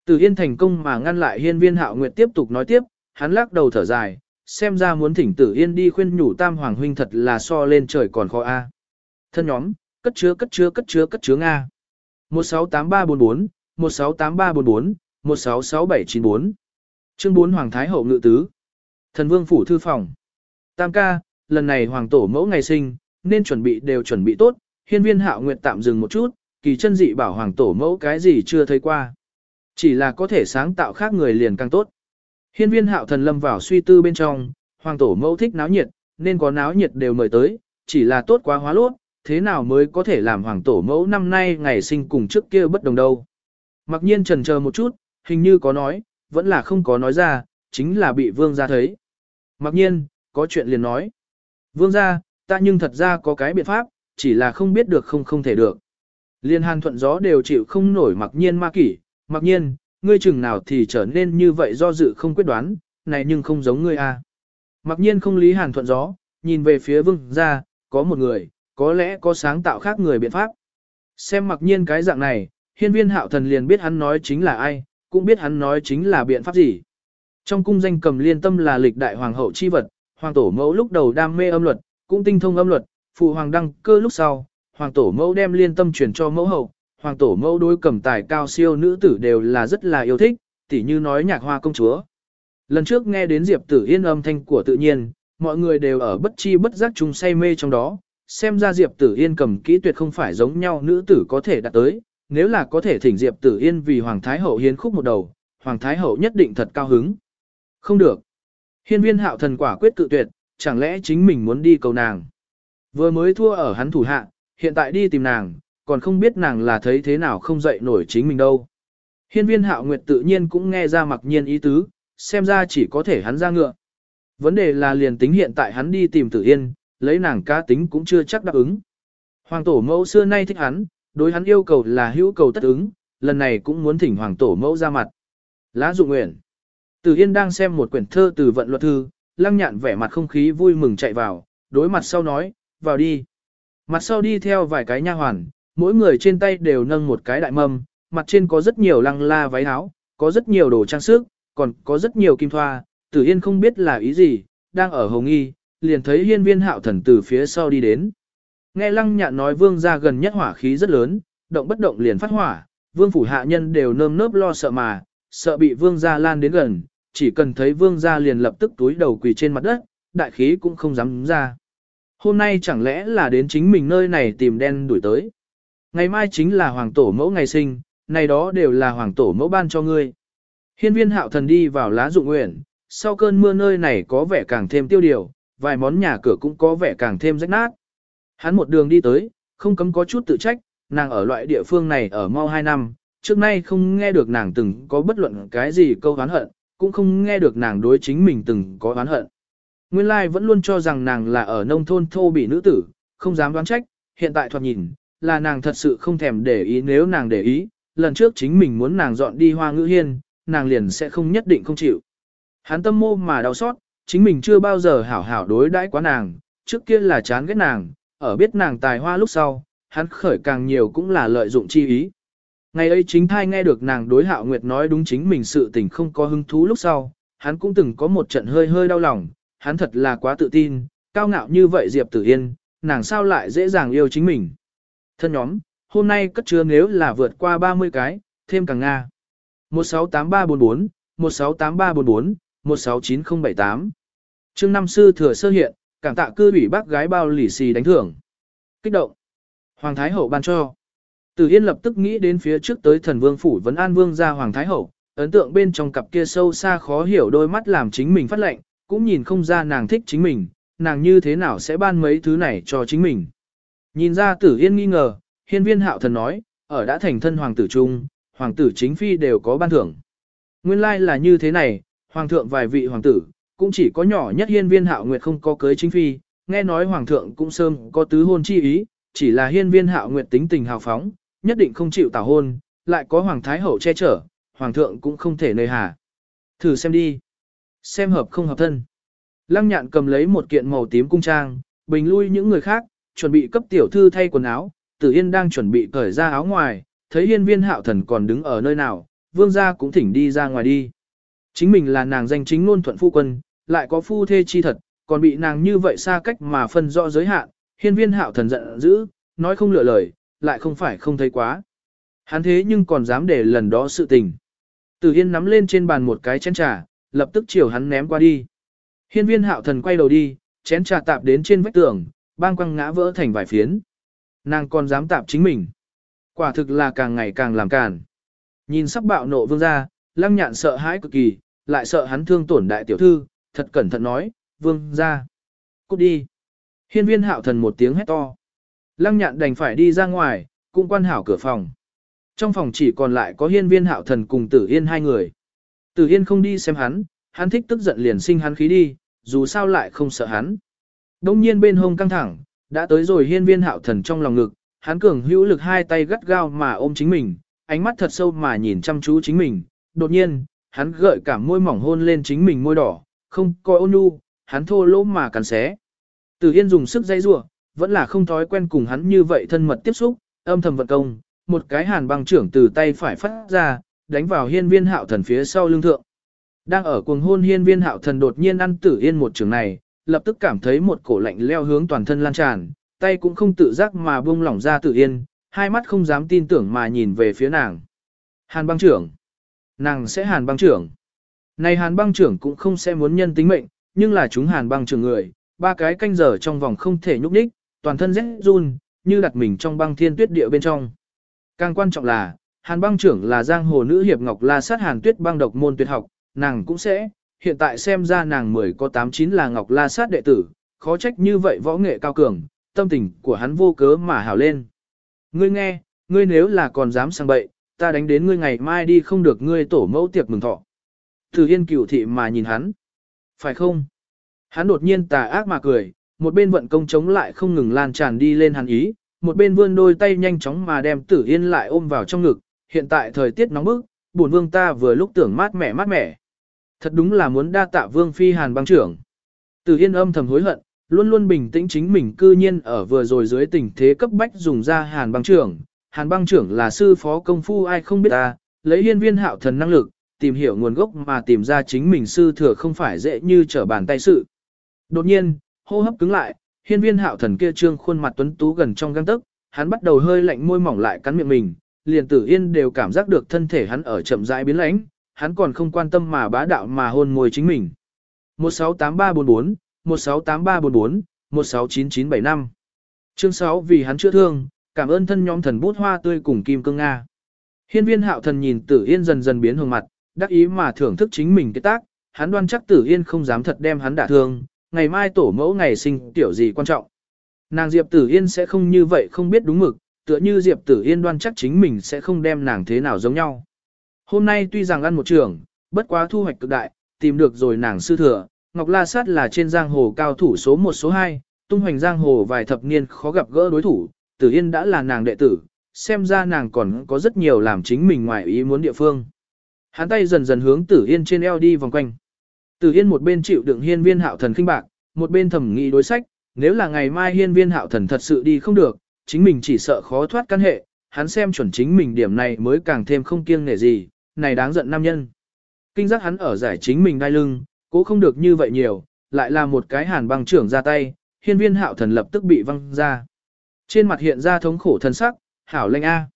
Speaker 1: Từ Yên thành công mà ngăn lại hiên viên hạo nguyệt tiếp tục nói tiếp, hắn lắc đầu thở dài, xem ra muốn thỉnh Tử Yên đi khuyên nhủ Tam Hoàng huynh thật là so lên trời còn khó a. Thân nhóm, cất chứa cất chứa cất chứa cất chứa Nga. 168344, 168344, 166794. Chương 4 Hoàng Thái Hậu Ngự Tứ. Thần Vương Phủ Thư Phòng. Tam ca, lần này Hoàng Tổ mẫu ngày sinh, nên chuẩn bị đều chuẩn bị tốt, hiên viên hạo nguyệt tạm dừng một chút, kỳ chân dị bảo Hoàng Tổ mẫu cái gì chưa thấy qua. Chỉ là có thể sáng tạo khác người liền càng tốt. Hiên viên hạo thần lâm vào suy tư bên trong, hoàng tổ mẫu thích náo nhiệt, nên có náo nhiệt đều mời tới, chỉ là tốt quá hóa lốt, thế nào mới có thể làm hoàng tổ mẫu năm nay ngày sinh cùng trước kia bất đồng đâu. Mặc nhiên trần chờ một chút, hình như có nói, vẫn là không có nói ra, chính là bị vương gia thấy. Mặc nhiên, có chuyện liền nói. Vương gia, ta nhưng thật ra có cái biện pháp, chỉ là không biết được không không thể được. Liên hàn thuận gió đều chịu không nổi mặc nhiên ma kỷ, Mặc nhiên, ngươi chừng nào thì trở nên như vậy do dự không quyết đoán, này nhưng không giống ngươi a. À. Mặc nhiên không lý hàn thuận gió, nhìn về phía vương ra, có một người, có lẽ có sáng tạo khác người biện pháp. Xem mặc nhiên cái dạng này, hiên viên hạo thần liền biết hắn nói chính là ai, cũng biết hắn nói chính là biện pháp gì. Trong cung danh cầm liên tâm là lịch đại hoàng hậu chi vật, hoàng tổ mẫu lúc đầu đam mê âm luật, cũng tinh thông âm luật, phụ hoàng đăng cơ lúc sau, hoàng tổ mẫu đem liên tâm truyền cho mẫu hậu, hoàng tổ mẫu đối cầm tài cao siêu nữ tử đều là rất là yêu thích, tỉ như nói nhạc hoa công chúa. Lần trước nghe đến Diệp Tử Yên âm thanh của tự nhiên, mọi người đều ở bất chi bất giác chung say mê trong đó, xem ra Diệp Tử Yên cầm kỹ tuyệt không phải giống nhau nữ tử có thể đạt tới, nếu là có thể thỉnh Diệp Tử Yên vì Hoàng Thái Hậu hiến khúc một đầu, Hoàng Thái Hậu nhất định thật cao hứng. Không được. Hiên viên hạo thần quả quyết cự tuyệt, chẳng lẽ chính mình muốn đi cầu nàng. Vừa mới thua ở hắn thủ hạ, hiện tại đi tìm nàng, còn không biết nàng là thấy thế nào không dậy nổi chính mình đâu. Hiên viên hạo nguyệt tự nhiên cũng nghe ra mặc nhiên ý tứ, xem ra chỉ có thể hắn ra ngựa. Vấn đề là liền tính hiện tại hắn đi tìm tử yên, lấy nàng cá tính cũng chưa chắc đáp ứng. Hoàng tổ mẫu xưa nay thích hắn, đối hắn yêu cầu là hữu cầu tất ứng, lần này cũng muốn thỉnh hoàng tổ mẫu ra mặt. Lá Dụ nguyện. Tử Yên đang xem một quyển thơ từ vận luật thư, lăng nhạn vẻ mặt không khí vui mừng chạy vào, đối mặt sau nói, vào đi. Mặt sau đi theo vài cái nha hoàn, mỗi người trên tay đều nâng một cái đại mâm, mặt trên có rất nhiều lăng la váy áo, có rất nhiều đồ trang sức, còn có rất nhiều kim thoa, Tử Yên không biết là ý gì, đang ở hồng nghi, liền thấy hiên viên hạo thần từ phía sau đi đến. Nghe lăng nhạn nói vương ra gần nhất hỏa khí rất lớn, động bất động liền phát hỏa, vương phủ hạ nhân đều nơm nớp lo sợ mà, sợ bị vương gia lan đến gần, chỉ cần thấy vương gia liền lập tức túi đầu quỳ trên mặt đất, đại khí cũng không dám ra. Hôm nay chẳng lẽ là đến chính mình nơi này tìm đen đuổi tới. Ngày mai chính là hoàng tổ mẫu ngày sinh, này đó đều là hoàng tổ mẫu ban cho ngươi. Hiên viên hạo thần đi vào lá dụng nguyện, sau cơn mưa nơi này có vẻ càng thêm tiêu điều, vài món nhà cửa cũng có vẻ càng thêm rách nát. Hắn một đường đi tới, không cấm có chút tự trách, nàng ở loại địa phương này ở mau 2 năm, trước nay không nghe được nàng từng có bất luận cái gì câu oán hận, cũng không nghe được nàng đối chính mình từng có oán hận. Nguyên lai vẫn luôn cho rằng nàng là ở nông thôn thô bị nữ tử, không dám đoán trách, hiện tại thoạt nhìn, là nàng thật sự không thèm để ý nếu nàng để ý, lần trước chính mình muốn nàng dọn đi hoa ngữ hiên, nàng liền sẽ không nhất định không chịu. Hắn tâm mô mà đau xót, chính mình chưa bao giờ hảo hảo đối đãi quá nàng, trước kia là chán ghét nàng, ở biết nàng tài hoa lúc sau, hắn khởi càng nhiều cũng là lợi dụng chi ý. Ngày ấy chính thai nghe được nàng đối hạo nguyệt nói đúng chính mình sự tình không có hứng thú lúc sau, hắn cũng từng có một trận hơi hơi đau lòng, hắn thật là quá tự tin, cao ngạo như vậy Diệp Tử Yên, nàng sao lại dễ dàng yêu chính mình. Thân nhóm, hôm nay cất chứa nếu là vượt qua 30 cái, thêm càng Nga. 168344, 168344, 169078. Trương năm sư thừa sơ hiện, cảm tạ cư ủy bác gái bao lì xì đánh thưởng. Kích động. Hoàng Thái Hậu ban cho. Từ Yên lập tức nghĩ đến phía trước tới thần vương phủ vấn an vương ra Hoàng Thái Hậu, ấn tượng bên trong cặp kia sâu xa khó hiểu đôi mắt làm chính mình phát lệnh, cũng nhìn không ra nàng thích chính mình, nàng như thế nào sẽ ban mấy thứ này cho chính mình. Nhìn ra tử Yên nghi ngờ, hiên viên hạo thần nói, ở đã thành thân hoàng tử trung, hoàng tử chính phi đều có ban thưởng. Nguyên lai là như thế này, hoàng thượng vài vị hoàng tử, cũng chỉ có nhỏ nhất hiên viên hạo nguyệt không có cưới chính phi, nghe nói hoàng thượng cũng sớm có tứ hôn chi ý, chỉ là hiên viên hạo nguyệt tính tình hào phóng, nhất định không chịu tảo hôn, lại có hoàng thái hậu che chở, hoàng thượng cũng không thể nơi hà. Thử xem đi. Xem hợp không hợp thân. Lăng nhạn cầm lấy một kiện màu tím cung trang, bình lui những người khác, chuẩn bị cấp tiểu thư thay quần áo, tử yên đang chuẩn bị cởi ra áo ngoài, thấy hiên viên hạo thần còn đứng ở nơi nào, vương gia cũng thỉnh đi ra ngoài đi. Chính mình là nàng danh chính luôn thuận phu quân, lại có phu thê chi thật, còn bị nàng như vậy xa cách mà phân rõ giới hạn, hiên viên hạo thần giận dữ, nói không lựa lời, lại không phải không thấy quá. Hắn thế nhưng còn dám để lần đó sự tình. Tử Yên nắm lên trên bàn một cái chén trà, lập tức chiều hắn ném qua đi. Hiên viên hạo thần quay đầu đi, chén trà tạp đến trên vách tường, bang quăng ngã vỡ thành vài phiến. Nàng còn dám tạp chính mình. Quả thực là càng ngày càng làm càn. Nhìn sắp bạo nộ vương ra, lăng nhạn sợ hãi cực kỳ, lại sợ hắn thương tổn đại tiểu thư, thật cẩn thận nói, vương ra. Cút đi. Hiên viên hạo thần một tiếng hét to. Lăng nhạn đành phải đi ra ngoài, cũng quan hảo cửa phòng. Trong phòng chỉ còn lại có hiên viên hạo thần cùng tử yên hai người. Tử yên không đi xem hắn, hắn thích tức giận liền sinh hắn khí đi, dù sao lại không sợ hắn. Đông nhiên bên hông căng thẳng, đã tới rồi hiên viên hạo thần trong lòng ngực, hắn cường hữu lực hai tay gắt gao mà ôm chính mình, ánh mắt thật sâu mà nhìn chăm chú chính mình. Đột nhiên, hắn gợi cả môi mỏng hôn lên chính mình môi đỏ, không coi ôn nhu, hắn thô lỗ mà cắn xé. Tử Yên dùng sức dây rủa, vẫn là không thói quen cùng hắn như vậy thân mật tiếp xúc, âm thầm vận công, một cái hàn băng trưởng từ tay phải phát ra, đánh vào hiên viên hạo thần phía sau lưng thượng. Đang ở cuồng hôn hiên viên hạo thần đột nhiên ăn tử yên một trường này, lập tức cảm thấy một cổ lạnh leo hướng toàn thân lan tràn, tay cũng không tự giác mà buông lỏng ra tự yên, hai mắt không dám tin tưởng mà nhìn về phía nàng. Hàn băng trưởng. Nàng sẽ hàn băng trưởng. Này hàn băng trưởng cũng không sẽ muốn nhân tính mệnh, nhưng là chúng hàn băng trưởng người, ba cái canh giờ trong vòng không thể nhúc nhích, toàn thân rét run, như đặt mình trong băng thiên tuyết địa bên trong. Càng quan trọng là, hàn băng trưởng là giang hồ nữ hiệp ngọc la sát hàn tuyết băng độc môn tuyệt học, nàng cũng sẽ, hiện tại xem ra nàng mười có tám chín là ngọc la sát đệ tử, khó trách như vậy võ nghệ cao cường, tâm tình của hắn vô cớ mà hào lên. Ngươi nghe, ngươi nếu là còn dám sang bậy, ta đánh đến ngươi ngày mai đi không được ngươi tổ mẫu tiệc mừng thọ. Từ yên cửu thị mà nhìn hắn. Phải không? Hắn đột nhiên tà ác mà cười, một bên vận công chống lại không ngừng lan tràn đi lên hắn ý, một bên vươn đôi tay nhanh chóng mà đem Tử Yên lại ôm vào trong ngực, hiện tại thời tiết nóng bức, buồn vương ta vừa lúc tưởng mát mẻ mát mẻ. Thật đúng là muốn đa tạ vương phi hàn băng trưởng. từ Yên âm thầm hối hận, luôn luôn bình tĩnh chính mình cư nhiên ở vừa rồi dưới tình thế cấp bách dùng ra hàn băng trưởng. Hàn băng trưởng là sư phó công phu ai không biết ta, lấy hiên viên hạo thần năng lực, tìm hiểu nguồn gốc mà tìm ra chính mình sư thừa không phải dễ như trở bàn tay sự. Đột nhiên, hô hấp cứng lại, hiên viên hạo thần kia trương khuôn mặt tuấn tú gần trong găng tức, hắn bắt đầu hơi lạnh môi mỏng lại cắn miệng mình, liền tử yên đều cảm giác được thân thể hắn ở chậm rãi biến lãnh, hắn còn không quan tâm mà bá đạo mà hôn môi chính mình. 168344, 168344, 169975 Chương 6 vì hắn chữa thương, cảm ơn thân nhóm thần bút hoa tươi cùng kim cương Nga. Hiên viên hạo thần nhìn tử yên dần dần biến hương mặt, đắc ý mà thưởng thức chính mình cái tác, hắn đoan chắc tử yên không dám thật đem hắn đả thương, ngày mai tổ mẫu ngày sinh tiểu gì quan trọng. Nàng Diệp Tử Yên sẽ không như vậy không biết đúng mực, tựa như Diệp Tử Yên đoan chắc chính mình sẽ không đem nàng thế nào giống nhau. Hôm nay tuy rằng ăn một trường, bất quá thu hoạch cực đại, tìm được rồi nàng sư thừa, Ngọc La Sát là trên giang hồ cao thủ số 1 số 2, tung hoành giang hồ vài thập niên khó gặp gỡ đối thủ, Tử Yên đã là nàng đệ tử, xem ra nàng còn có rất nhiều làm chính mình ngoài ý muốn địa phương. Hắn tay dần dần hướng Tử Yên trên eo đi vòng quanh. Tử Yên một bên chịu đựng hiên viên hạo thần khinh bạc, một bên thẩm nghĩ đối sách, nếu là ngày mai hiên viên hạo thần thật sự đi không được, chính mình chỉ sợ khó thoát căn hệ, hắn xem chuẩn chính mình điểm này mới càng thêm không kiêng nể gì, này đáng giận nam nhân. Kinh giác hắn ở giải chính mình đai lưng, cố không được như vậy nhiều, lại là một cái hàn băng trưởng ra tay, hiên viên hạo thần lập tức bị văng ra. Trên mặt hiện ra thống khổ thân sắc, hảo lệnh A.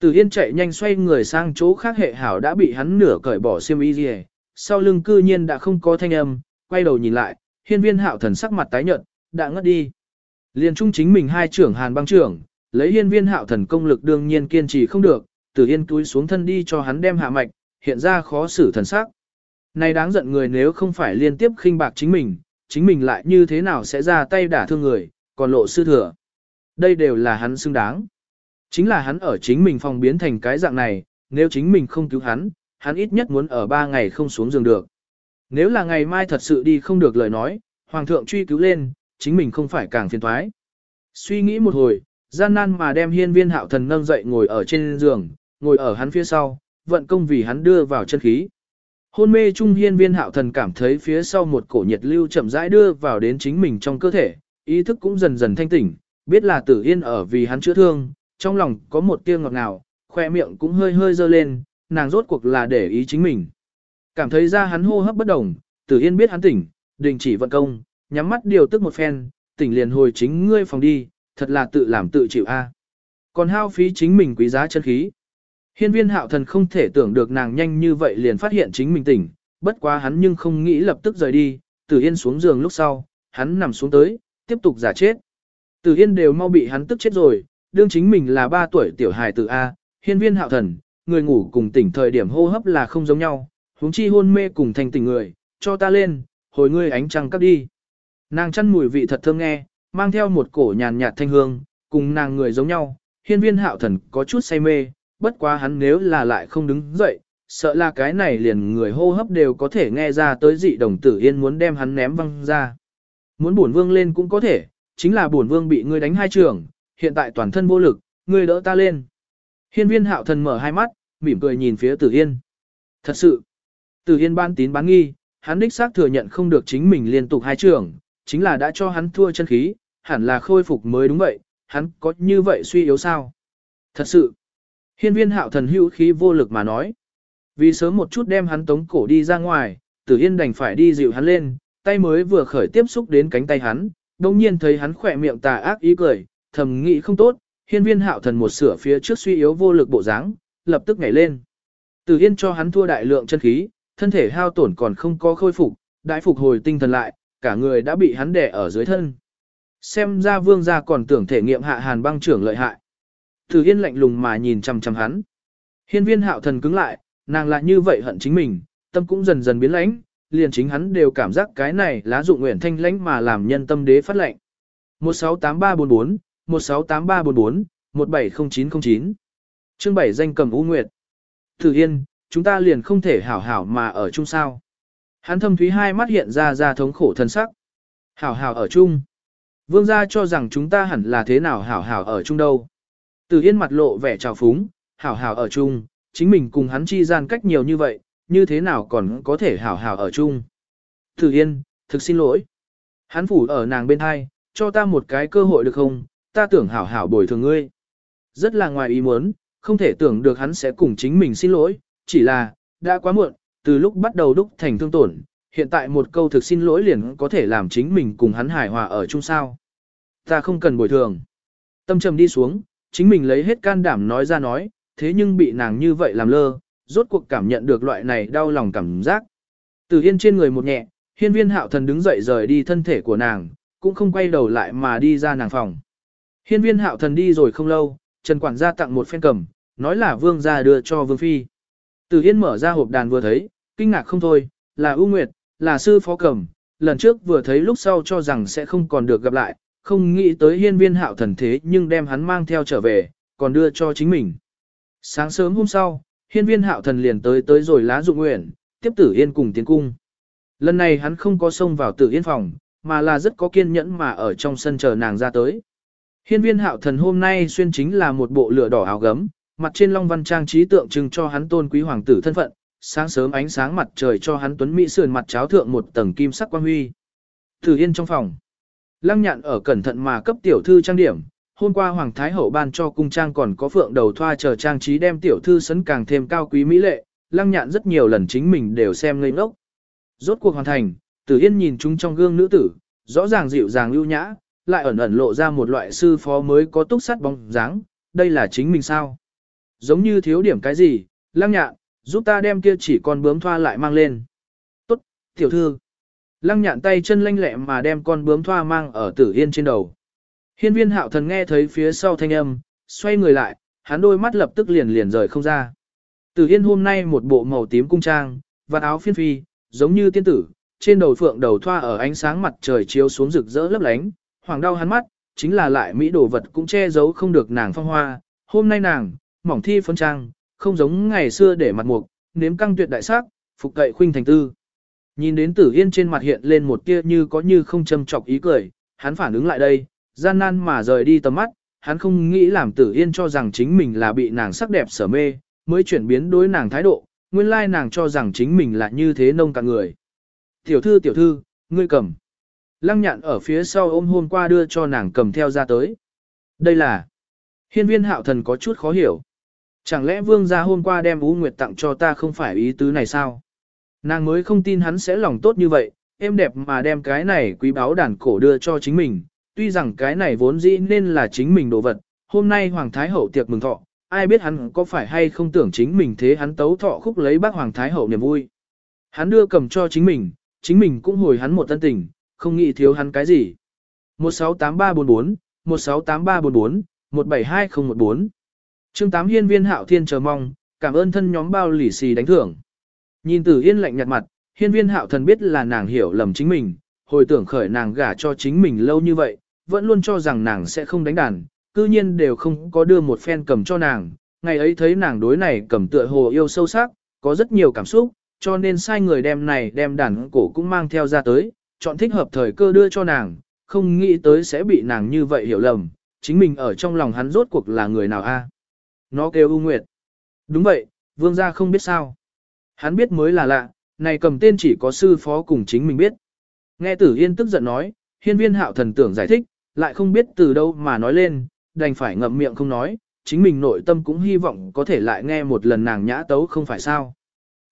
Speaker 1: Từ Yên chạy nhanh xoay người sang chỗ khác hệ hảo đã bị hắn nửa cởi bỏ xiêm y gì sau lưng cư nhiên đã không có thanh âm, quay đầu nhìn lại, hiên viên hạo thần sắc mặt tái nhợt, đã ngất đi. Liên trung chính mình hai trưởng hàn băng trưởng, lấy hiên viên hạo thần công lực đương nhiên kiên trì không được, từ yên túi xuống thân đi cho hắn đem hạ mạch, hiện ra khó xử thần sắc. Này đáng giận người nếu không phải liên tiếp khinh bạc chính mình, chính mình lại như thế nào sẽ ra tay đả thương người, còn lộ sư thừa. Đây đều là hắn xứng đáng. Chính là hắn ở chính mình phòng biến thành cái dạng này, nếu chính mình không cứu hắn, hắn ít nhất muốn ở ba ngày không xuống giường được. Nếu là ngày mai thật sự đi không được lời nói, hoàng thượng truy cứu lên, chính mình không phải càng phiền thoái. Suy nghĩ một hồi, gian nan mà đem hiên viên hạo thần nâng dậy ngồi ở trên giường, ngồi ở hắn phía sau, vận công vì hắn đưa vào chân khí. Hôn mê trung hiên viên hạo thần cảm thấy phía sau một cổ nhiệt lưu chậm rãi đưa vào đến chính mình trong cơ thể, ý thức cũng dần dần thanh tỉnh, biết là tử yên ở vì hắn chữa thương, trong lòng có một tia ngọt ngào, khoe miệng cũng hơi hơi dơ lên, nàng rốt cuộc là để ý chính mình. Cảm thấy ra hắn hô hấp bất đồng, tử yên biết hắn tỉnh, đình chỉ vận công, nhắm mắt điều tức một phen, tỉnh liền hồi chính ngươi phòng đi, thật là tự làm tự chịu a. Còn hao phí chính mình quý giá chân khí. Hiên viên hạo thần không thể tưởng được nàng nhanh như vậy liền phát hiện chính mình tỉnh, bất quá hắn nhưng không nghĩ lập tức rời đi, tử yên xuống giường lúc sau, hắn nằm xuống tới, tiếp tục giả chết. Tử yên đều mau bị hắn tức chết rồi, đương chính mình là 3 tuổi tiểu hài tử A, hiên viên hạo thần, người ngủ cùng tỉnh thời điểm hô hấp là không giống nhau, huống chi hôn mê cùng thành tỉnh người, cho ta lên, hồi ngươi ánh trăng cắp đi. Nàng chăn mùi vị thật thơm nghe, mang theo một cổ nhàn nhạt thanh hương, cùng nàng người giống nhau, hiên viên hạo thần có chút say mê, bất quá hắn nếu là lại không đứng dậy, sợ là cái này liền người hô hấp đều có thể nghe ra tới dị đồng tử yên muốn đem hắn ném văng ra. Muốn bổn vương lên cũng có thể, chính là bổn vương bị ngươi đánh hai trường, hiện tại toàn thân vô lực, ngươi đỡ ta lên. Hiên viên hạo thần mở hai mắt, mỉm cười nhìn phía tử yên. Thật sự, tử yên ban tín bán nghi, hắn đích xác thừa nhận không được chính mình liên tục hai trường, chính là đã cho hắn thua chân khí, hẳn là khôi phục mới đúng vậy, hắn có như vậy suy yếu sao? Thật sự, hiên viên hạo thần hữu khí vô lực mà nói. Vì sớm một chút đem hắn tống cổ đi ra ngoài, tử yên đành phải đi dịu hắn lên, tay mới vừa khởi tiếp xúc đến cánh tay hắn, đồng nhiên thấy hắn khỏe miệng tà ác ý cười, thầm nghĩ không tốt, hiên viên hạo thần một sửa phía trước suy yếu vô lực bộ dáng, lập tức nhảy lên. Tử yên cho hắn thua đại lượng chân khí, thân thể hao tổn còn không có khôi phục, đại phục hồi tinh thần lại, cả người đã bị hắn đè ở dưới thân. Xem ra vương gia còn tưởng thể nghiệm hạ hàn băng trưởng lợi hại. Thử Yên lạnh lùng mà nhìn chằm chằm hắn. Hiên viên hạo thần cứng lại, nàng lại như vậy hận chính mình, tâm cũng dần dần biến lãnh, liền chính hắn đều cảm giác cái này lá dụng nguyện thanh lãnh mà làm nhân tâm đế phát lệnh. 168344, 168344, 170909. Chương 7 danh cầm U Nguyệt. Thử Yên, chúng ta liền không thể hảo hảo mà ở chung sao. Hắn thâm thúy hai mắt hiện ra ra thống khổ thân sắc. Hảo hảo ở chung. Vương gia cho rằng chúng ta hẳn là thế nào hảo hảo ở chung đâu. Từ Yên mặt lộ vẻ trào phúng, hảo hảo ở chung, chính mình cùng hắn chi gian cách nhiều như vậy, như thế nào còn có thể hảo hảo ở chung. Từ Yên, thực xin lỗi. Hắn phủ ở nàng bên hai, cho ta một cái cơ hội được không, ta tưởng hảo hảo bồi thường ngươi. Rất là ngoài ý muốn, không thể tưởng được hắn sẽ cùng chính mình xin lỗi, chỉ là, đã quá muộn, từ lúc bắt đầu đúc thành thương tổn, hiện tại một câu thực xin lỗi liền có thể làm chính mình cùng hắn hài hòa ở chung sao. Ta không cần bồi thường. Tâm trầm đi xuống, chính mình lấy hết can đảm nói ra nói, thế nhưng bị nàng như vậy làm lơ, rốt cuộc cảm nhận được loại này đau lòng cảm giác. Từ yên trên người một nhẹ, hiên viên hạo thần đứng dậy rời đi thân thể của nàng, cũng không quay đầu lại mà đi ra nàng phòng. Hiên viên hạo thần đi rồi không lâu, Trần Quản gia tặng một phen cầm, nói là vương gia đưa cho vương phi. Từ Yên mở ra hộp đàn vừa thấy, kinh ngạc không thôi, là ưu Nguyệt, là sư phó cầm, lần trước vừa thấy lúc sau cho rằng sẽ không còn được gặp lại, không nghĩ tới hiên viên hạo thần thế nhưng đem hắn mang theo trở về, còn đưa cho chính mình. Sáng sớm hôm sau, hiên viên hạo thần liền tới tới rồi lá dụng nguyện, tiếp tử yên cùng tiến cung. Lần này hắn không có xông vào tử yên phòng, mà là rất có kiên nhẫn mà ở trong sân chờ nàng ra tới. Hiên viên hạo thần hôm nay xuyên chính là một bộ lửa đỏ áo gấm, mặt trên long văn trang trí tượng trưng cho hắn tôn quý hoàng tử thân phận, sáng sớm ánh sáng mặt trời cho hắn tuấn mỹ sườn mặt cháo thượng một tầng kim sắc quang huy. Tử yên trong phòng. Lăng nhạn ở cẩn thận mà cấp tiểu thư trang điểm, hôm qua hoàng thái hậu ban cho cung trang còn có phượng đầu thoa chờ trang trí đem tiểu thư sấn càng thêm cao quý mỹ lệ, lăng nhạn rất nhiều lần chính mình đều xem ngây ngốc. Rốt cuộc hoàn thành, Tử Yên nhìn chúng trong gương nữ tử, rõ ràng dịu dàng lưu nhã, lại ẩn ẩn lộ ra một loại sư phó mới có túc sắt bóng dáng, đây là chính mình sao? Giống như thiếu điểm cái gì, lăng nhạn, giúp ta đem kia chỉ con bướm thoa lại mang lên. Tốt, tiểu thư. Lăng nhạn tay chân lanh lẹ mà đem con bướm thoa mang ở tử yên trên đầu. Hiên viên hạo thần nghe thấy phía sau thanh âm, xoay người lại, hắn đôi mắt lập tức liền liền rời không ra. Tử yên hôm nay một bộ màu tím cung trang, và áo phiên phi, giống như tiên tử, trên đầu phượng đầu thoa ở ánh sáng mặt trời chiếu xuống rực rỡ lấp lánh, hoàng đau hắn mắt, chính là lại mỹ đồ vật cũng che giấu không được nàng phong hoa. Hôm nay nàng, mỏng thi phấn trang, không giống ngày xưa để mặt mục, nếm căng tuyệt đại sắc, phục cậy khuynh thành tư. Nhìn đến tử yên trên mặt hiện lên một tia như có như không châm chọc ý cười, hắn phản ứng lại đây, gian nan mà rời đi tầm mắt, hắn không nghĩ làm tử yên cho rằng chính mình là bị nàng sắc đẹp sở mê, mới chuyển biến đối nàng thái độ, nguyên lai nàng cho rằng chính mình là như thế nông cạn người. Tiểu thư tiểu thư, ngươi cầm. Lăng nhạn ở phía sau ôm hôm qua đưa cho nàng cầm theo ra tới. Đây là... Hiên viên hạo thần có chút khó hiểu. Chẳng lẽ vương gia hôm qua đem Ú Nguyệt tặng cho ta không phải ý tứ này sao? Nàng mới không tin hắn sẽ lòng tốt như vậy, em đẹp mà đem cái này quý báu đàn cổ đưa cho chính mình. Tuy rằng cái này vốn dĩ nên là chính mình đồ vật, hôm nay Hoàng Thái Hậu tiệc mừng thọ, ai biết hắn có phải hay không tưởng chính mình thế hắn tấu thọ khúc lấy bác Hoàng Thái Hậu niềm vui. Hắn đưa cầm cho chính mình, chính mình cũng hồi hắn một tân tình, không nghĩ thiếu hắn cái gì. 168344, 168344, 172014. Chương 8 hiên viên hạo thiên chờ mong, cảm ơn thân nhóm bao lì xì đánh thưởng. Nhìn tử yên lạnh nhạt mặt, hiên viên hạo thần biết là nàng hiểu lầm chính mình, hồi tưởng khởi nàng gả cho chính mình lâu như vậy, vẫn luôn cho rằng nàng sẽ không đánh đàn, cư nhiên đều không có đưa một phen cầm cho nàng. Ngày ấy thấy nàng đối này cầm tựa hồ yêu sâu sắc, có rất nhiều cảm xúc, cho nên sai người đem này đem đàn cổ cũng mang theo ra tới, chọn thích hợp thời cơ đưa cho nàng, không nghĩ tới sẽ bị nàng như vậy hiểu lầm, chính mình ở trong lòng hắn rốt cuộc là người nào a? Nó kêu U Nguyệt. Đúng vậy, vương gia không biết sao. Hắn biết mới là lạ, này cầm tên chỉ có sư phó cùng chính mình biết. Nghe tử yên tức giận nói, hiên viên hạo thần tưởng giải thích, lại không biết từ đâu mà nói lên, đành phải ngậm miệng không nói, chính mình nội tâm cũng hy vọng có thể lại nghe một lần nàng nhã tấu không phải sao.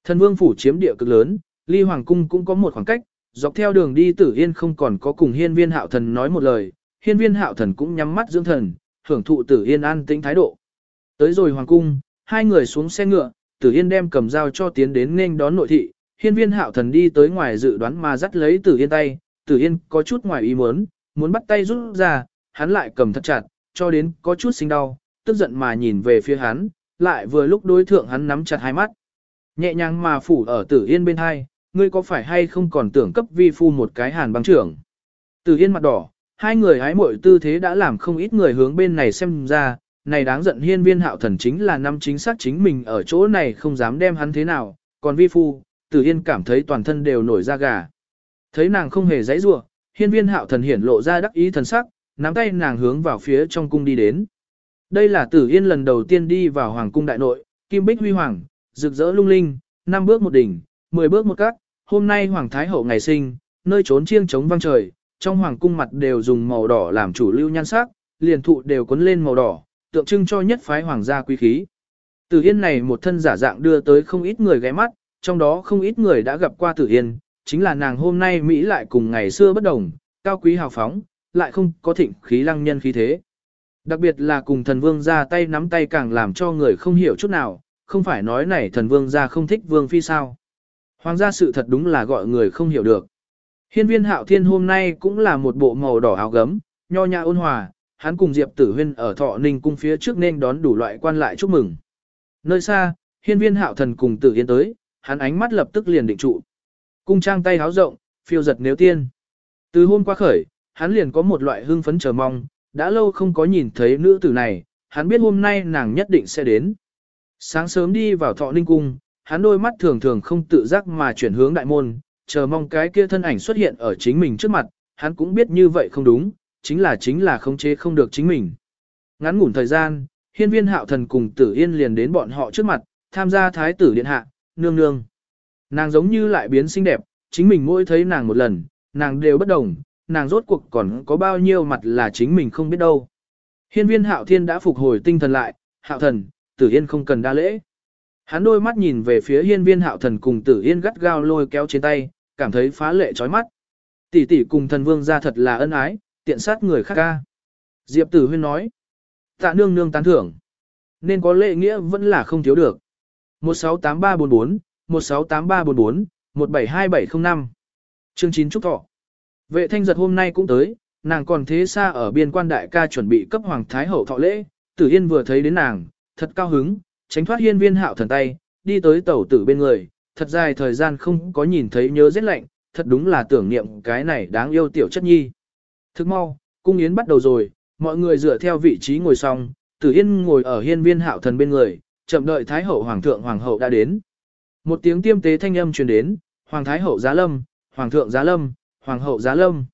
Speaker 1: Thần vương phủ chiếm địa cực lớn, ly hoàng cung cũng có một khoảng cách, dọc theo đường đi tử yên không còn có cùng hiên viên hạo thần nói một lời, hiên viên hạo thần cũng nhắm mắt dưỡng thần, hưởng thụ tử yên an tĩnh thái độ. Tới rồi hoàng cung, hai người xuống xe ngựa, tử yên đem cầm dao cho tiến đến nên đón nội thị, hiên viên hạo thần đi tới ngoài dự đoán mà dắt lấy tử yên tay, tử yên có chút ngoài ý muốn, muốn bắt tay rút ra, hắn lại cầm thật chặt, cho đến có chút sinh đau, tức giận mà nhìn về phía hắn, lại vừa lúc đối thượng hắn nắm chặt hai mắt. Nhẹ nhàng mà phủ ở tử yên bên hai, ngươi có phải hay không còn tưởng cấp vi phu một cái hàn băng trưởng. Tử yên mặt đỏ, hai người hái mội tư thế đã làm không ít người hướng bên này xem ra, này đáng giận hiên viên hạo thần chính là năm chính xác chính mình ở chỗ này không dám đem hắn thế nào, còn vi phu, tử yên cảm thấy toàn thân đều nổi da gà. Thấy nàng không hề dãy rủa hiên viên hạo thần hiển lộ ra đắc ý thần sắc, nắm tay nàng hướng vào phía trong cung đi đến. Đây là tử yên lần đầu tiên đi vào hoàng cung đại nội, kim bích huy hoàng, rực rỡ lung linh, năm bước một đỉnh, mười bước một cắt, hôm nay hoàng thái hậu ngày sinh, nơi trốn chiêng trống vang trời, trong hoàng cung mặt đều dùng màu đỏ làm chủ lưu nhan sắc, liền thụ đều cuốn lên màu đỏ, tượng trưng cho nhất phái hoàng gia quý khí. Tử Yên này một thân giả dạng đưa tới không ít người ghé mắt, trong đó không ít người đã gặp qua Tử Yên, chính là nàng hôm nay Mỹ lại cùng ngày xưa bất đồng, cao quý hào phóng, lại không có thịnh khí lăng nhân khí thế. Đặc biệt là cùng thần vương ra tay nắm tay càng làm cho người không hiểu chút nào, không phải nói này thần vương ra không thích vương phi sao. Hoàng gia sự thật đúng là gọi người không hiểu được. Hiên viên hạo thiên hôm nay cũng là một bộ màu đỏ áo gấm, nho nhã ôn hòa, hắn cùng Diệp Tử Huyên ở thọ ninh cung phía trước nên đón đủ loại quan lại chúc mừng. Nơi xa, hiên viên hạo thần cùng Tử Yên tới, hắn ánh mắt lập tức liền định trụ. Cung trang tay háo rộng, phiêu giật nếu tiên. Từ hôm qua khởi, hắn liền có một loại hưng phấn chờ mong, đã lâu không có nhìn thấy nữ tử này, hắn biết hôm nay nàng nhất định sẽ đến. Sáng sớm đi vào thọ ninh cung, hắn đôi mắt thường thường không tự giác mà chuyển hướng đại môn, chờ mong cái kia thân ảnh xuất hiện ở chính mình trước mặt, hắn cũng biết như vậy không đúng, chính là chính là khống chế không được chính mình. Ngắn ngủn thời gian, hiên viên hạo thần cùng tử yên liền đến bọn họ trước mặt, tham gia thái tử điện hạ, nương nương. Nàng giống như lại biến xinh đẹp, chính mình mỗi thấy nàng một lần, nàng đều bất đồng, nàng rốt cuộc còn có bao nhiêu mặt là chính mình không biết đâu. Hiên viên hạo thiên đã phục hồi tinh thần lại, hạo thần, tử yên không cần đa lễ. Hắn đôi mắt nhìn về phía hiên viên hạo thần cùng tử yên gắt gao lôi kéo trên tay, cảm thấy phá lệ chói mắt. Tỷ tỷ cùng thần vương ra thật là ân ái, tiện sát người khác ca. Diệp tử huyên nói. Tạ nương nương tán thưởng. Nên có lệ nghĩa vẫn là không thiếu được. 168344, 168344, 172705. Chương 9 Trúc Thọ. Vệ thanh giật hôm nay cũng tới, nàng còn thế xa ở biên quan đại ca chuẩn bị cấp hoàng thái hậu thọ lễ, tử yên vừa thấy đến nàng, thật cao hứng, tránh thoát hiên viên hạo thần tay, đi tới tẩu tử bên người, thật dài thời gian không có nhìn thấy nhớ rét lạnh, thật đúng là tưởng niệm cái này đáng yêu tiểu chất nhi. Thức mau, cung yến bắt đầu rồi, mọi người dựa theo vị trí ngồi xong, tử yên ngồi ở hiên viên hạo thần bên người, chậm đợi thái hậu hoàng thượng hoàng hậu đã đến. Một tiếng tiêm tế thanh âm truyền đến, hoàng thái hậu giá lâm, hoàng thượng giá lâm, hoàng hậu giá lâm.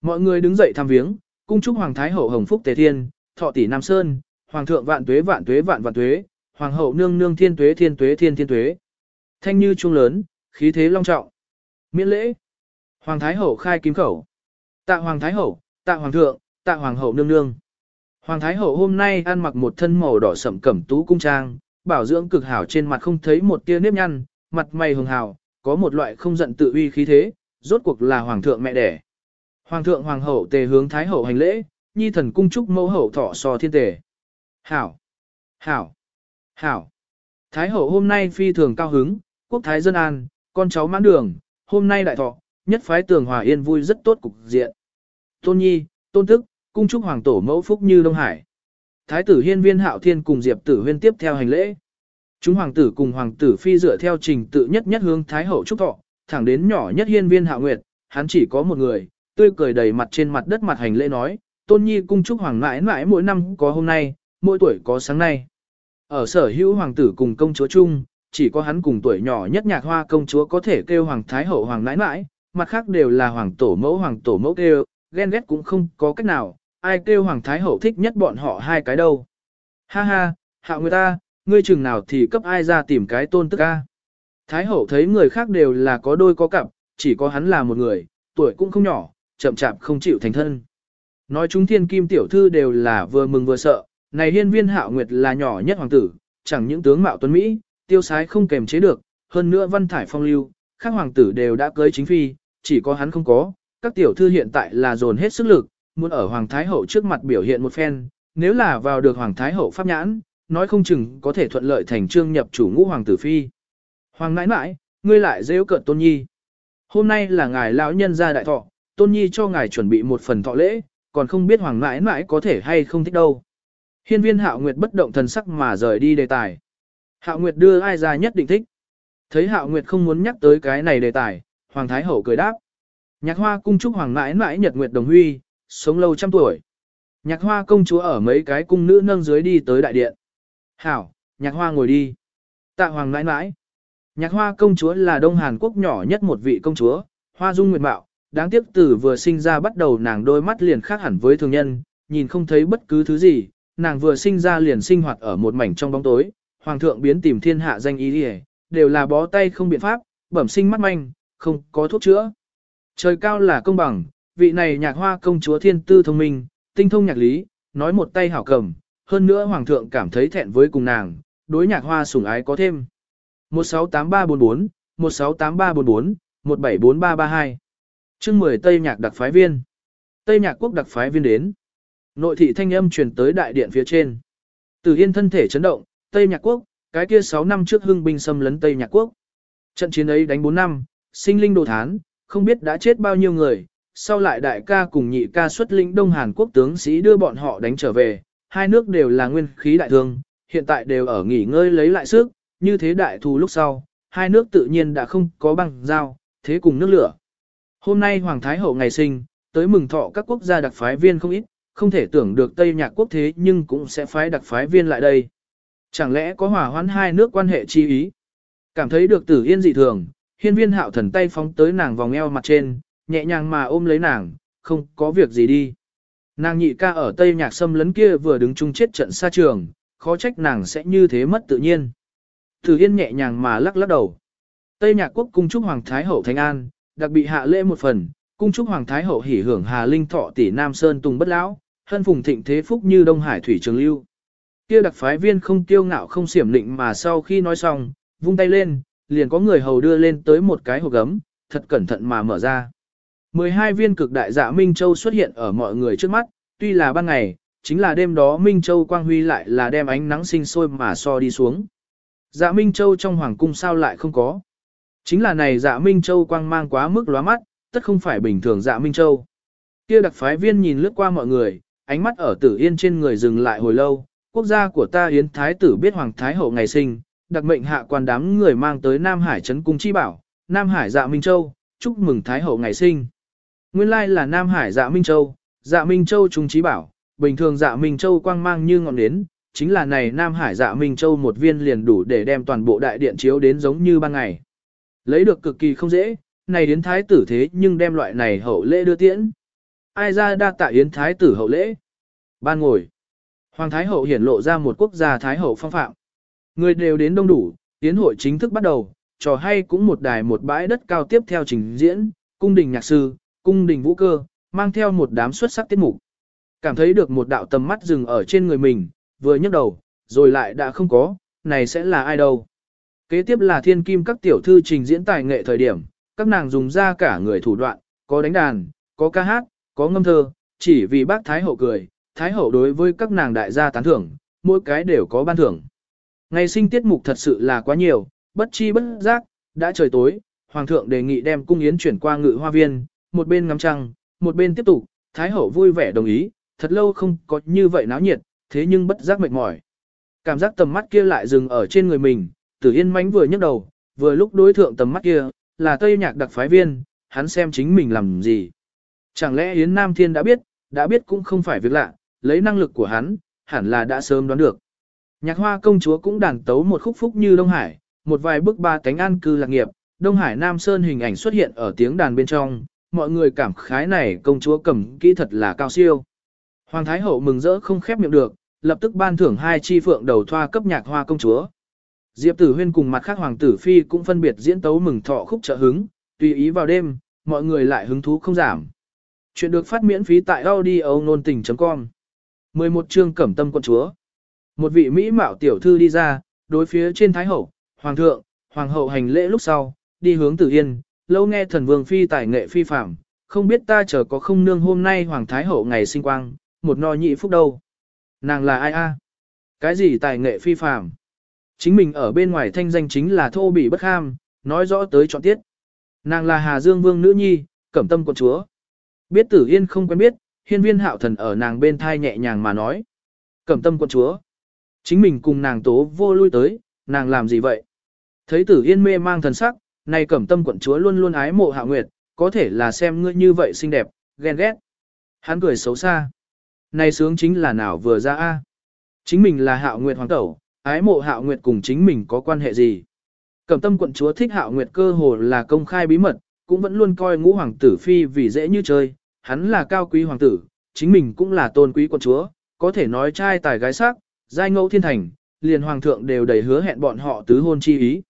Speaker 1: Mọi người đứng dậy thăm viếng, cung chúc hoàng thái hậu hồng phúc tề thiên, thọ tỷ nam sơn, hoàng thượng vạn tuế vạn tuế vạn vạn tuế, hoàng hậu nương nương thiên tuế thiên tuế thiên thiên tuế. Thanh như trung lớn, khí thế long trọng. Miễn lễ. Hoàng thái hậu khai kim khẩu. Tạ hoàng thái hậu, tạ hoàng thượng, tạ hoàng hậu nương nương. Hoàng thái hậu hôm nay ăn mặc một thân màu đỏ sậm cẩm tú cung trang, bảo dưỡng cực hảo trên mặt không thấy một tia nếp nhăn, mặt mày hường hào, có một loại không giận tự uy khí thế, rốt cuộc là hoàng thượng mẹ đẻ. Hoàng thượng hoàng hậu tề hướng thái hậu hành lễ, nhi thần cung chúc mẫu hậu thọ so thiên tề. Hảo, hảo, hảo. Thái hậu hôm nay phi thường cao hứng, quốc thái dân an, con cháu mãn đường, hôm nay đại thọ, nhất phái tường hòa yên vui rất tốt cục diện. Tôn nhi, tôn thức cung chúc hoàng tổ mẫu phúc như Đông Hải. Thái tử hiên viên hạo thiên cùng diệp tử huyên tiếp theo hành lễ. Chúng hoàng tử cùng hoàng tử phi dựa theo trình tự nhất nhất hướng thái hậu chúc thọ, thẳng đến nhỏ nhất hiên viên hạo nguyệt, hắn chỉ có một người, tươi cười đầy mặt trên mặt đất mặt hành lễ nói, tôn nhi cung chúc hoàng mãi mãi mỗi năm có hôm nay, mỗi tuổi có sáng nay. Ở sở hữu hoàng tử cùng công chúa chung, chỉ có hắn cùng tuổi nhỏ nhất nhạc hoa công chúa có thể kêu hoàng thái hậu hoàng mãi mãi, mặt khác đều là hoàng tổ mẫu hoàng tổ mẫu kêu, ghen ghét cũng không có cách nào, ai kêu hoàng thái hậu thích nhất bọn họ hai cái đâu. Ha ha, hạ người ta, ngươi chừng nào thì cấp ai ra tìm cái tôn tức ca Thái hậu thấy người khác đều là có đôi có cặp, chỉ có hắn là một người, tuổi cũng không nhỏ, chậm chạp không chịu thành thân. Nói chúng thiên kim tiểu thư đều là vừa mừng vừa sợ, này hiên viên hạo nguyệt là nhỏ nhất hoàng tử, chẳng những tướng mạo tuấn Mỹ, tiêu sái không kềm chế được, hơn nữa văn thải phong lưu, các hoàng tử đều đã cưới chính phi, chỉ có hắn không có, các tiểu thư hiện tại là dồn hết sức lực, muốn ở hoàng thái hậu trước mặt biểu hiện một phen, nếu là vào được hoàng thái hậu pháp nhãn, nói không chừng có thể thuận lợi thành trương nhập chủ ngũ hoàng tử phi. Hoàng nãi nãi, ngươi lại rêu cợt tôn nhi. Hôm nay là ngài lão nhân gia đại thọ, tôn nhi cho ngài chuẩn bị một phần thọ lễ, còn không biết hoàng nãi nãi có thể hay không thích đâu. Hiên viên hạo nguyệt bất động thần sắc mà rời đi đề tài. Hạo nguyệt đưa ai ra nhất định thích. Thấy hạo nguyệt không muốn nhắc tới cái này đề tài, hoàng thái hậu cười đáp. Nhạc hoa cung chúc hoàng mãi mãi nhật nguyệt đồng huy, sống lâu trăm tuổi. Nhạc hoa công chúa ở mấy cái cung nữ nâng dưới đi tới đại điện. Hảo, nhạc hoa ngồi đi. Tạ hoàng mãi mãi. Nhạc hoa công chúa là Đông Hàn Quốc nhỏ nhất một vị công chúa, hoa dung nguyệt mạo, đáng tiếc từ vừa sinh ra bắt đầu nàng đôi mắt liền khác hẳn với thường nhân, nhìn không thấy bất cứ thứ gì, nàng vừa sinh ra liền sinh hoạt ở một mảnh trong bóng tối, hoàng thượng biến tìm thiên hạ danh ý đi đều là bó tay không biện pháp, bẩm sinh mắt manh, không có thuốc chữa. Trời cao là công bằng, vị này nhạc hoa công chúa thiên tư thông minh, tinh thông nhạc lý, nói một tay hảo cầm, hơn nữa hoàng thượng cảm thấy thẹn với cùng nàng, đối nhạc hoa sủng ái có thêm. 168344, 168344, 174332. Chương 10 Tây Nhạc đặc phái viên. Tây Nhạc quốc đặc phái viên đến. Nội thị thanh âm truyền tới đại điện phía trên. Từ Yên thân thể chấn động, Tây Nhạc quốc, cái kia 6 năm trước hưng binh xâm lấn Tây Nhạc quốc. Trận chiến ấy đánh 4 năm, sinh linh đồ thán, không biết đã chết bao nhiêu người, sau lại đại ca cùng nhị ca xuất lĩnh Đông Hàn Quốc tướng sĩ đưa bọn họ đánh trở về, hai nước đều là nguyên khí đại thương, hiện tại đều ở nghỉ ngơi lấy lại sức, như thế đại thù lúc sau, hai nước tự nhiên đã không có băng giao, thế cùng nước lửa. Hôm nay Hoàng Thái Hậu ngày sinh, tới mừng thọ các quốc gia đặc phái viên không ít, không thể tưởng được Tây Nhạc quốc thế nhưng cũng sẽ phái đặc phái viên lại đây. Chẳng lẽ có hòa hoãn hai nước quan hệ chi ý? Cảm thấy được tử yên dị thường, hiên viên hạo thần tay phóng tới nàng vòng eo mặt trên, nhẹ nhàng mà ôm lấy nàng, không có việc gì đi. Nàng nhị ca ở Tây Nhạc Sâm lấn kia vừa đứng chung chết trận xa trường, khó trách nàng sẽ như thế mất tự nhiên. Tử Yên nhẹ nhàng mà lắc lắc đầu. Tây Nhạc Quốc cung chúc Hoàng Thái Hậu Thánh An, đặc bị hạ lễ một phần, cung chúc Hoàng Thái Hậu hỉ hưởng Hà Linh thọ tỷ Nam Sơn Tùng bất lão, hân phùng thịnh thế phúc như Đông Hải thủy trường lưu. Kia đặc phái viên không tiêu ngạo không xiểm định mà sau khi nói xong, vung tay lên, liền có người hầu đưa lên tới một cái hộp gấm, thật cẩn thận mà mở ra. 12 viên cực đại dạ Minh Châu xuất hiện ở mọi người trước mắt, tuy là ban ngày, chính là đêm đó Minh Châu quang huy lại là đem ánh nắng sinh sôi mà so đi xuống. Dạ Minh Châu trong hoàng cung sao lại không có. Chính là này dạ Minh Châu quang mang quá mức lóa mắt, tất không phải bình thường dạ Minh Châu. Kia đặc phái viên nhìn lướt qua mọi người, ánh mắt ở tử yên trên người dừng lại hồi lâu, quốc gia của ta Yến Thái tử biết Hoàng Thái Hậu ngày sinh, đặc mệnh hạ quan đám người mang tới Nam Hải Trấn Cung Chi Bảo, Nam Hải dạ Minh Châu, chúc mừng Thái Hậu ngày sinh. Nguyên lai là Nam Hải dạ Minh Châu, dạ Minh Châu Trung Chi Bảo, bình thường dạ Minh Châu quang mang như ngọn nến, chính là này Nam Hải dạ Minh Châu một viên liền đủ để đem toàn bộ đại điện chiếu đến giống như ban ngày. Lấy được cực kỳ không dễ, này đến thái tử thế nhưng đem loại này hậu lễ đưa tiễn. Ai ra đa tạ yến thái tử hậu lễ? Ban ngồi. Hoàng thái hậu hiển lộ ra một quốc gia thái hậu phong phạm. Người đều đến đông đủ, tiến hội chính thức bắt đầu, trò hay cũng một đài một bãi đất cao tiếp theo trình diễn, cung đình nhạc sư, cung đình vũ cơ, mang theo một đám xuất sắc tiết mục. Cảm thấy được một đạo tầm mắt dừng ở trên người mình, vừa nhấc đầu, rồi lại đã không có, này sẽ là ai đâu. Kế tiếp là thiên kim các tiểu thư trình diễn tài nghệ thời điểm, các nàng dùng ra cả người thủ đoạn, có đánh đàn, có ca hát, có ngâm thơ, chỉ vì bác Thái Hậu cười, Thái Hậu đối với các nàng đại gia tán thưởng, mỗi cái đều có ban thưởng. Ngày sinh tiết mục thật sự là quá nhiều, bất chi bất giác, đã trời tối, Hoàng thượng đề nghị đem cung yến chuyển qua ngự hoa viên, một bên ngắm trăng, một bên tiếp tục, Thái Hậu vui vẻ đồng ý, thật lâu không có như vậy náo nhiệt, thế nhưng bất giác mệt mỏi. Cảm giác tầm mắt kia lại dừng ở trên người mình, Tử Yên mánh vừa nhấc đầu, vừa lúc đối thượng tầm mắt kia, là Tây Nhạc đặc phái viên, hắn xem chính mình làm gì. Chẳng lẽ Yến Nam Thiên đã biết, đã biết cũng không phải việc lạ, lấy năng lực của hắn, hẳn là đã sớm đoán được. Nhạc hoa công chúa cũng đàn tấu một khúc phúc như Đông Hải, một vài bước ba cánh an cư lạc nghiệp, Đông Hải Nam Sơn hình ảnh xuất hiện ở tiếng đàn bên trong, mọi người cảm khái này công chúa cầm kỹ thật là cao siêu. Hoàng Thái Hậu mừng rỡ không khép miệng được, lập tức ban thưởng hai chi phượng đầu thoa cấp nhạc hoa công chúa. Diệp Tử Huyên cùng mặt khác hoàng tử phi cũng phân biệt diễn tấu mừng thọ khúc trợ hứng, tùy ý vào đêm, mọi người lại hứng thú không giảm. Chuyện được phát miễn phí tại audio nôn tình.com 11 chương cẩm tâm quân chúa một vị Mỹ mạo tiểu thư đi ra, đối phía trên Thái Hậu, Hoàng thượng, Hoàng hậu hành lễ lúc sau, đi hướng Tử Yên, lâu nghe thần vương phi tài nghệ phi phạm, không biết ta chờ có không nương hôm nay Hoàng Thái Hậu ngày sinh quang, một no nhị phúc đâu. Nàng là ai a? Cái gì tài nghệ phi phạm? Chính mình ở bên ngoài thanh danh chính là thô bỉ bất ham, nói rõ tới chọn tiết. Nàng là Hà Dương Vương nữ nhi, cẩm tâm quận chúa. Biết tử yên không quen biết, hiên viên hạo thần ở nàng bên thai nhẹ nhàng mà nói. Cẩm tâm quận chúa. Chính mình cùng nàng tố vô lui tới, nàng làm gì vậy? Thấy tử yên mê mang thần sắc, này cẩm tâm quận chúa luôn luôn ái mộ hạ nguyệt, có thể là xem ngươi như vậy xinh đẹp, ghen ghét. Hắn cười xấu xa. Này sướng chính là nào vừa ra a? Chính mình là hạ nguyệt hoàng tẩu, ái mộ hạ nguyệt cùng chính mình có quan hệ gì. Cẩm tâm quận chúa thích hạ nguyệt cơ hồ là công khai bí mật, cũng vẫn luôn coi ngũ hoàng tử phi vì dễ như chơi, hắn là cao quý hoàng tử, chính mình cũng là tôn quý quận chúa, có thể nói trai tài gái sắc, giai ngẫu thiên thành, liền hoàng thượng đều đầy hứa hẹn bọn họ tứ hôn chi ý.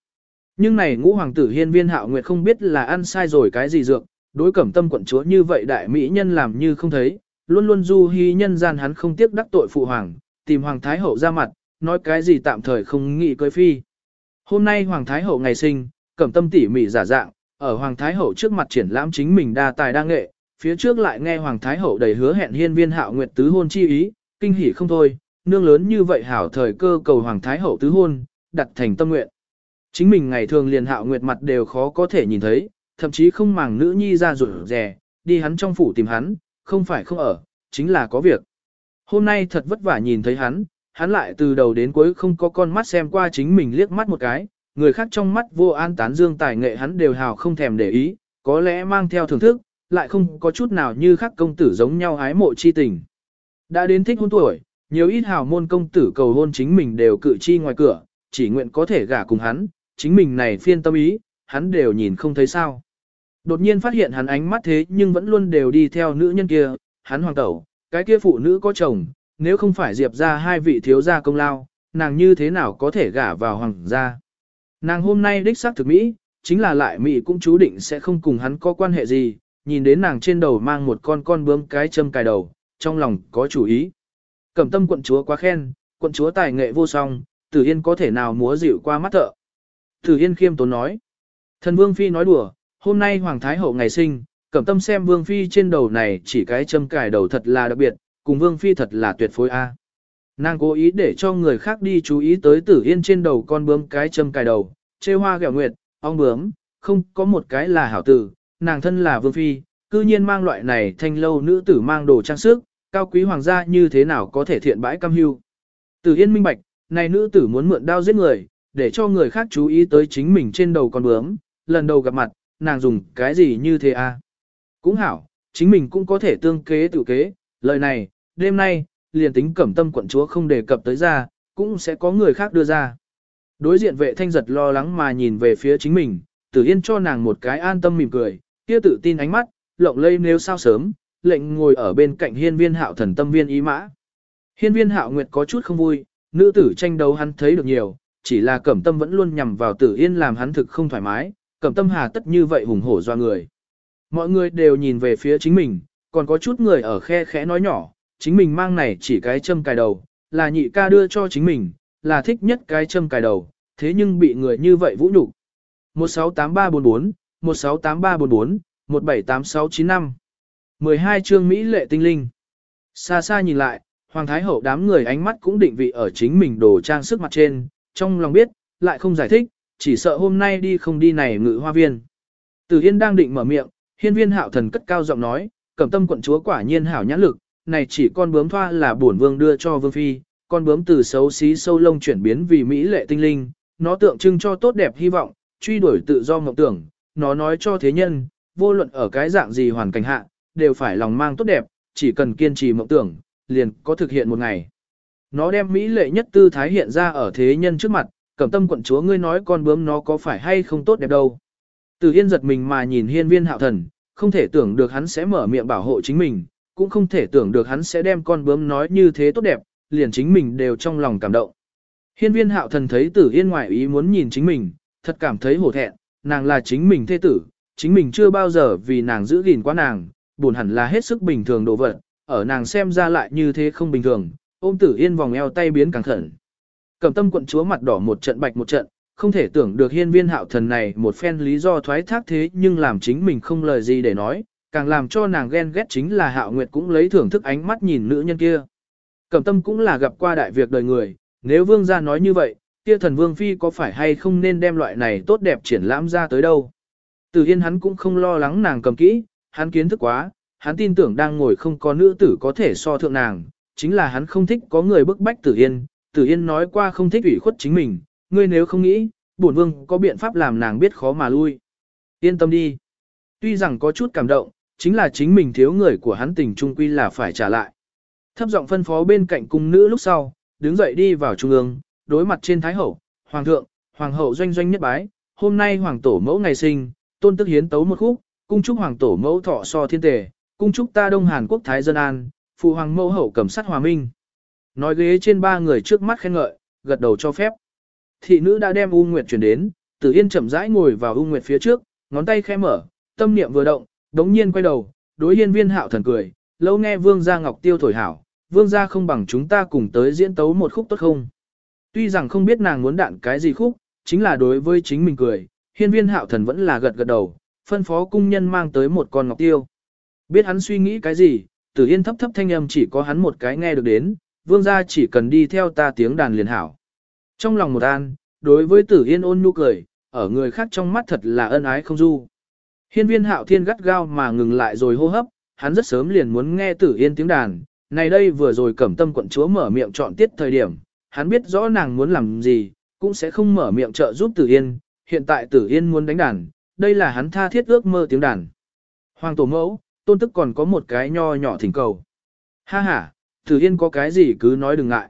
Speaker 1: Nhưng này ngũ hoàng tử hiên viên hạo nguyệt không biết là ăn sai rồi cái gì dược, đối cẩm tâm quận chúa như vậy đại mỹ nhân làm như không thấy, luôn luôn du hy nhân gian hắn không tiếc đắc tội phụ hoàng, tìm hoàng thái hậu ra mặt, nói cái gì tạm thời không nghĩ cưới phi. Hôm nay hoàng thái hậu ngày sinh, cẩm tâm tỉ mỉ giả dạng, ở hoàng thái hậu trước mặt triển lãm chính mình đa tài đa nghệ, phía trước lại nghe hoàng thái hậu đầy hứa hẹn hiên viên hạo nguyệt tứ hôn chi ý, kinh hỉ không thôi, nương lớn như vậy hảo thời cơ cầu hoàng thái hậu tứ hôn, đặt thành tâm nguyện. Chính mình ngày thường liền hạo nguyệt mặt đều khó có thể nhìn thấy, thậm chí không màng nữ nhi ra rủi rè, đi hắn trong phủ tìm hắn, không phải không ở, chính là có việc. Hôm nay thật vất vả nhìn thấy hắn, hắn lại từ đầu đến cuối không có con mắt xem qua chính mình liếc mắt một cái, người khác trong mắt vô an tán dương tài nghệ hắn đều hào không thèm để ý, có lẽ mang theo thưởng thức, lại không có chút nào như khác công tử giống nhau ái mộ chi tình. Đã đến thích hôn tuổi, nhiều ít hào môn công tử cầu hôn chính mình đều cự chi ngoài cửa, chỉ nguyện có thể gả cùng hắn, chính mình này phiên tâm ý, hắn đều nhìn không thấy sao. Đột nhiên phát hiện hắn ánh mắt thế nhưng vẫn luôn đều đi theo nữ nhân kia, hắn hoàng tẩu, cái kia phụ nữ có chồng, nếu không phải diệp ra hai vị thiếu gia công lao, nàng như thế nào có thể gả vào hoàng gia. Nàng hôm nay đích xác thực Mỹ, chính là lại Mỹ cũng chú định sẽ không cùng hắn có quan hệ gì, nhìn đến nàng trên đầu mang một con con bướm cái châm cài đầu, trong lòng có chủ ý. Cẩm tâm quận chúa quá khen, quận chúa tài nghệ vô song, Tử Yên có thể nào múa dịu qua mắt thợ. Tử Yên khiêm tốn nói. Thần Vương Phi nói đùa, hôm nay Hoàng Thái Hậu ngày sinh, cẩm tâm xem Vương Phi trên đầu này chỉ cái châm cài đầu thật là đặc biệt, cùng Vương Phi thật là tuyệt phối A. Nàng cố ý để cho người khác đi chú ý tới Tử Yên trên đầu con bướm cái châm cài đầu, chê hoa gẹo nguyệt, ong bướm, không có một cái là hảo tử, nàng thân là Vương Phi, cư nhiên mang loại này thanh lâu nữ tử mang đồ trang sức, cao quý hoàng gia như thế nào có thể thiện bãi cam hưu. Tử Yên minh bạch, này nữ tử muốn mượn đao giết người, để cho người khác chú ý tới chính mình trên đầu con bướm, lần đầu gặp mặt, nàng dùng cái gì như thế à? Cũng hảo, chính mình cũng có thể tương kế tự kế, lời này, đêm nay, liền tính cẩm tâm quận chúa không đề cập tới ra, cũng sẽ có người khác đưa ra. Đối diện vệ thanh giật lo lắng mà nhìn về phía chính mình, tử yên cho nàng một cái an tâm mỉm cười, kia tự tin ánh mắt, lộng lây nếu sao sớm, lệnh ngồi ở bên cạnh hiên viên hạo thần tâm viên ý mã. Hiên viên hạo nguyệt có chút không vui, nữ tử tranh đấu hắn thấy được nhiều, chỉ là cẩm tâm vẫn luôn nhằm vào tử yên làm hắn thực không thoải mái, cẩm tâm hà tất như vậy hùng hổ do người. Mọi người đều nhìn về phía chính mình, còn có chút người ở khe khẽ nói nhỏ, chính mình mang này chỉ cái châm cài đầu, là nhị ca đưa cho chính mình, là thích nhất cái châm cài đầu, thế nhưng bị người như vậy vũ nhục. 168344, 168344, 178695 12 chương Mỹ lệ tinh linh. Xa xa nhìn lại, Hoàng Thái Hậu đám người ánh mắt cũng định vị ở chính mình đồ trang sức mặt trên, trong lòng biết, lại không giải thích, chỉ sợ hôm nay đi không đi này ngự hoa viên. từ Yên đang định mở miệng, hiên viên hạo thần cất cao giọng nói, cẩm tâm quận chúa quả nhiên hảo nhãn lực, này chỉ con bướm thoa là bổn vương đưa cho vương phi, con bướm từ xấu xí sâu lông chuyển biến vì mỹ lệ tinh linh, nó tượng trưng cho tốt đẹp hy vọng, truy đuổi tự do mộng tưởng, nó nói cho thế nhân, vô luận ở cái dạng gì hoàn cảnh hạ, đều phải lòng mang tốt đẹp, chỉ cần kiên trì mộng tưởng, liền có thực hiện một ngày. Nó đem mỹ lệ nhất tư thái hiện ra ở thế nhân trước mặt, cẩm tâm quận chúa ngươi nói con bướm nó có phải hay không tốt đẹp đâu. Từ Yên giật mình mà nhìn hiên viên hạo thần, không thể tưởng được hắn sẽ mở miệng bảo hộ chính mình, cũng không thể tưởng được hắn sẽ đem con bướm nói như thế tốt đẹp, liền chính mình đều trong lòng cảm động. Hiên viên hạo thần thấy tử yên ngoại ý muốn nhìn chính mình, thật cảm thấy hổ thẹn, nàng là chính mình thê tử, chính mình chưa bao giờ vì nàng giữ gìn quá nàng, buồn hẳn là hết sức bình thường đồ vật, ở nàng xem ra lại như thế không bình thường, ôm tử yên vòng eo tay biến càng khẩn. Cầm tâm quận chúa mặt đỏ một trận bạch một trận, không thể tưởng được hiên viên hạo thần này một phen lý do thoái thác thế nhưng làm chính mình không lời gì để nói, càng làm cho nàng ghen ghét chính là hạo nguyệt cũng lấy thưởng thức ánh mắt nhìn nữ nhân kia. Cẩm tâm cũng là gặp qua đại việc đời người, nếu vương gia nói như vậy, kia thần vương phi có phải hay không nên đem loại này tốt đẹp triển lãm ra tới đâu. Từ Yên hắn cũng không lo lắng nàng cầm kỹ, hắn kiến thức quá, hắn tin tưởng đang ngồi không có nữ tử có thể so thượng nàng, chính là hắn không thích có người bức bách Tử Yên, Tử Yên nói qua không thích ủy khuất chính mình, ngươi nếu không nghĩ, bổn vương có biện pháp làm nàng biết khó mà lui. Yên tâm đi. Tuy rằng có chút cảm động, chính là chính mình thiếu người của hắn tình trung quy là phải trả lại. Thấp giọng phân phó bên cạnh cung nữ lúc sau, đứng dậy đi vào trung ương, đối mặt trên thái hậu, hoàng thượng, hoàng hậu doanh doanh nhất bái, hôm nay hoàng tổ mẫu ngày sinh, tôn tức hiến tấu một khúc, cung chúc hoàng tổ mẫu thọ so thiên tề, cung chúc ta Đông Hàn Quốc Thái dân an, phụ hoàng mẫu hậu cầm sát hòa minh. Nói ghế trên ba người trước mắt khen ngợi, gật đầu cho phép. Thị nữ đã đem U Nguyệt chuyển đến, Tử Yên chậm rãi ngồi vào U Nguyệt phía trước, ngón tay khẽ mở, tâm niệm vừa động, đống nhiên quay đầu, đối hiên viên hạo thần cười, lâu nghe vương gia ngọc tiêu thổi hảo, vương gia không bằng chúng ta cùng tới diễn tấu một khúc tốt không. Tuy rằng không biết nàng muốn đạn cái gì khúc, chính là đối với chính mình cười, hiên viên hạo thần vẫn là gật gật đầu, phân phó cung nhân mang tới một con ngọc tiêu. Biết hắn suy nghĩ cái gì, tử yên thấp thấp thanh âm chỉ có hắn một cái nghe được đến, vương gia chỉ cần đi theo ta tiếng đàn liền hảo. Trong lòng một an, đối với tử yên ôn nhu cười, ở người khác trong mắt thật là ân ái không du. Hiên viên hạo thiên gắt gao mà ngừng lại rồi hô hấp, hắn rất sớm liền muốn nghe tử yên tiếng đàn, này đây vừa rồi cẩm tâm quận chúa mở miệng chọn tiết thời điểm, hắn biết rõ nàng muốn làm gì, cũng sẽ không mở miệng trợ giúp tử yên, hiện tại tử yên muốn đánh đàn, đây là hắn tha thiết ước mơ tiếng đàn. Hoàng tổ mẫu, tôn tức còn có một cái nho nhỏ thỉnh cầu. Ha ha, tử yên có cái gì cứ nói đừng ngại.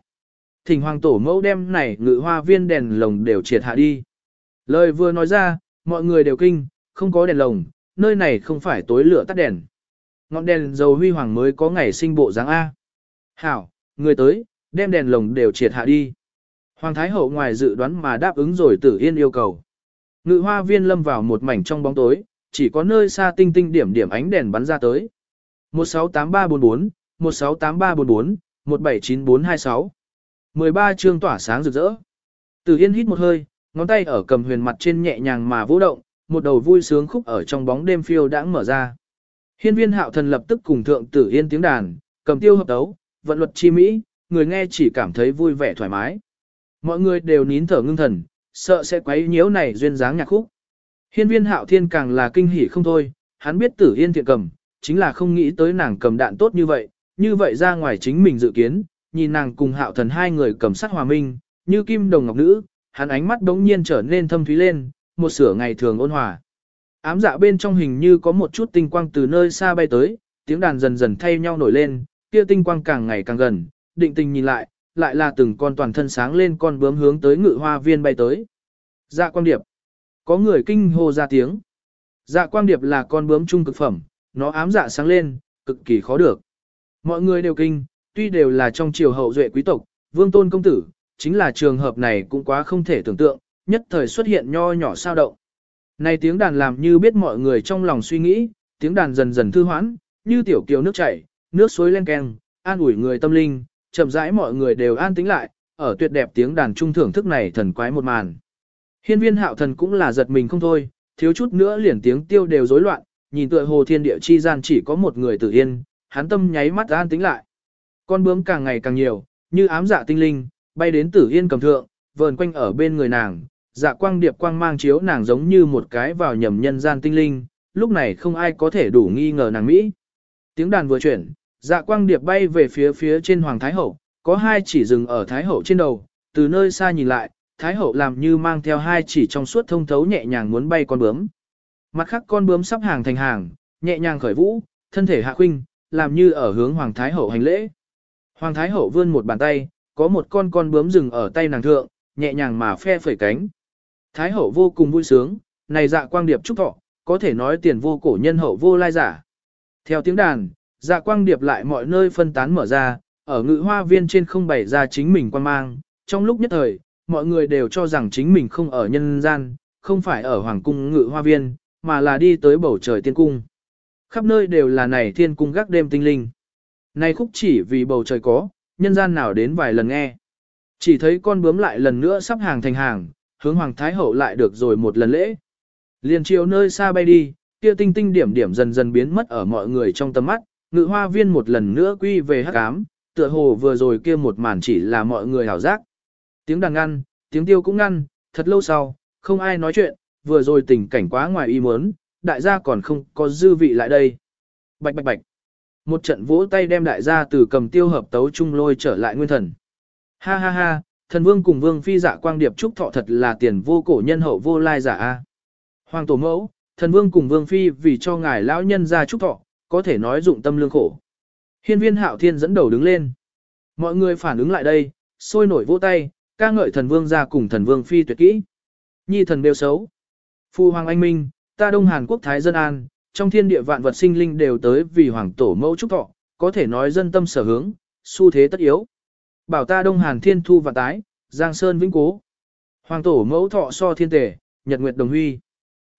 Speaker 1: Thỉnh hoàng tổ mẫu đem này ngự hoa viên đèn lồng đều triệt hạ đi. Lời vừa nói ra, mọi người đều kinh, không có đèn lồng, nơi này không phải tối lửa tắt đèn. Ngọn đèn dầu huy hoàng mới có ngày sinh bộ dáng A. Hảo, người tới, đem đèn lồng đều triệt hạ đi. Hoàng Thái Hậu ngoài dự đoán mà đáp ứng rồi tử yên yêu cầu. Ngự hoa viên lâm vào một mảnh trong bóng tối, chỉ có nơi xa tinh tinh điểm điểm ánh đèn bắn ra tới. 168344, 168344, 179426. 13 chương tỏa sáng rực rỡ. Tử Yên hít một hơi, ngón tay ở cầm huyền mặt trên nhẹ nhàng mà vũ động, một đầu vui sướng khúc ở trong bóng đêm phiêu đã mở ra. Hiên viên hạo thần lập tức cùng thượng Tử Yên tiếng đàn, cầm tiêu hợp đấu, vận luật chi mỹ, người nghe chỉ cảm thấy vui vẻ thoải mái. Mọi người đều nín thở ngưng thần, sợ sẽ quấy nhiễu này duyên dáng nhạc khúc. Hiên viên hạo thiên càng là kinh hỉ không thôi, hắn biết tử yên thiện cầm, chính là không nghĩ tới nàng cầm đạn tốt như vậy, như vậy ra ngoài chính mình dự kiến, nhìn nàng cùng hạo thần hai người cầm sắc hòa minh, như kim đồng ngọc nữ, hắn ánh mắt đống nhiên trở nên thâm thúy lên, một sửa ngày thường ôn hòa. Ám dạ bên trong hình như có một chút tinh quang từ nơi xa bay tới, tiếng đàn dần dần thay nhau nổi lên, kia tinh quang càng ngày càng gần, định tình nhìn lại, lại là từng con toàn thân sáng lên con bướm hướng tới ngự hoa viên bay tới. Dạ quang điệp. Có người kinh hô ra tiếng. Dạ quang điệp là con bướm trung cực phẩm, nó ám dạ sáng lên, cực kỳ khó được. Mọi người đều kinh, tuy đều là trong triều hậu duệ quý tộc, vương tôn công tử, chính là trường hợp này cũng quá không thể tưởng tượng, nhất thời xuất hiện nho nhỏ sao động. Này tiếng đàn làm như biết mọi người trong lòng suy nghĩ, tiếng đàn dần dần thư hoãn, như tiểu kiều nước chảy, nước suối len keng, an ủi người tâm linh, chậm rãi mọi người đều an tĩnh lại, ở tuyệt đẹp tiếng đàn trung thưởng thức này thần quái một màn. Hiên viên hạo thần cũng là giật mình không thôi, thiếu chút nữa liền tiếng tiêu đều rối loạn, nhìn tựa hồ thiên địa chi gian chỉ có một người tử yên, hắn tâm nháy mắt an tĩnh lại. Con bướm càng ngày càng nhiều, như ám dạ tinh linh, bay đến tử yên cầm thượng, vờn quanh ở bên người nàng, dạ quang điệp quang mang chiếu nàng giống như một cái vào nhầm nhân gian tinh linh, lúc này không ai có thể đủ nghi ngờ nàng Mỹ. Tiếng đàn vừa chuyển, dạ quang điệp bay về phía phía trên Hoàng Thái Hậu, có hai chỉ dừng ở Thái Hậu trên đầu, từ nơi xa nhìn lại, Thái Hậu làm như mang theo hai chỉ trong suốt thông thấu nhẹ nhàng muốn bay con bướm. Mặt khác con bướm sắp hàng thành hàng, nhẹ nhàng khởi vũ, thân thể hạ khuynh, làm như ở hướng Hoàng Thái Hậu hành lễ. Hoàng Thái Hậu vươn một bàn tay, có một con con bướm dừng ở tay nàng thượng, nhẹ nhàng mà phe phẩy cánh. Thái Hậu vô cùng vui sướng, này dạ quang điệp trúc thọ, có thể nói tiền vô cổ nhân hậu vô lai giả. Theo tiếng đàn, dạ quang điệp lại mọi nơi phân tán mở ra, ở ngự hoa viên trên không bày ra chính mình quan mang. Trong lúc nhất thời, mọi người đều cho rằng chính mình không ở nhân gian, không phải ở hoàng cung ngự hoa viên, mà là đi tới bầu trời tiên cung. Khắp nơi đều là này thiên cung gác đêm tinh linh. Này khúc chỉ vì bầu trời có, nhân gian nào đến vài lần nghe. Chỉ thấy con bướm lại lần nữa sắp hàng thành hàng, hướng Hoàng Thái Hậu lại được rồi một lần lễ. Liền chiều nơi xa bay đi, kia tinh tinh điểm điểm dần dần biến mất ở mọi người trong tầm mắt, ngự hoa viên một lần nữa quy về hắc ám, tựa hồ vừa rồi kia một màn chỉ là mọi người hảo giác. Tiếng đàn ngăn, tiếng tiêu cũng ngăn, thật lâu sau, không ai nói chuyện, vừa rồi tình cảnh quá ngoài ý muốn, đại gia còn không có dư vị lại đây. Bạch bạch bạch. Một trận vỗ tay đem đại gia từ cầm tiêu hợp tấu trung lôi trở lại nguyên thần. Ha ha ha, thần vương cùng vương phi dạ quang điệp trúc thọ thật là tiền vô cổ nhân hậu vô lai giả a. Hoàng tổ mẫu, thần vương cùng vương phi vì cho ngài lão nhân ra trúc thọ, có thể nói dụng tâm lương khổ. Hiên viên hạo thiên dẫn đầu đứng lên. Mọi người phản ứng lại đây, sôi nổi vỗ tay, ca ngợi thần vương ra cùng thần vương phi tuyệt kỹ. Nhi thần đều xấu. Phu hoàng anh minh, ta đông Hàn Quốc Thái dân an, trong thiên địa vạn vật sinh linh đều tới vì hoàng tổ mẫu trúc thọ, có thể nói dân tâm sở hướng, xu thế tất yếu. Bảo ta Đông Hàn Thiên Thu và tái, Giang Sơn vĩnh cố. Hoàng tổ mẫu thọ so thiên tể, nhật nguyệt đồng huy.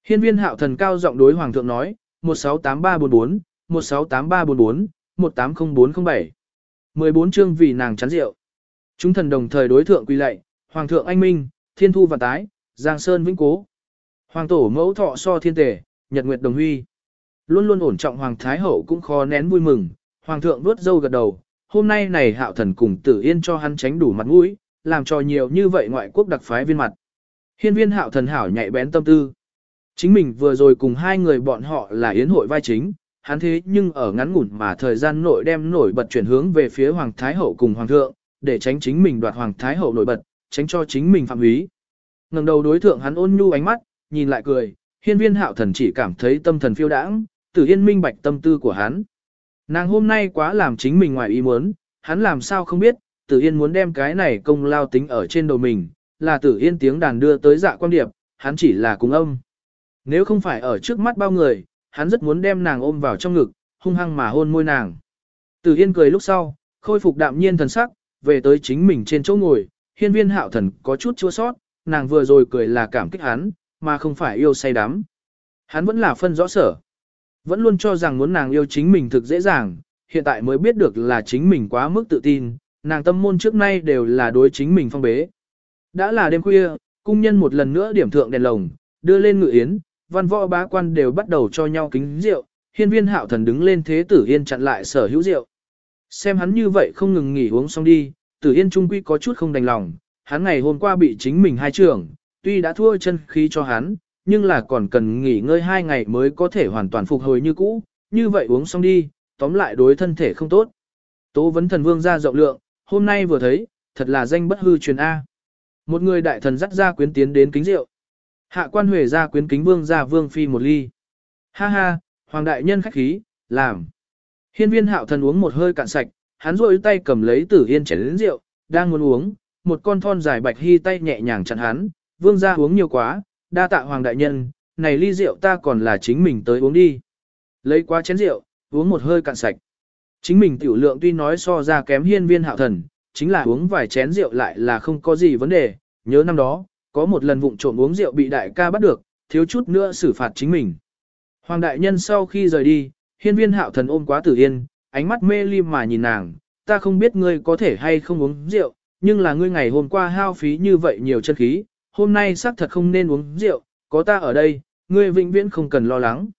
Speaker 1: Hiên viên hạo thần cao giọng đối hoàng thượng nói, 168344, 168344, 180407. 14 chương vì nàng chán rượu. Chúng thần đồng thời đối thượng quy lệ, hoàng thượng anh minh, thiên thu và tái, giang sơn vĩnh cố. Hoàng tổ mẫu thọ so thiên tể, nhật nguyệt đồng huy. Luôn luôn ổn trọng hoàng thái hậu cũng khó nén vui mừng, hoàng thượng vuốt dâu gật đầu, hôm nay này hạo thần cùng tử yên cho hắn tránh đủ mặt mũi, làm cho nhiều như vậy ngoại quốc đặc phái viên mặt. Hiên viên hạo thần hảo nhạy bén tâm tư. Chính mình vừa rồi cùng hai người bọn họ là yến hội vai chính, hắn thế nhưng ở ngắn ngủn mà thời gian nội đem nổi bật chuyển hướng về phía Hoàng Thái Hậu cùng Hoàng thượng, để tránh chính mình đoạt Hoàng Thái Hậu nổi bật, tránh cho chính mình phạm húy. ngẩng đầu đối thượng hắn ôn nhu ánh mắt, nhìn lại cười, hiên viên hạo thần chỉ cảm thấy tâm thần phiêu đãng, tử yên minh bạch tâm tư của hắn. Nàng hôm nay quá làm chính mình ngoài ý muốn, hắn làm sao không biết, tử yên muốn đem cái này công lao tính ở trên đầu mình, là tử yên tiếng đàn đưa tới dạ quan điệp, hắn chỉ là cung âm. Nếu không phải ở trước mắt bao người, hắn rất muốn đem nàng ôm vào trong ngực, hung hăng mà hôn môi nàng. Từ Yên cười lúc sau, khôi phục đạm nhiên thần sắc, về tới chính mình trên chỗ ngồi, hiên viên hạo thần có chút chua sót, nàng vừa rồi cười là cảm kích hắn, mà không phải yêu say đắm. Hắn vẫn là phân rõ sở. Vẫn luôn cho rằng muốn nàng yêu chính mình thực dễ dàng, hiện tại mới biết được là chính mình quá mức tự tin, nàng tâm môn trước nay đều là đối chính mình phong bế. Đã là đêm khuya, cung nhân một lần nữa điểm thượng đèn lồng, đưa lên ngự yến, văn võ bá quan đều bắt đầu cho nhau kính rượu, hiên viên hạo thần đứng lên thế tử yên chặn lại sở hữu rượu. Xem hắn như vậy không ngừng nghỉ uống xong đi, tử yên trung quy có chút không đành lòng, hắn ngày hôm qua bị chính mình hai trưởng, tuy đã thua chân khí cho hắn, nhưng là còn cần nghỉ ngơi hai ngày mới có thể hoàn toàn phục hồi như cũ, như vậy uống xong đi, tóm lại đối thân thể không tốt. Tố vấn thần vương ra rộng lượng, hôm nay vừa thấy, thật là danh bất hư truyền A. Một người đại thần dắt ra quyến tiến đến kính rượu. Hạ quan huệ ra quyến kính vương ra vương phi một ly. Ha ha, hoàng đại nhân khách khí, làm. Hiên viên hạo thần uống một hơi cạn sạch, hắn rôi tay cầm lấy tử yên chén lĩnh rượu, đang muốn uống, một con thon dài bạch hy tay nhẹ nhàng chặn hắn, vương ra uống nhiều quá, đa tạ hoàng đại nhân, này ly rượu ta còn là chính mình tới uống đi. Lấy qua chén rượu, uống một hơi cạn sạch. Chính mình tiểu lượng tuy nói so ra kém hiên viên hạo thần, chính là uống vài chén rượu lại là không có gì vấn đề, nhớ năm đó, có một lần vụng trộm uống rượu bị đại ca bắt được, thiếu chút nữa xử phạt chính mình. Hoàng đại nhân sau khi rời đi, hiên viên hạo thần ôm quá tử yên, ánh mắt mê ly mà nhìn nàng, ta không biết ngươi có thể hay không uống rượu, nhưng là ngươi ngày hôm qua hao phí như vậy nhiều chân khí, hôm nay xác thật không nên uống rượu, có ta ở đây, ngươi vĩnh viễn không cần lo lắng.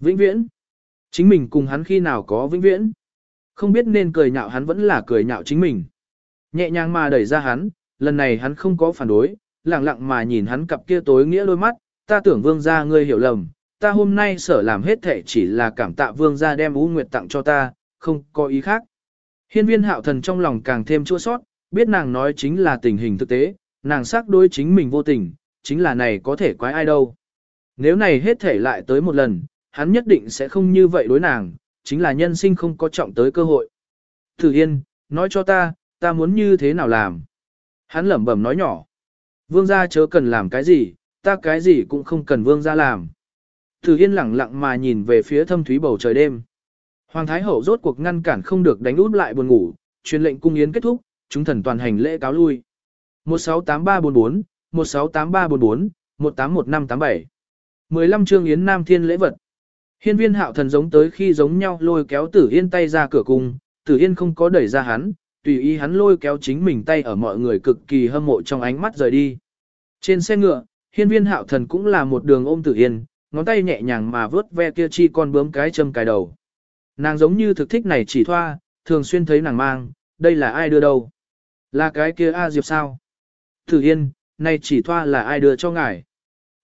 Speaker 1: Vĩnh viễn? Chính mình cùng hắn khi nào có vĩnh viễn? Không biết nên cười nhạo hắn vẫn là cười nhạo chính mình. Nhẹ nhàng mà đẩy ra hắn, lần này hắn không có phản đối, lặng lặng mà nhìn hắn cặp kia tối nghĩa đôi mắt, ta tưởng vương gia ngươi hiểu lầm, ta hôm nay sở làm hết thể chỉ là cảm tạ vương gia đem U Nguyệt tặng cho ta, không có ý khác. Hiên viên hạo thần trong lòng càng thêm chua sót, biết nàng nói chính là tình hình thực tế, nàng xác đối chính mình vô tình, chính là này có thể quái ai đâu. Nếu này hết thể lại tới một lần, hắn nhất định sẽ không như vậy đối nàng, chính là nhân sinh không có trọng tới cơ hội. Thử Yên, nói cho ta, ta muốn như thế nào làm? Hắn lẩm bẩm nói nhỏ. Vương gia chớ cần làm cái gì, ta cái gì cũng không cần vương gia làm. Thử Yên lặng lặng mà nhìn về phía thâm thúy bầu trời đêm. Hoàng Thái Hậu rốt cuộc ngăn cản không được đánh út lại buồn ngủ, truyền lệnh cung yến kết thúc, chúng thần toàn hành lễ cáo lui. 168344, 168344, 181587. 15 chương yến nam thiên lễ vật. Hiên viên hạo thần giống tới khi giống nhau lôi kéo tử yên tay ra cửa cung, tử yên không có đẩy ra hắn, tùy ý hắn lôi kéo chính mình tay ở mọi người cực kỳ hâm mộ trong ánh mắt rời đi. Trên xe ngựa, hiên viên hạo thần cũng là một đường ôm tử yên, ngón tay nhẹ nhàng mà vớt ve kia chi con bướm cái châm cài đầu. Nàng giống như thực thích này chỉ thoa, thường xuyên thấy nàng mang, đây là ai đưa đâu? Là cái kia A Diệp sao? Tử yên, này chỉ thoa là ai đưa cho ngài?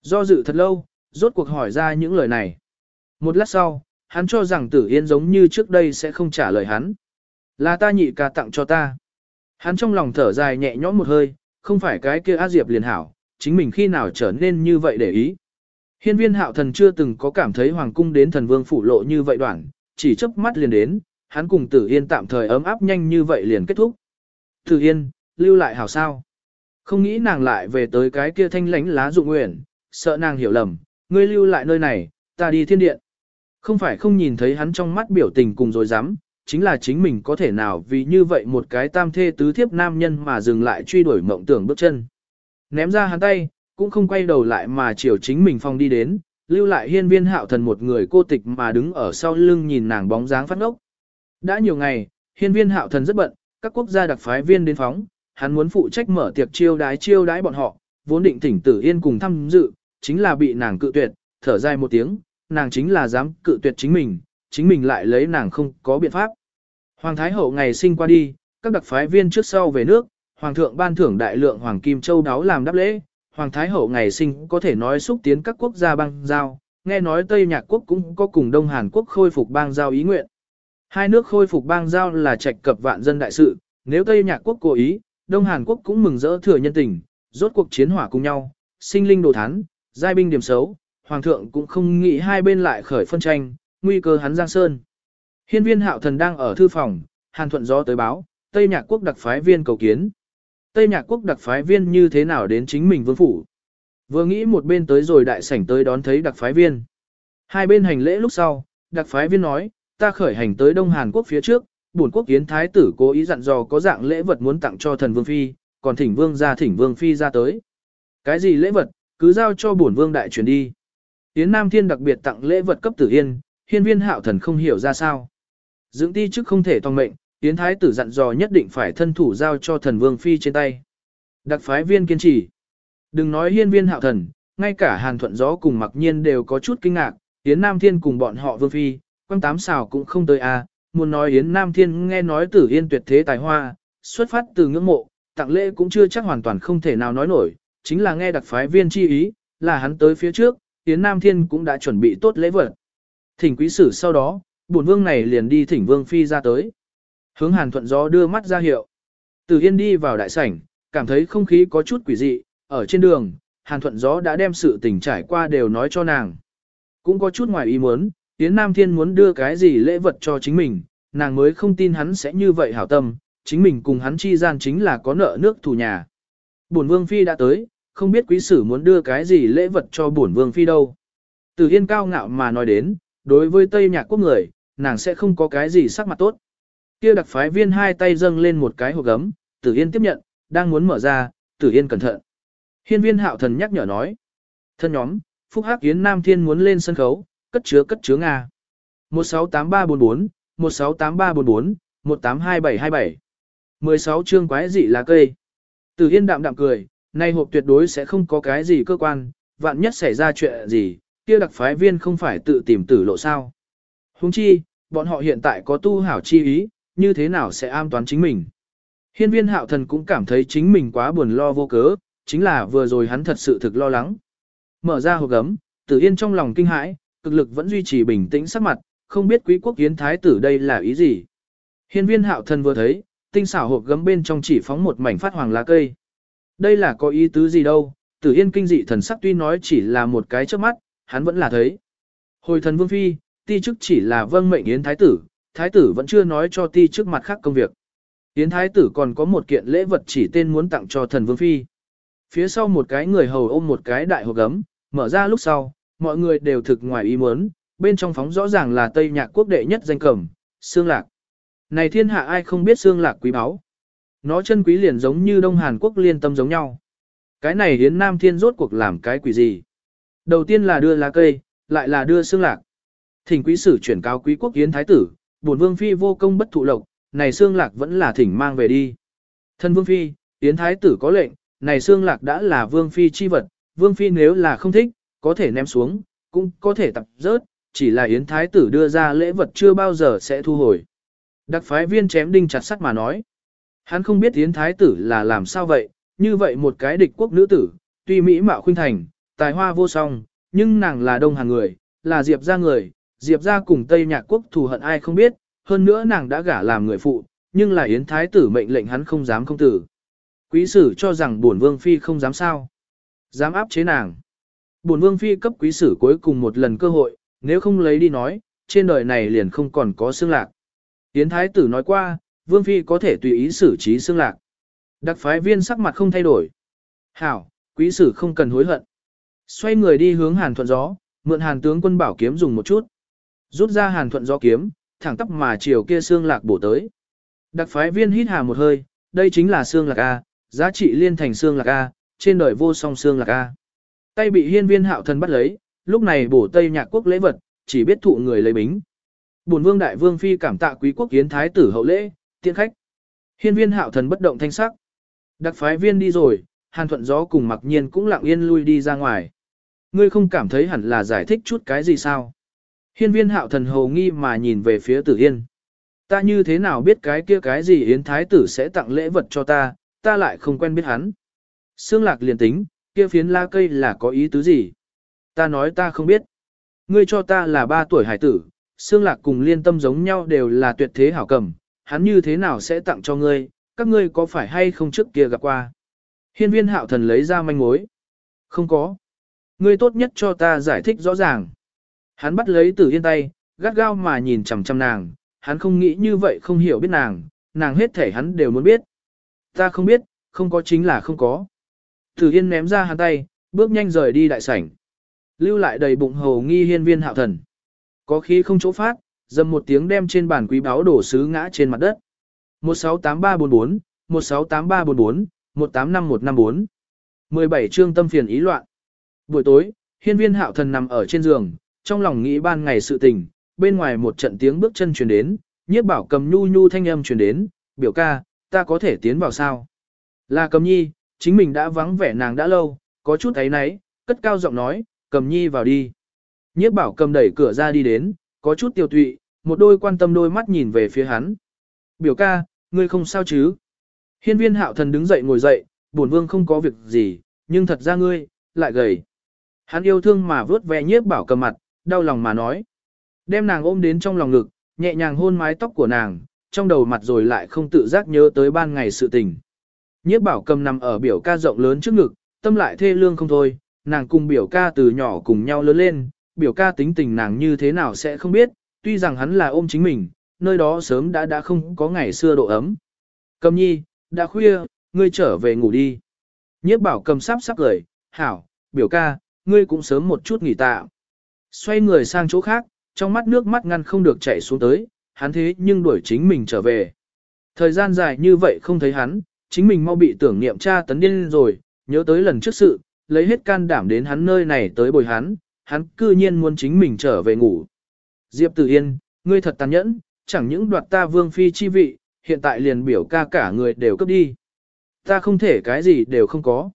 Speaker 1: Do dự thật lâu, rốt cuộc hỏi ra những lời này. Một lát sau, hắn cho rằng tử yên giống như trước đây sẽ không trả lời hắn. Là ta nhị ca tặng cho ta. Hắn trong lòng thở dài nhẹ nhõm một hơi, không phải cái kia A Diệp liền hảo, chính mình khi nào trở nên như vậy để ý. Hiên viên hạo thần chưa từng có cảm thấy hoàng cung đến thần vương phủ lộ như vậy đoạn, chỉ chớp mắt liền đến, hắn cùng tử yên tạm thời ấm áp nhanh như vậy liền kết thúc. Tử yên, lưu lại hảo sao. Không nghĩ nàng lại về tới cái kia thanh lánh lá dụng nguyện, sợ nàng hiểu lầm, ngươi lưu lại nơi này, ta đi thiên điện. Không phải không nhìn thấy hắn trong mắt biểu tình cùng rồi dám, chính là chính mình có thể nào vì như vậy một cái tam thê tứ thiếp nam nhân mà dừng lại truy đuổi mộng tưởng bước chân. Ném ra hắn tay, cũng không quay đầu lại mà chiều chính mình phong đi đến, lưu lại hiên viên hạo thần một người cô tịch mà đứng ở sau lưng nhìn nàng bóng dáng phát ngốc. Đã nhiều ngày, hiên viên hạo thần rất bận, các quốc gia đặc phái viên đến phóng, hắn muốn phụ trách mở tiệc chiêu đái chiêu đái bọn họ, vốn định thỉnh tử yên cùng tham dự, chính là bị nàng cự tuyệt, thở dài một tiếng, nàng chính là dám cự tuyệt chính mình, chính mình lại lấy nàng không có biện pháp. Hoàng Thái Hậu ngày sinh qua đi, các đặc phái viên trước sau về nước, Hoàng thượng ban thưởng đại lượng Hoàng Kim Châu đáo làm đáp lễ, Hoàng Thái Hậu ngày sinh có thể nói xúc tiến các quốc gia bang giao, nghe nói Tây Nhạc Quốc cũng có cùng Đông Hàn Quốc khôi phục bang giao ý nguyện. Hai nước khôi phục bang giao là trạch cập vạn dân đại sự, nếu Tây Nhạc Quốc cố ý, Đông Hàn Quốc cũng mừng rỡ thừa nhân tình, rốt cuộc chiến hỏa cùng nhau, sinh linh đồ thán, giai binh điểm xấu, Hoàng thượng cũng không nghĩ hai bên lại khởi phân tranh, nguy cơ hắn giang sơn. Hiên viên hạo thần đang ở thư phòng, Hàn Thuận Gió tới báo, Tây Nhạc Quốc đặc phái viên cầu kiến. Tây Nhạc Quốc đặc phái viên như thế nào đến chính mình vương phủ. Vừa nghĩ một bên tới rồi đại sảnh tới đón thấy đặc phái viên. Hai bên hành lễ lúc sau, đặc phái viên nói, ta khởi hành tới Đông Hàn Quốc phía trước, bổn quốc kiến thái tử cố ý dặn dò có dạng lễ vật muốn tặng cho thần vương phi, còn thỉnh vương ra thỉnh vương phi ra tới. Cái gì lễ vật, cứ giao cho bổn vương đại truyền đi. Yến Nam Thiên đặc biệt tặng lễ vật cấp tử yên, hiên viên hạo thần không hiểu ra sao. Dưỡng ti chức không thể tòng mệnh, Yến Thái tử dặn dò nhất định phải thân thủ giao cho thần vương phi trên tay. Đặc phái viên kiên trì. Đừng nói hiên viên hạo thần, ngay cả hàn thuận gió cùng mặc nhiên đều có chút kinh ngạc, Yến Nam Thiên cùng bọn họ vương phi, quăng tám xào cũng không tới a. À. muốn nói Yến Nam Thiên nghe nói tử yên tuyệt thế tài hoa, xuất phát từ ngưỡng mộ, tặng lễ cũng chưa chắc hoàn toàn không thể nào nói nổi, chính là nghe đặc phái viên chi ý, là hắn tới phía trước, Yến Nam Thiên cũng đã chuẩn bị tốt lễ vật. Thỉnh quý sử sau đó, bổn vương này liền đi thỉnh vương phi ra tới. Hướng hàn thuận gió đưa mắt ra hiệu. Từ Yên đi vào đại sảnh, cảm thấy không khí có chút quỷ dị, ở trên đường, hàn thuận gió đã đem sự tình trải qua đều nói cho nàng. Cũng có chút ngoài ý muốn, Yến Nam Thiên muốn đưa cái gì lễ vật cho chính mình, nàng mới không tin hắn sẽ như vậy hảo tâm, chính mình cùng hắn chi gian chính là có nợ nước thù nhà. Bổn vương phi đã tới, không biết quý sử muốn đưa cái gì lễ vật cho bổn vương phi đâu. Từ Yên cao ngạo mà nói đến, đối với Tây Nhạc quốc người, nàng sẽ không có cái gì sắc mặt tốt. Kia đặc phái viên hai tay dâng lên một cái hộp gấm, Tử Yên tiếp nhận, đang muốn mở ra, Tử Yên cẩn thận. Hiên viên hạo thần nhắc nhở nói. Thân nhóm, Phúc Hắc Yến Nam Thiên muốn lên sân khấu, cất chứa cất chứa Nga. 168344, 168344, 182727. 16 chương quái dị là cây. Tử Yên đạm đạm cười, nay hộp tuyệt đối sẽ không có cái gì cơ quan, vạn nhất xảy ra chuyện gì, kia đặc phái viên không phải tự tìm tử lộ sao. Huống chi, bọn họ hiện tại có tu hảo chi ý, như thế nào sẽ am toán chính mình. Hiên viên hạo thần cũng cảm thấy chính mình quá buồn lo vô cớ, chính là vừa rồi hắn thật sự thực lo lắng. Mở ra hộp gấm, tử yên trong lòng kinh hãi, cực lực vẫn duy trì bình tĩnh sắc mặt, không biết quý quốc kiến thái tử đây là ý gì. Hiên viên hạo thần vừa thấy, tinh xảo hộp gấm bên trong chỉ phóng một mảnh phát hoàng lá cây. Đây là có ý tứ gì đâu, tử yên kinh dị thần sắc tuy nói chỉ là một cái trước mắt, hắn vẫn là thấy. Hồi thần vương phi, ti chức chỉ là vâng mệnh yến thái tử, thái tử vẫn chưa nói cho ti trước mặt khác công việc. Yến thái tử còn có một kiện lễ vật chỉ tên muốn tặng cho thần vương phi. Phía sau một cái người hầu ôm một cái đại hộp gấm, mở ra lúc sau, mọi người đều thực ngoài ý muốn, bên trong phóng rõ ràng là Tây Nhạc quốc đệ nhất danh cầm, xương lạc. Này thiên hạ ai không biết xương lạc quý báu. Nó chân quý liền giống như Đông Hàn Quốc liên tâm giống nhau. Cái này hiến Nam Thiên rốt cuộc làm cái quỷ gì? Đầu tiên là đưa lá cây, lại là đưa xương lạc. Thỉnh quý sử chuyển cáo quý quốc hiến thái tử, bổn vương phi vô công bất thụ lộc, này xương lạc vẫn là thỉnh mang về đi. Thân vương phi, yến thái tử có lệnh, này xương lạc đã là vương phi chi vật, vương phi nếu là không thích, có thể ném xuống, cũng có thể tập rớt, chỉ là yến thái tử đưa ra lễ vật chưa bao giờ sẽ thu hồi. Đặc phái viên chém đinh chặt sắt mà nói. Hắn không biết yến thái tử là làm sao vậy, như vậy một cái địch quốc nữ tử, tuy mỹ mạo khuynh thành, tài hoa vô song, nhưng nàng là đông hàng người, là diệp ra người, diệp ra cùng Tây Nhạc quốc thù hận ai không biết, hơn nữa nàng đã gả làm người phụ, nhưng là yến thái tử mệnh lệnh hắn không dám không tử. Quý sử cho rằng bổn vương phi không dám sao. Dám áp chế nàng. Bổn vương phi cấp quý sử cuối cùng một lần cơ hội, nếu không lấy đi nói, trên đời này liền không còn có xương lạc. Yến thái tử nói qua, vương phi có thể tùy ý xử trí xương lạc. Đặc phái viên sắc mặt không thay đổi. Hảo, quý sử không cần hối hận. Xoay người đi hướng hàn thuận gió, mượn hàn tướng quân bảo kiếm dùng một chút. Rút ra hàn thuận gió kiếm, thẳng tắp mà chiều kia xương lạc bổ tới. Đặc phái viên hít hà một hơi, đây chính là xương lạc A, giá trị liên thành xương lạc A, trên đời vô song xương lạc A. Tay bị hiên viên hạo thần bắt lấy, lúc này bổ tây nhạc quốc lễ vật, chỉ biết thụ người lấy bính. Bổn vương đại vương phi cảm tạ quý quốc kiến thái tử hậu lễ, tiện khách. Hiên viên hạo thần bất động thanh sắc. Đặc phái viên đi rồi, hàn thuận gió cùng mặc nhiên cũng lặng yên lui đi ra ngoài. Ngươi không cảm thấy hẳn là giải thích chút cái gì sao? Hiên viên hạo thần hầu nghi mà nhìn về phía tử yên. Ta như thế nào biết cái kia cái gì yến thái tử sẽ tặng lễ vật cho ta, ta lại không quen biết hắn. Sương lạc liền tính, kia phiến la cây là có ý tứ gì? Ta nói ta không biết. Ngươi cho ta là ba tuổi hải tử, Sương lạc cùng liên tâm giống nhau đều là tuyệt thế hảo cầm, hắn như thế nào sẽ tặng cho ngươi, các ngươi có phải hay không trước kia gặp qua? Hiên viên hạo thần lấy ra manh mối. Không có. Ngươi tốt nhất cho ta giải thích rõ ràng. Hắn bắt lấy tử yên tay, gắt gao mà nhìn chằm chằm nàng, hắn không nghĩ như vậy không hiểu biết nàng, nàng hết thể hắn đều muốn biết. Ta không biết, không có chính là không có. Tử yên ném ra hắn tay, bước nhanh rời đi đại sảnh. Lưu lại đầy bụng hầu nghi hiên viên hạo thần. Có khí không chỗ phát, dầm một tiếng đem trên bàn quý báo đổ sứ ngã trên mặt đất. 168344, 168344, 185154. 17 chương tâm phiền ý loạn. Buổi tối, hiên viên hạo thần nằm ở trên giường, trong lòng nghĩ ban ngày sự tình, bên ngoài một trận tiếng bước chân truyền đến, nhiếp bảo cầm nhu nhu thanh âm truyền đến, biểu ca, ta có thể tiến vào sao? Là cầm nhi, chính mình đã vắng vẻ nàng đã lâu, có chút thấy nấy, cất cao giọng nói, cầm nhi vào đi. Nhiếp bảo cầm đẩy cửa ra đi đến, có chút tiêu tụy, một đôi quan tâm đôi mắt nhìn về phía hắn. Biểu ca, ngươi không sao chứ? Hiên viên hạo thần đứng dậy ngồi dậy, bổn vương không có việc gì, nhưng thật ra ngươi, lại gầy. Hắn yêu thương mà vớt ve nhiếp bảo cầm mặt, đau lòng mà nói. Đem nàng ôm đến trong lòng ngực, nhẹ nhàng hôn mái tóc của nàng, trong đầu mặt rồi lại không tự giác nhớ tới ban ngày sự tình. Nhiếp bảo cầm nằm ở biểu ca rộng lớn trước ngực, tâm lại thê lương không thôi, nàng cùng biểu ca từ nhỏ cùng nhau lớn lên, biểu ca tính tình nàng như thế nào sẽ không biết, tuy rằng hắn là ôm chính mình, nơi đó sớm đã đã không có ngày xưa độ ấm. Cầm nhi, đã khuya, ngươi trở về ngủ đi. Nhiếp bảo cầm sắp sắp gửi, hảo, biểu ca, ngươi cũng sớm một chút nghỉ tạo. Xoay người sang chỗ khác, trong mắt nước mắt ngăn không được chảy xuống tới, hắn thế nhưng đuổi chính mình trở về. Thời gian dài như vậy không thấy hắn, chính mình mau bị tưởng niệm cha tấn điên rồi, nhớ tới lần trước sự, lấy hết can đảm đến hắn nơi này tới bồi hắn, hắn cư nhiên muốn chính mình trở về ngủ. Diệp Tử Yên, ngươi thật tàn nhẫn, chẳng những đoạt ta vương phi chi vị, hiện tại liền biểu ca cả người đều cấp đi. Ta không thể cái gì đều không có.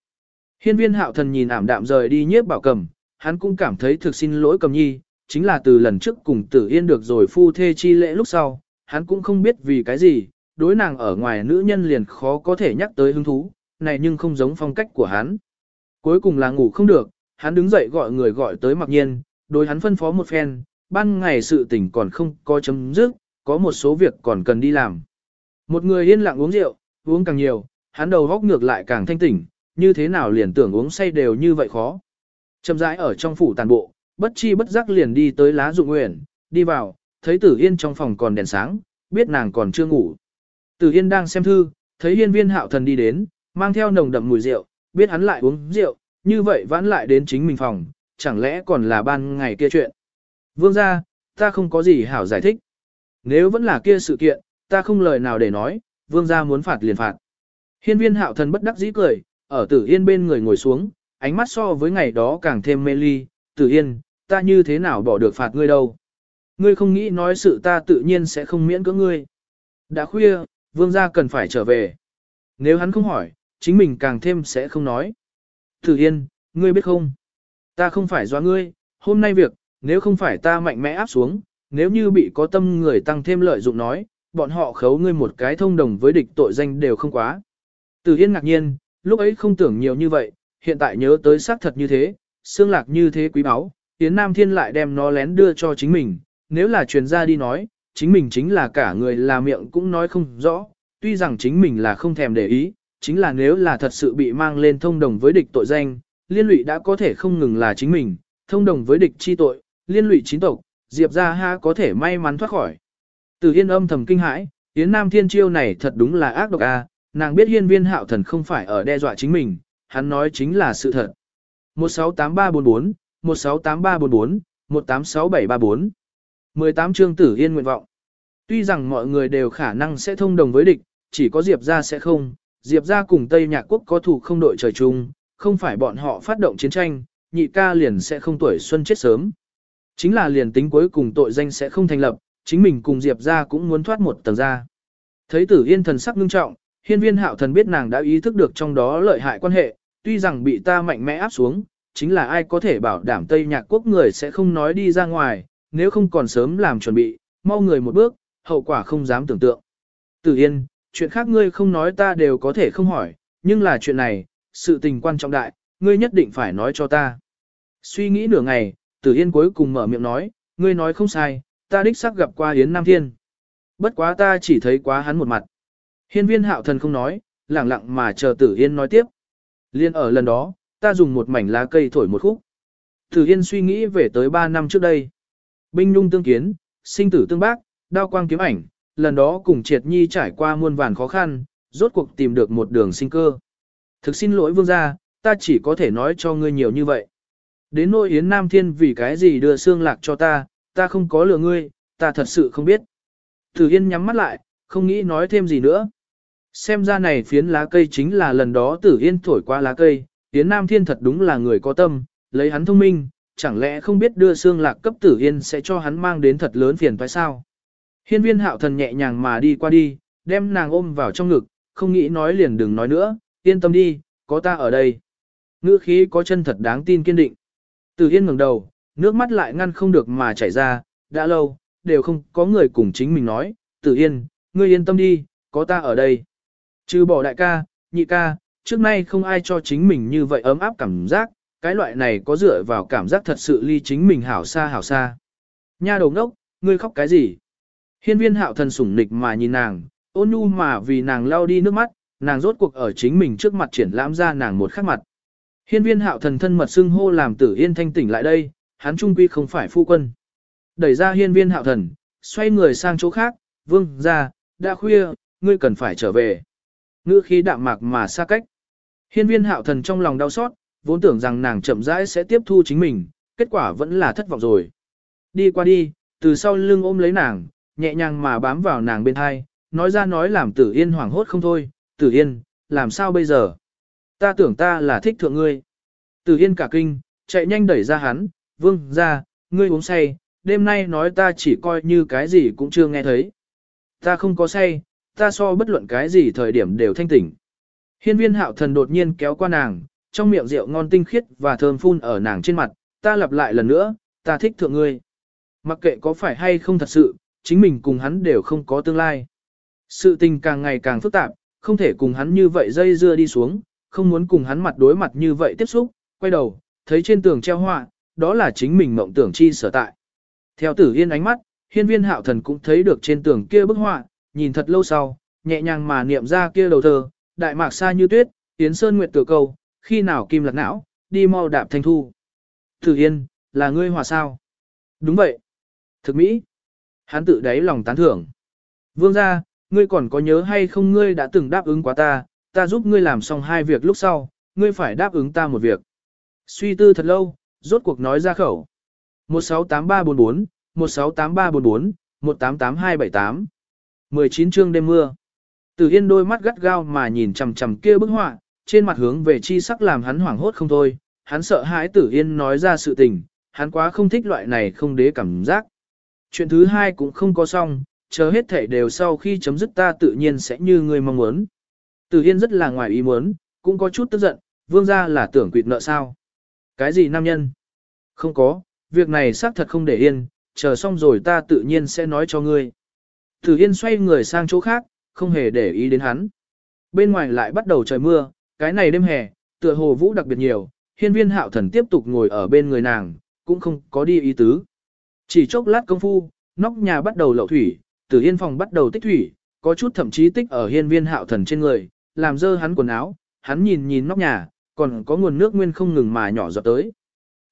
Speaker 1: Hiên viên hạo thần nhìn ảm đạm rời đi nhiếp bảo cầm, hắn cũng cảm thấy thực xin lỗi cầm nhi, chính là từ lần trước cùng tử yên được rồi phu thê chi lễ lúc sau, hắn cũng không biết vì cái gì, đối nàng ở ngoài nữ nhân liền khó có thể nhắc tới hứng thú, này nhưng không giống phong cách của hắn. Cuối cùng là ngủ không được, hắn đứng dậy gọi người gọi tới mặc nhiên, đối hắn phân phó một phen, ban ngày sự tình còn không có chấm dứt, có một số việc còn cần đi làm. Một người yên lặng uống rượu, uống càng nhiều, hắn đầu góc ngược lại càng thanh tỉnh, như thế nào liền tưởng uống say đều như vậy khó. Chậm rãi ở trong phủ tàn bộ, bất chi bất giác liền đi tới lá dụng nguyện, đi vào, thấy Tử Yên trong phòng còn đèn sáng, biết nàng còn chưa ngủ. Tử Yên đang xem thư, thấy hiên viên hạo thần đi đến, mang theo nồng đậm mùi rượu, biết hắn lại uống rượu, như vậy vãn lại đến chính mình phòng, chẳng lẽ còn là ban ngày kia chuyện. Vương ra, ta không có gì hảo giải thích. Nếu vẫn là kia sự kiện, ta không lời nào để nói, vương gia muốn phạt liền phạt. Hiên viên hạo thần bất đắc dĩ cười, ở tử yên bên người ngồi xuống, ánh mắt so với ngày đó càng thêm mê ly, tử yên, ta như thế nào bỏ được phạt ngươi đâu. Ngươi không nghĩ nói sự ta tự nhiên sẽ không miễn cưỡng ngươi. Đã khuya, vương gia cần phải trở về. Nếu hắn không hỏi, chính mình càng thêm sẽ không nói. Tử yên, ngươi biết không? Ta không phải do ngươi, hôm nay việc, nếu không phải ta mạnh mẽ áp xuống, nếu như bị có tâm người tăng thêm lợi dụng nói, bọn họ khấu ngươi một cái thông đồng với địch tội danh đều không quá. Tử Yên ngạc nhiên, lúc ấy không tưởng nhiều như vậy, hiện tại nhớ tới xác thật như thế, xương lạc như thế quý báu, Yến Nam Thiên lại đem nó lén đưa cho chính mình, nếu là truyền ra đi nói, chính mình chính là cả người là miệng cũng nói không rõ, tuy rằng chính mình là không thèm để ý, chính là nếu là thật sự bị mang lên thông đồng với địch tội danh, liên lụy đã có thể không ngừng là chính mình, thông đồng với địch chi tội, liên lụy chính tộc, Diệp ra ha có thể may mắn thoát khỏi. Từ Yên âm thầm kinh hãi, Yến Nam Thiên chiêu này thật đúng là ác độc a, nàng biết hiên viên hạo thần không phải ở đe dọa chính mình, hắn nói chính là sự thật. 168344, 168344, 186734. 18 chương tử yên nguyện vọng. Tuy rằng mọi người đều khả năng sẽ thông đồng với địch, chỉ có Diệp gia sẽ không, Diệp gia cùng Tây Nhạc Quốc có thủ không đội trời chung, không phải bọn họ phát động chiến tranh, nhị ca liền sẽ không tuổi xuân chết sớm. Chính là liền tính cuối cùng tội danh sẽ không thành lập, chính mình cùng Diệp gia cũng muốn thoát một tầng ra. Thấy tử yên thần sắc ngưng trọng, hiên viên hạo thần biết nàng đã ý thức được trong đó lợi hại quan hệ, tuy rằng bị ta mạnh mẽ áp xuống, chính là ai có thể bảo đảm Tây Nhạc Quốc người sẽ không nói đi ra ngoài, nếu không còn sớm làm chuẩn bị, mau người một bước, hậu quả không dám tưởng tượng. Tử Yên, chuyện khác ngươi không nói ta đều có thể không hỏi, nhưng là chuyện này, sự tình quan trọng đại, ngươi nhất định phải nói cho ta. Suy nghĩ nửa ngày, Tử Yên cuối cùng mở miệng nói, ngươi nói không sai, ta đích xác gặp qua Yến Nam Thiên. Bất quá ta chỉ thấy quá hắn một mặt. Hiên viên hạo thần không nói, lặng lặng mà chờ Tử Yên nói tiếp. Liên ở lần đó, ta dùng một mảnh lá cây thổi một khúc. Tử Yên suy nghĩ về tới 3 năm trước đây. Binh nhung tương kiến, sinh tử tương bác, đao quang kiếm ảnh, lần đó cùng triệt nhi trải qua muôn vàn khó khăn, rốt cuộc tìm được một đường sinh cơ. Thực xin lỗi vương gia, ta chỉ có thể nói cho ngươi nhiều như vậy. Đến nỗi Yến Nam Thiên vì cái gì đưa xương lạc cho ta, ta không có lừa ngươi, ta thật sự không biết. Tử Yên nhắm mắt lại, không nghĩ nói thêm gì nữa. Xem ra này phiến lá cây chính là lần đó Tử Yên thổi qua lá cây, Yến Nam Thiên thật đúng là người có tâm, lấy hắn thông minh, chẳng lẽ không biết đưa xương lạc cấp Tử Yên sẽ cho hắn mang đến thật lớn phiền phải sao? Hiên viên hạo thần nhẹ nhàng mà đi qua đi, đem nàng ôm vào trong ngực, không nghĩ nói liền đừng nói nữa, yên tâm đi, có ta ở đây. Ngữ khí có chân thật đáng tin kiên định. tử Yên ngẩng đầu, nước mắt lại ngăn không được mà chảy ra, đã lâu, đều không có người cùng chính mình nói, Tử Yên, ngươi yên tâm đi, có ta ở đây. Trừ bỏ đại ca, nhị ca, trước nay không ai cho chính mình như vậy ấm áp cảm giác, cái loại này có dựa vào cảm giác thật sự ly chính mình hảo xa hảo xa. Nha đầu ngốc, ngươi khóc cái gì? Hiên viên hạo thần sủng nịch mà nhìn nàng, ôn nhu mà vì nàng lau đi nước mắt, nàng rốt cuộc ở chính mình trước mặt triển lãm ra nàng một khắc mặt. Hiên viên hạo thần thân mật xưng hô làm tử yên thanh tỉnh lại đây, hắn trung quy không phải phu quân. Đẩy ra hiên viên hạo thần, xoay người sang chỗ khác, vương ra, đã khuya, ngươi cần phải trở về. Ngữ khí đạm mạc mà xa cách. Hiên viên hạo thần trong lòng đau xót, vốn tưởng rằng nàng chậm rãi sẽ tiếp thu chính mình, kết quả vẫn là thất vọng rồi. Đi qua đi, từ sau lưng ôm lấy nàng, nhẹ nhàng mà bám vào nàng bên hai, nói ra nói làm tử yên hoảng hốt không thôi, tử yên, làm sao bây giờ? Ta tưởng ta là thích thượng ngươi. Tử yên cả kinh, chạy nhanh đẩy ra hắn, vương ra, ngươi uống say, đêm nay nói ta chỉ coi như cái gì cũng chưa nghe thấy. Ta không có say, ta so bất luận cái gì thời điểm đều thanh tỉnh. Hiên viên hạo thần đột nhiên kéo qua nàng, trong miệng rượu ngon tinh khiết và thơm phun ở nàng trên mặt, ta lặp lại lần nữa, ta thích thượng ngươi. Mặc kệ có phải hay không thật sự, chính mình cùng hắn đều không có tương lai. Sự tình càng ngày càng phức tạp, không thể cùng hắn như vậy dây dưa đi xuống, không muốn cùng hắn mặt đối mặt như vậy tiếp xúc, quay đầu, thấy trên tường treo họa, đó là chính mình mộng tưởng chi sở tại. Theo tử yên ánh mắt, hiên viên hạo thần cũng thấy được trên tường kia bức họa, nhìn thật lâu sau, nhẹ nhàng mà niệm ra kia đầu thơ, đại mạc xa như tuyết, tiến sơn nguyệt tựa câu, khi nào kim lạc não, đi mau đạp thanh thu. Tử yên, là ngươi hòa sao? Đúng vậy. Thực mỹ. Hắn tự đáy lòng tán thưởng. Vương gia, ngươi còn có nhớ hay không ngươi đã từng đáp ứng quá ta, ta giúp ngươi làm xong hai việc lúc sau, ngươi phải đáp ứng ta một việc. Suy tư thật lâu, rốt cuộc nói ra khẩu. 168344, 168344, 188278. 19 chương đêm mưa. Từ Yên đôi mắt gắt gao mà nhìn chằm chằm kia bức họa, trên mặt hướng về chi sắc làm hắn hoảng hốt không thôi, hắn sợ hãi Tử Yên nói ra sự tình, hắn quá không thích loại này không đế cảm giác. Chuyện thứ hai cũng không có xong, chờ hết thể đều sau khi chấm dứt ta tự nhiên sẽ như người mong muốn. Tử Yên rất là ngoài ý muốn, cũng có chút tức giận, vương gia là tưởng quỵt nợ sao. Cái gì nam nhân? Không có, việc này xác thật không để yên, chờ xong rồi ta tự nhiên sẽ nói cho ngươi. Tử Yên xoay người sang chỗ khác, không hề để ý đến hắn. Bên ngoài lại bắt đầu trời mưa, cái này đêm hè, tựa hồ vũ đặc biệt nhiều, hiên viên hạo thần tiếp tục ngồi ở bên người nàng, cũng không có đi ý tứ. Chỉ chốc lát công phu, nóc nhà bắt đầu lậu thủy, tử yên phòng bắt đầu tích thủy, có chút thậm chí tích ở hiên viên hạo thần trên người, làm dơ hắn quần áo, hắn nhìn nhìn nóc nhà, còn có nguồn nước nguyên không ngừng mà nhỏ giọt tới.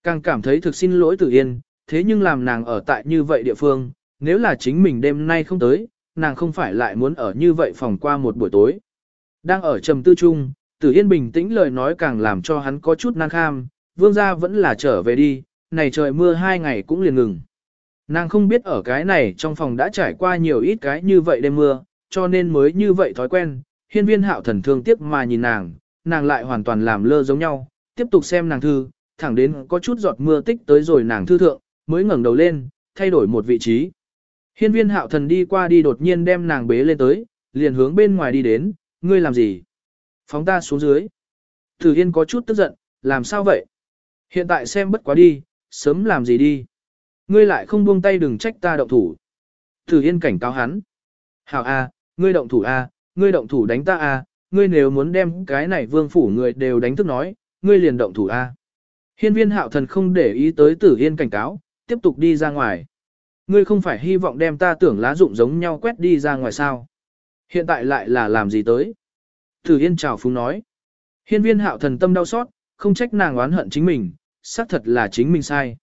Speaker 1: Càng cảm thấy thực xin lỗi tử yên, thế nhưng làm nàng ở tại như vậy địa phương, nếu là chính mình đêm nay không tới, nàng không phải lại muốn ở như vậy phòng qua một buổi tối. Đang ở trầm tư chung, tử yên bình tĩnh lời nói càng làm cho hắn có chút năng kham, vương gia vẫn là trở về đi, này trời mưa hai ngày cũng liền ngừng. Nàng không biết ở cái này trong phòng đã trải qua nhiều ít cái như vậy đêm mưa, cho nên mới như vậy thói quen, hiên viên hạo thần thương tiếc mà nhìn nàng, nàng lại hoàn toàn làm lơ giống nhau, tiếp tục xem nàng thư, thẳng đến có chút giọt mưa tích tới rồi nàng thư thượng, mới ngẩng đầu lên, thay đổi một vị trí. Hiên viên hạo thần đi qua đi đột nhiên đem nàng bế lên tới, liền hướng bên ngoài đi đến, ngươi làm gì? Phóng ta xuống dưới. Tử Yên có chút tức giận, làm sao vậy? Hiện tại xem bất quá đi, sớm làm gì đi? Ngươi lại không buông tay đừng trách ta động thủ. Tử Yên cảnh cáo hắn. Hảo a, ngươi động thủ a, ngươi động thủ đánh ta a, ngươi nếu muốn đem cái này vương phủ người đều đánh thức nói, ngươi liền động thủ a. Hiên viên hạo thần không để ý tới Tử Yên cảnh cáo, tiếp tục đi ra ngoài. Ngươi không phải hy vọng đem ta tưởng lá dụng giống nhau quét đi ra ngoài sao? Hiện tại lại là làm gì tới? Tử Yên chào phúng nói. Hiên viên hạo thần tâm đau xót, không trách nàng oán hận chính mình, xác thật là chính mình sai.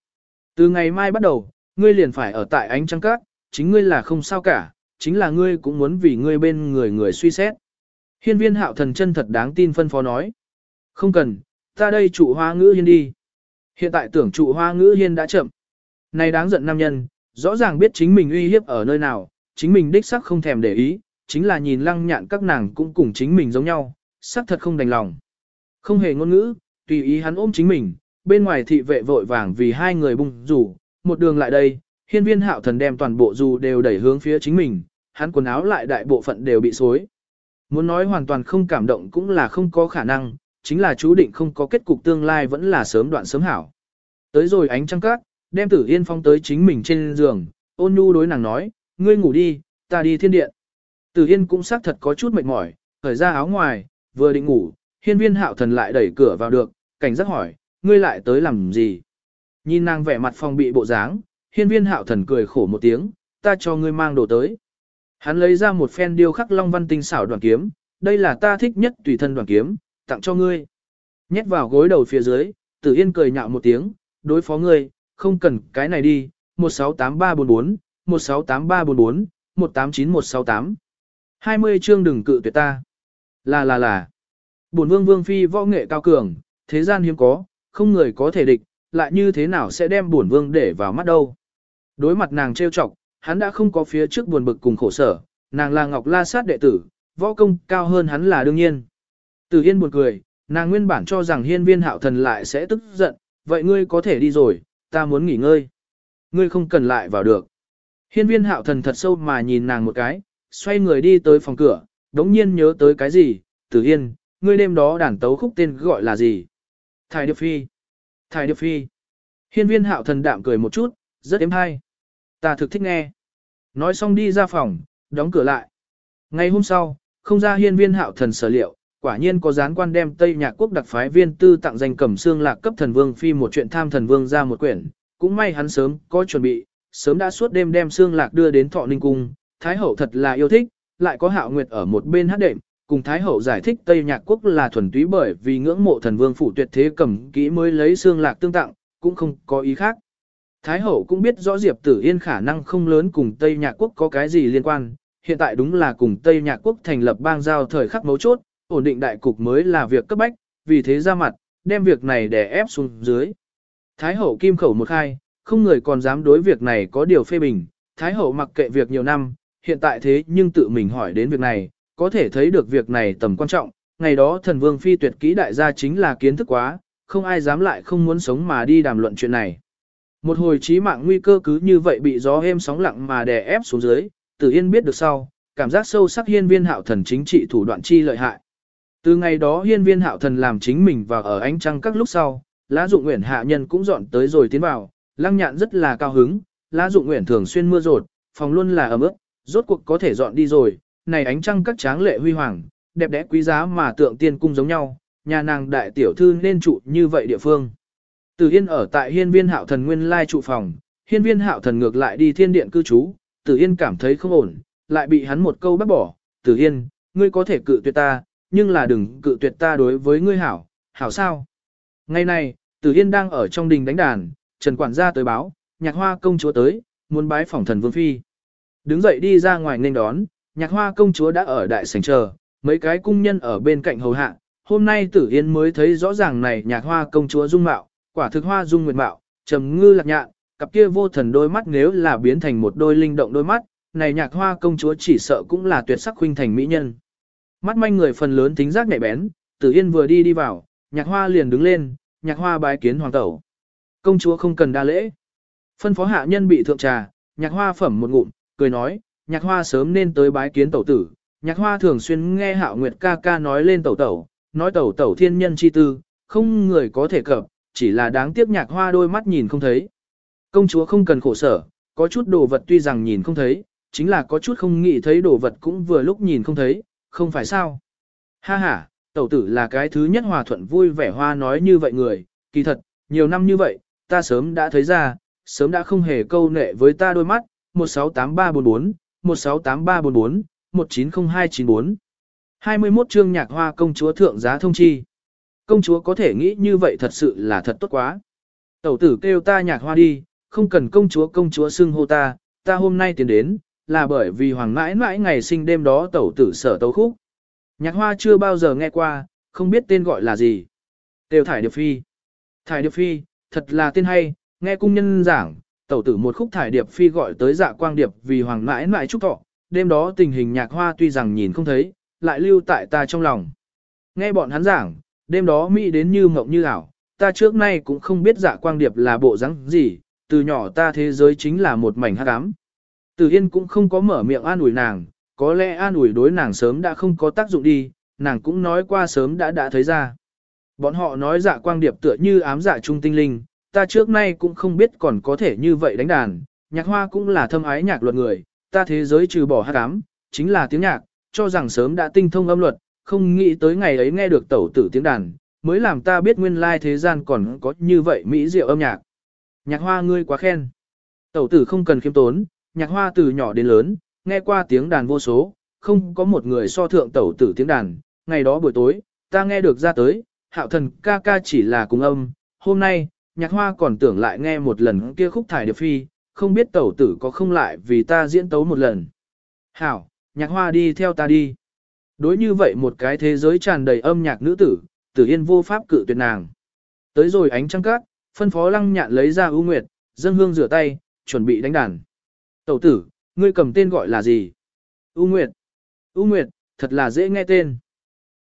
Speaker 1: Từ ngày mai bắt đầu, ngươi liền phải ở tại ánh trăng cát, chính ngươi là không sao cả, chính là ngươi cũng muốn vì ngươi bên người người suy xét. Hiên viên hạo thần chân thật đáng tin phân phó nói. Không cần, ta đây trụ hoa ngữ hiên đi. Hiện tại tưởng trụ hoa ngữ hiên đã chậm. Này đáng giận nam nhân, rõ ràng biết chính mình uy hiếp ở nơi nào, chính mình đích sắc không thèm để ý, chính là nhìn lăng nhạn các nàng cũng cùng chính mình giống nhau, sắc thật không đành lòng. Không hề ngôn ngữ, tùy ý hắn ôm chính mình, bên ngoài thị vệ vội vàng vì hai người bung rủ, một đường lại đây, hiên viên hạo thần đem toàn bộ dù đều đẩy hướng phía chính mình, hắn quần áo lại đại bộ phận đều bị xối. Muốn nói hoàn toàn không cảm động cũng là không có khả năng, chính là chú định không có kết cục tương lai vẫn là sớm đoạn sớm hảo. Tới rồi ánh trăng cát, đem tử yên phong tới chính mình trên giường, ôn nhu đối nàng nói, ngươi ngủ đi, ta đi thiên điện. Tử yên cũng xác thật có chút mệt mỏi, khởi ra áo ngoài, vừa định ngủ, hiên viên hạo thần lại đẩy cửa vào được, cảnh giác hỏi, ngươi lại tới làm gì? Nhìn nàng vẻ mặt phòng bị bộ dáng, hiên viên hạo thần cười khổ một tiếng, ta cho ngươi mang đồ tới. Hắn lấy ra một phen điêu khắc long văn tinh xảo đoàn kiếm, đây là ta thích nhất tùy thân đoàn kiếm, tặng cho ngươi. Nhét vào gối đầu phía dưới, tử yên cười nhạo một tiếng, đối phó ngươi, không cần cái này đi, 168344, 168344, 189168. 20 chương đừng cự tuyệt ta. Là là là. Bổn vương vương phi võ nghệ cao cường, thế gian hiếm có, không người có thể địch, lại như thế nào sẽ đem bổn vương để vào mắt đâu. Đối mặt nàng trêu chọc, hắn đã không có phía trước buồn bực cùng khổ sở, nàng là Ngọc La Sát đệ tử, võ công cao hơn hắn là đương nhiên. Từ Yên buồn cười, nàng nguyên bản cho rằng hiên viên hạo thần lại sẽ tức giận, vậy ngươi có thể đi rồi, ta muốn nghỉ ngơi. Ngươi không cần lại vào được. Hiên viên hạo thần thật sâu mà nhìn nàng một cái, xoay người đi tới phòng cửa, đống nhiên nhớ tới cái gì, Tử Yên, ngươi đêm đó đàn tấu khúc tên gọi là gì? Thái Điệp Phi. Thái Điệp Phi. Hiên viên hạo thần đạm cười một chút, rất êm hay. Ta thực thích nghe. Nói xong đi ra phòng, đóng cửa lại. Ngày hôm sau, không ra hiên viên hạo thần sở liệu, quả nhiên có gián quan đem Tây Nhạc Quốc đặc phái viên tư tặng danh cẩm xương lạc cấp thần vương phi một chuyện tham thần vương ra một quyển, cũng may hắn sớm có chuẩn bị, sớm đã suốt đêm đem xương lạc đưa đến thọ ninh cung, Thái hậu thật là yêu thích, lại có hạo nguyệt ở một bên hát đệm, cùng Thái hậu giải thích Tây Nhạc Quốc là thuần túy bởi vì ngưỡng mộ thần vương phủ tuyệt thế cầm kỹ mới lấy xương lạc tương tặng, cũng không có ý khác. Thái hậu cũng biết rõ Diệp Tử Yên khả năng không lớn cùng Tây Nhạc Quốc có cái gì liên quan, hiện tại đúng là cùng Tây Nhạc Quốc thành lập bang giao thời khắc mấu chốt, ổn định đại cục mới là việc cấp bách, vì thế ra mặt, đem việc này đè ép xuống dưới. Thái hậu kim khẩu một khai, không người còn dám đối việc này có điều phê bình, Thái hậu mặc kệ việc nhiều năm, hiện tại thế nhưng tự mình hỏi đến việc này, có thể thấy được việc này tầm quan trọng, ngày đó thần vương phi tuyệt kỹ đại gia chính là kiến thức quá, không ai dám lại không muốn sống mà đi đàm luận chuyện này. Một hồi trí mạng nguy cơ cứ như vậy bị gió êm sóng lặng mà đè ép xuống dưới, Tử Yên biết được sau, cảm giác sâu sắc hiên viên hạo thần chính trị thủ đoạn chi lợi hại. Từ ngày đó hiên viên hạo thần làm chính mình và ở ánh trăng các lúc sau, lá dụng nguyện hạ nhân cũng dọn tới rồi tiến vào, lăng nhạn rất là cao hứng, lá dụng nguyện thường xuyên mưa rột, phòng luôn là ấm ướt, rốt cuộc có thể dọn đi rồi, này ánh trăng các tráng lệ huy hoàng, đẹp đẽ quý giá mà tượng tiên cung giống nhau, nhà nàng đại tiểu thư nên trụ như vậy địa phương. Từ Yên ở tại hiên viên hạo thần nguyên lai trụ phòng, hiên viên hạo thần ngược lại đi thiên điện cư trú, Từ Yên cảm thấy không ổn, lại bị hắn một câu bắt bỏ, Từ Yên, ngươi có thể cự tuyệt ta, nhưng là đừng cự tuyệt ta đối với ngươi hảo, hảo sao? Ngày này, Từ Yên đang ở trong đình đánh đàn, Trần Quản gia tới báo, nhạc hoa công chúa tới, muốn bái phỏng thần vương phi. Đứng dậy đi ra ngoài nên đón, nhạc hoa công chúa đã ở đại sảnh chờ, mấy cái cung nhân ở bên cạnh hầu hạ. Hôm nay Tử Yên mới thấy rõ ràng này nhạc hoa công chúa dung mạo, quả thực hoa dung nguyệt mạo, trầm ngư lạc nhạn, cặp kia vô thần đôi mắt nếu là biến thành một đôi linh động đôi mắt, này nhạc hoa công chúa chỉ sợ cũng là tuyệt sắc huynh thành mỹ nhân. Mắt manh người phần lớn tính giác nhạy bén, tử yên vừa đi đi vào, nhạc hoa liền đứng lên, nhạc hoa bái kiến hoàng tẩu. Công chúa không cần đa lễ. Phân phó hạ nhân bị thượng trà, nhạc hoa phẩm một ngụm, cười nói, nhạc hoa sớm nên tới bái kiến tẩu tử. Nhạc hoa thường xuyên nghe hạo nguyệt ca ca nói lên tẩu tẩu, nói tẩu tẩu thiên nhân chi tư, không người có thể cập, chỉ là đáng tiếc nhạc hoa đôi mắt nhìn không thấy. Công chúa không cần khổ sở, có chút đồ vật tuy rằng nhìn không thấy, chính là có chút không nghĩ thấy đồ vật cũng vừa lúc nhìn không thấy, không phải sao. Ha ha, tẩu tử là cái thứ nhất hòa thuận vui vẻ hoa nói như vậy người, kỳ thật, nhiều năm như vậy, ta sớm đã thấy ra, sớm đã không hề câu nệ với ta đôi mắt, 168344, 168344, 190294. 21 chương nhạc hoa công chúa thượng giá thông chi. Công chúa có thể nghĩ như vậy thật sự là thật tốt quá. Tẩu tử kêu ta nhạc hoa đi, không cần công chúa công chúa xưng hô ta, ta hôm nay tiến đến, là bởi vì hoàng mãi mãi ngày sinh đêm đó tẩu tử sở tấu khúc. Nhạc hoa chưa bao giờ nghe qua, không biết tên gọi là gì. Tiêu thải điệp phi. Thải điệp phi, thật là tên hay, nghe cung nhân giảng, tẩu tử một khúc thải điệp phi gọi tới dạ quang điệp vì hoàng mãi mãi chúc thọ. Đêm đó tình hình nhạc hoa tuy rằng nhìn không thấy, lại lưu tại ta trong lòng. Nghe bọn hắn giảng, đêm đó Mỹ đến như mộng như ảo, ta trước nay cũng không biết dạ quang điệp là bộ rắn gì, từ nhỏ ta thế giới chính là một mảnh hát ám. Từ Yên cũng không có mở miệng an ủi nàng, có lẽ an ủi đối nàng sớm đã không có tác dụng đi, nàng cũng nói qua sớm đã đã thấy ra. Bọn họ nói dạ quang điệp tựa như ám dạ trung tinh linh, ta trước nay cũng không biết còn có thể như vậy đánh đàn, nhạc hoa cũng là thâm ái nhạc luật người, ta thế giới trừ bỏ hát ám, chính là tiếng nhạc, cho rằng sớm đã tinh thông âm luật, không nghĩ tới ngày ấy nghe được tẩu tử tiếng đàn, mới làm ta biết nguyên lai thế gian còn có như vậy mỹ diệu âm nhạc. Nhạc hoa ngươi quá khen. Tẩu tử không cần khiêm tốn, nhạc hoa từ nhỏ đến lớn, nghe qua tiếng đàn vô số, không có một người so thượng tẩu tử tiếng đàn. Ngày đó buổi tối, ta nghe được ra tới, hạo thần ca ca chỉ là cùng âm. Hôm nay, nhạc hoa còn tưởng lại nghe một lần kia khúc thải điệp phi, không biết tẩu tử có không lại vì ta diễn tấu một lần. Hảo, nhạc hoa đi theo ta đi. Đối như vậy một cái thế giới tràn đầy âm nhạc nữ tử, tử yên vô pháp cự tuyệt nàng. Tới rồi ánh trăng cát, phân phó lăng nhạn lấy ra ưu nguyệt, dân hương rửa tay, chuẩn bị đánh đàn. Tẩu tử, ngươi cầm tên gọi là gì? U Nguyệt. U Nguyệt, thật là dễ nghe tên.